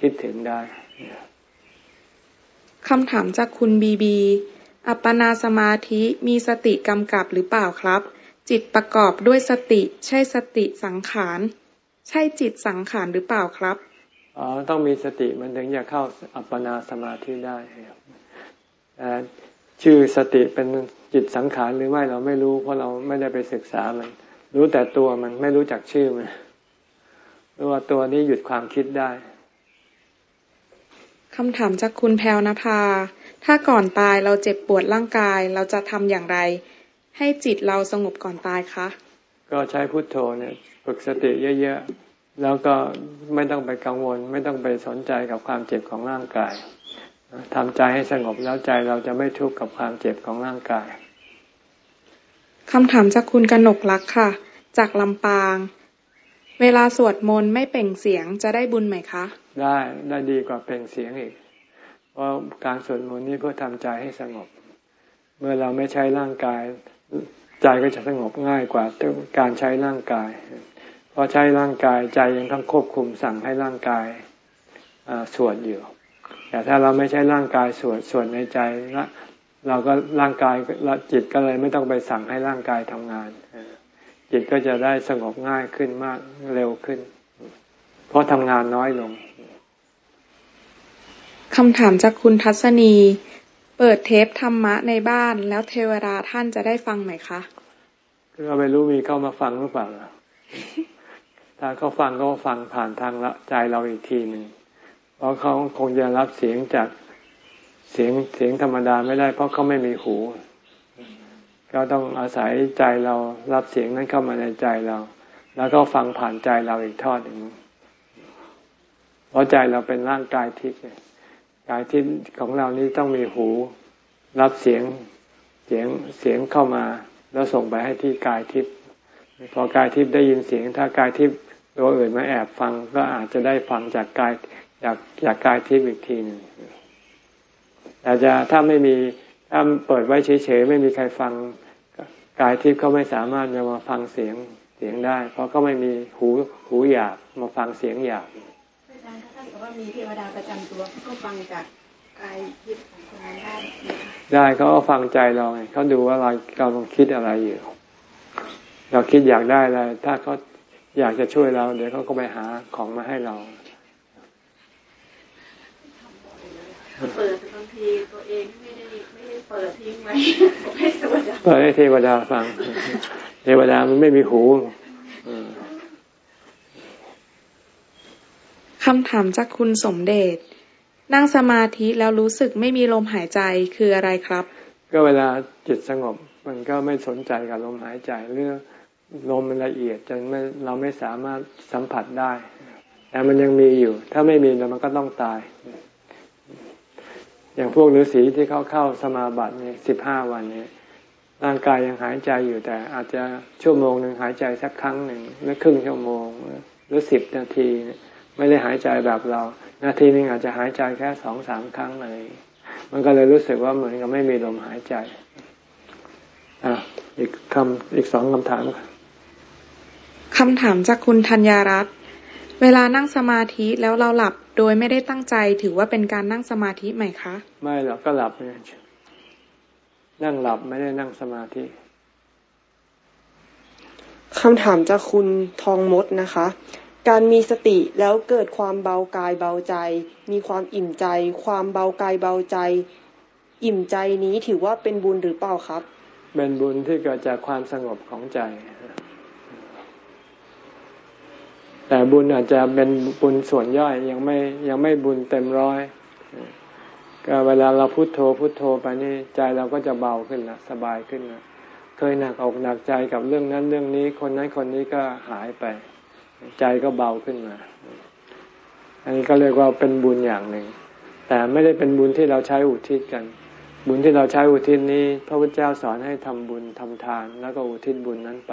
คิดถึงได้คำถามจากคุณบีบี อัปปนาสมาธิมีสติกำกับหรือเปล่าครับ จิตประกอบด้วยสติ ใช่สติสังขาร ใช่จิตสังขารหรือเปล่าครับอ๋อต้องมีสติมันถึงจะเข้าอัปปนาสมาธิได้แต่ชื่อสติเป็น จิตสังขารหรือไม่เราไม่รู้ เพราะเราไม่ได้ไปศึกษามัน รู้แต่ตัวมันไม่รู้จักชื่อมันรู้ว่าตัวนี้หยุดความคิดได้คำถามจากคุณแพลวนภา ถ้าก่อนตายเราเจ็บปวดร่างกาย เราจะทำอย่างไร ให้จิตเราสงบก่อนตายคะ ก็ใช้พุทโธเนี่ยฝึกสติเยอะๆ แล้วก็ไม่ต้องไปกังวล ไม่ต้องไปสนใจกับความเจ็บของร่างกาย ทำใจให้สงบแล้วใจเราจะไม่ทุกข์กับความเจ็บของร่างกายคำถามจากคุณกนกลักค่ะ จากลำปาง เวลาสวดมนต์ไม่เป่งเสียงจะได้บุญไหมคะ ได้ได้ดีกว่าเป่งเสียงอีกพราะการสวดมนต์นี้เพื่อทำใจให้สงบ เมื่อเราไม่ใช้ร่างกาย ใจก็จะสงบง่ายกว่าการใช้ร่างกายเพราะใช้ร่างกายใจยังต้องควบคุมสั่งให้ร่างกายสวดอยู่ แต่ถ้าเราไม่ใช้ร่างกายสวดสวดในใจละเราก็ร่างกายจิตก็เลยไม่ต้องไปสั่งให้ร่างกายทำงาน จิตก็จะได้สงบง่ายขึ้นมากเร็วขึ้น เพราะทำงานน้อยลงคำถามจากคุณทัศนี เปิดเทปธรรมะในบ้านแล้วเทวดาท่านจะได้ฟังไหมคะก็ไม่รู้มีเข้ามาฟังหรือเปล่าถ้าเขาฟังก็ฟังผ่านทางละใจเราอีกทีหนึ่ง เพราะเขาคงจะรับเสียงจากเสียงเสียงธรรมดาไม่ได้ เพราะเขาไม่มีหู ก็ต้องอาศัยใจเรารับเสียงนั้นเข้ามาในใจเรา แล้วก็ฟังผ่านใจเราอีกทอดหนึ่งเพราะใจเราเป็นร่างกายทิพย์กายทิพย์ของเรานี้ต้องมีหู รับเสียงเสียงเสียงเข้ามา แล้วส่งไปให้ที่กายทิพย์พอกายทิพย์ได้ยินเสียง ถ้ากายทิพย์ตัวอื่นมาแอบฟัง ก็อาจจะได้ฟังจากกาย จากจากกายทิพย์อีกทีหนึ่งแต่จะถ้าไม่มีถ้าเปิดไว้เฉยๆไม่มีใครฟังกายทิพย์เขาไม่สามารถจะมาฟังเสียงเสียงได้ เพราะก็ไม่มีหูหูหยาบมาฟังเสียงหยาบว่ามีเทวดาประจำตัวก็ฟังจากกายทิพย์ของคนนั้นได้ได้เขาก็ฟังใจเราไงเขาดูว่าเรากำลังคิดอะไรอยู่เราคิดอยากได้อะไรถ้าเขาอยากจะช่วยเรา เดี๋ยวเขาก็ไปหาของมาให้เรา เปิดบางทีตัวเองไม่ได้ไม่ได้เปิดทิ้งไว้ให้เทวดาเปิดให้เทวดาฟัง เทวดามันไม่มีหูคำถามจากคุณสมเดชนั่งสมาธิแล้วรู้สึกไม่มีลมหายใจคืออะไรครับ ก็เวลาจิตสงบ มันก็ไม่สนใจกับลมหายใจเรื่องลมมันละเอียดจนไม่เราไม่สามารถสัมผัสได้ แต่มันยังมีอยู่ ถ้าไม่มีแล้วมันก็ต้องตาย อย่างพวกฤาษีที่เขาเข้าสมาบัติเนี่ยสิบห้าวันเนี้ร่างกายยังหายใจอยู่แต่อาจจะชั่วโมงหนึ่งหายใจสักครั้งหนึ่งหรือครึ่งชั่วโมงหรือสิบนาที ไม่ได้หายใจแบบเรา นาทีนึงอาจจะหายใจแค่สองสามครั้งอะไรมันก็เลยรู้สึกว่าเหมือนกับไม่มีลมหายใจอะอีกคำอีกสองคำถามคำถามจากคุณธัญญารัตน์ เวลานั่งสมาธิแล้วเราหลับโดยไม่ได้ตั้งใจถือว่าเป็นการนั่งสมาธิไหมคะ ไม่หรอกก็หลับไงนั่งหลับไม่ได้นั่งสมาธิคำถามจากคุณทองมดนะคะ การมีสติแล้วเกิดความเบากายเบาใจ มีความอิ่มใจ ความเบากายเบาใจ อิ่มใจนี้ถือว่าเป็นบุญหรือเปล่าครับ เป็นบุญที่เกิดจากความสงบของใจ แต่บุญอาจจะเป็นบุญส่วนย่อยยังไม่ยังไม่บุญเต็มร้อยก็เวลาเราพุโทโธพุโทโธไปนี่ใจเราก็จะเบาขึ้นนะสบายขึ้นนะเคยหนักอกหนักใจกับเรื่องนั้นเรื่องนี้ คนนั้นคนนี้ก็หายไป ใจก็เบาขึ้นมา อันนี้ก็เรียกว่าเป็นบุญอย่างหนึ่ง แต่ไม่ได้เป็นบุญที่เราใช้อุทิศกัน บุญที่เราใช้อุทิศนี้ พระพุทธเจ้าสอนให้ทำบุญทำทาน แล้วก็อุทิศบุญนั้นไป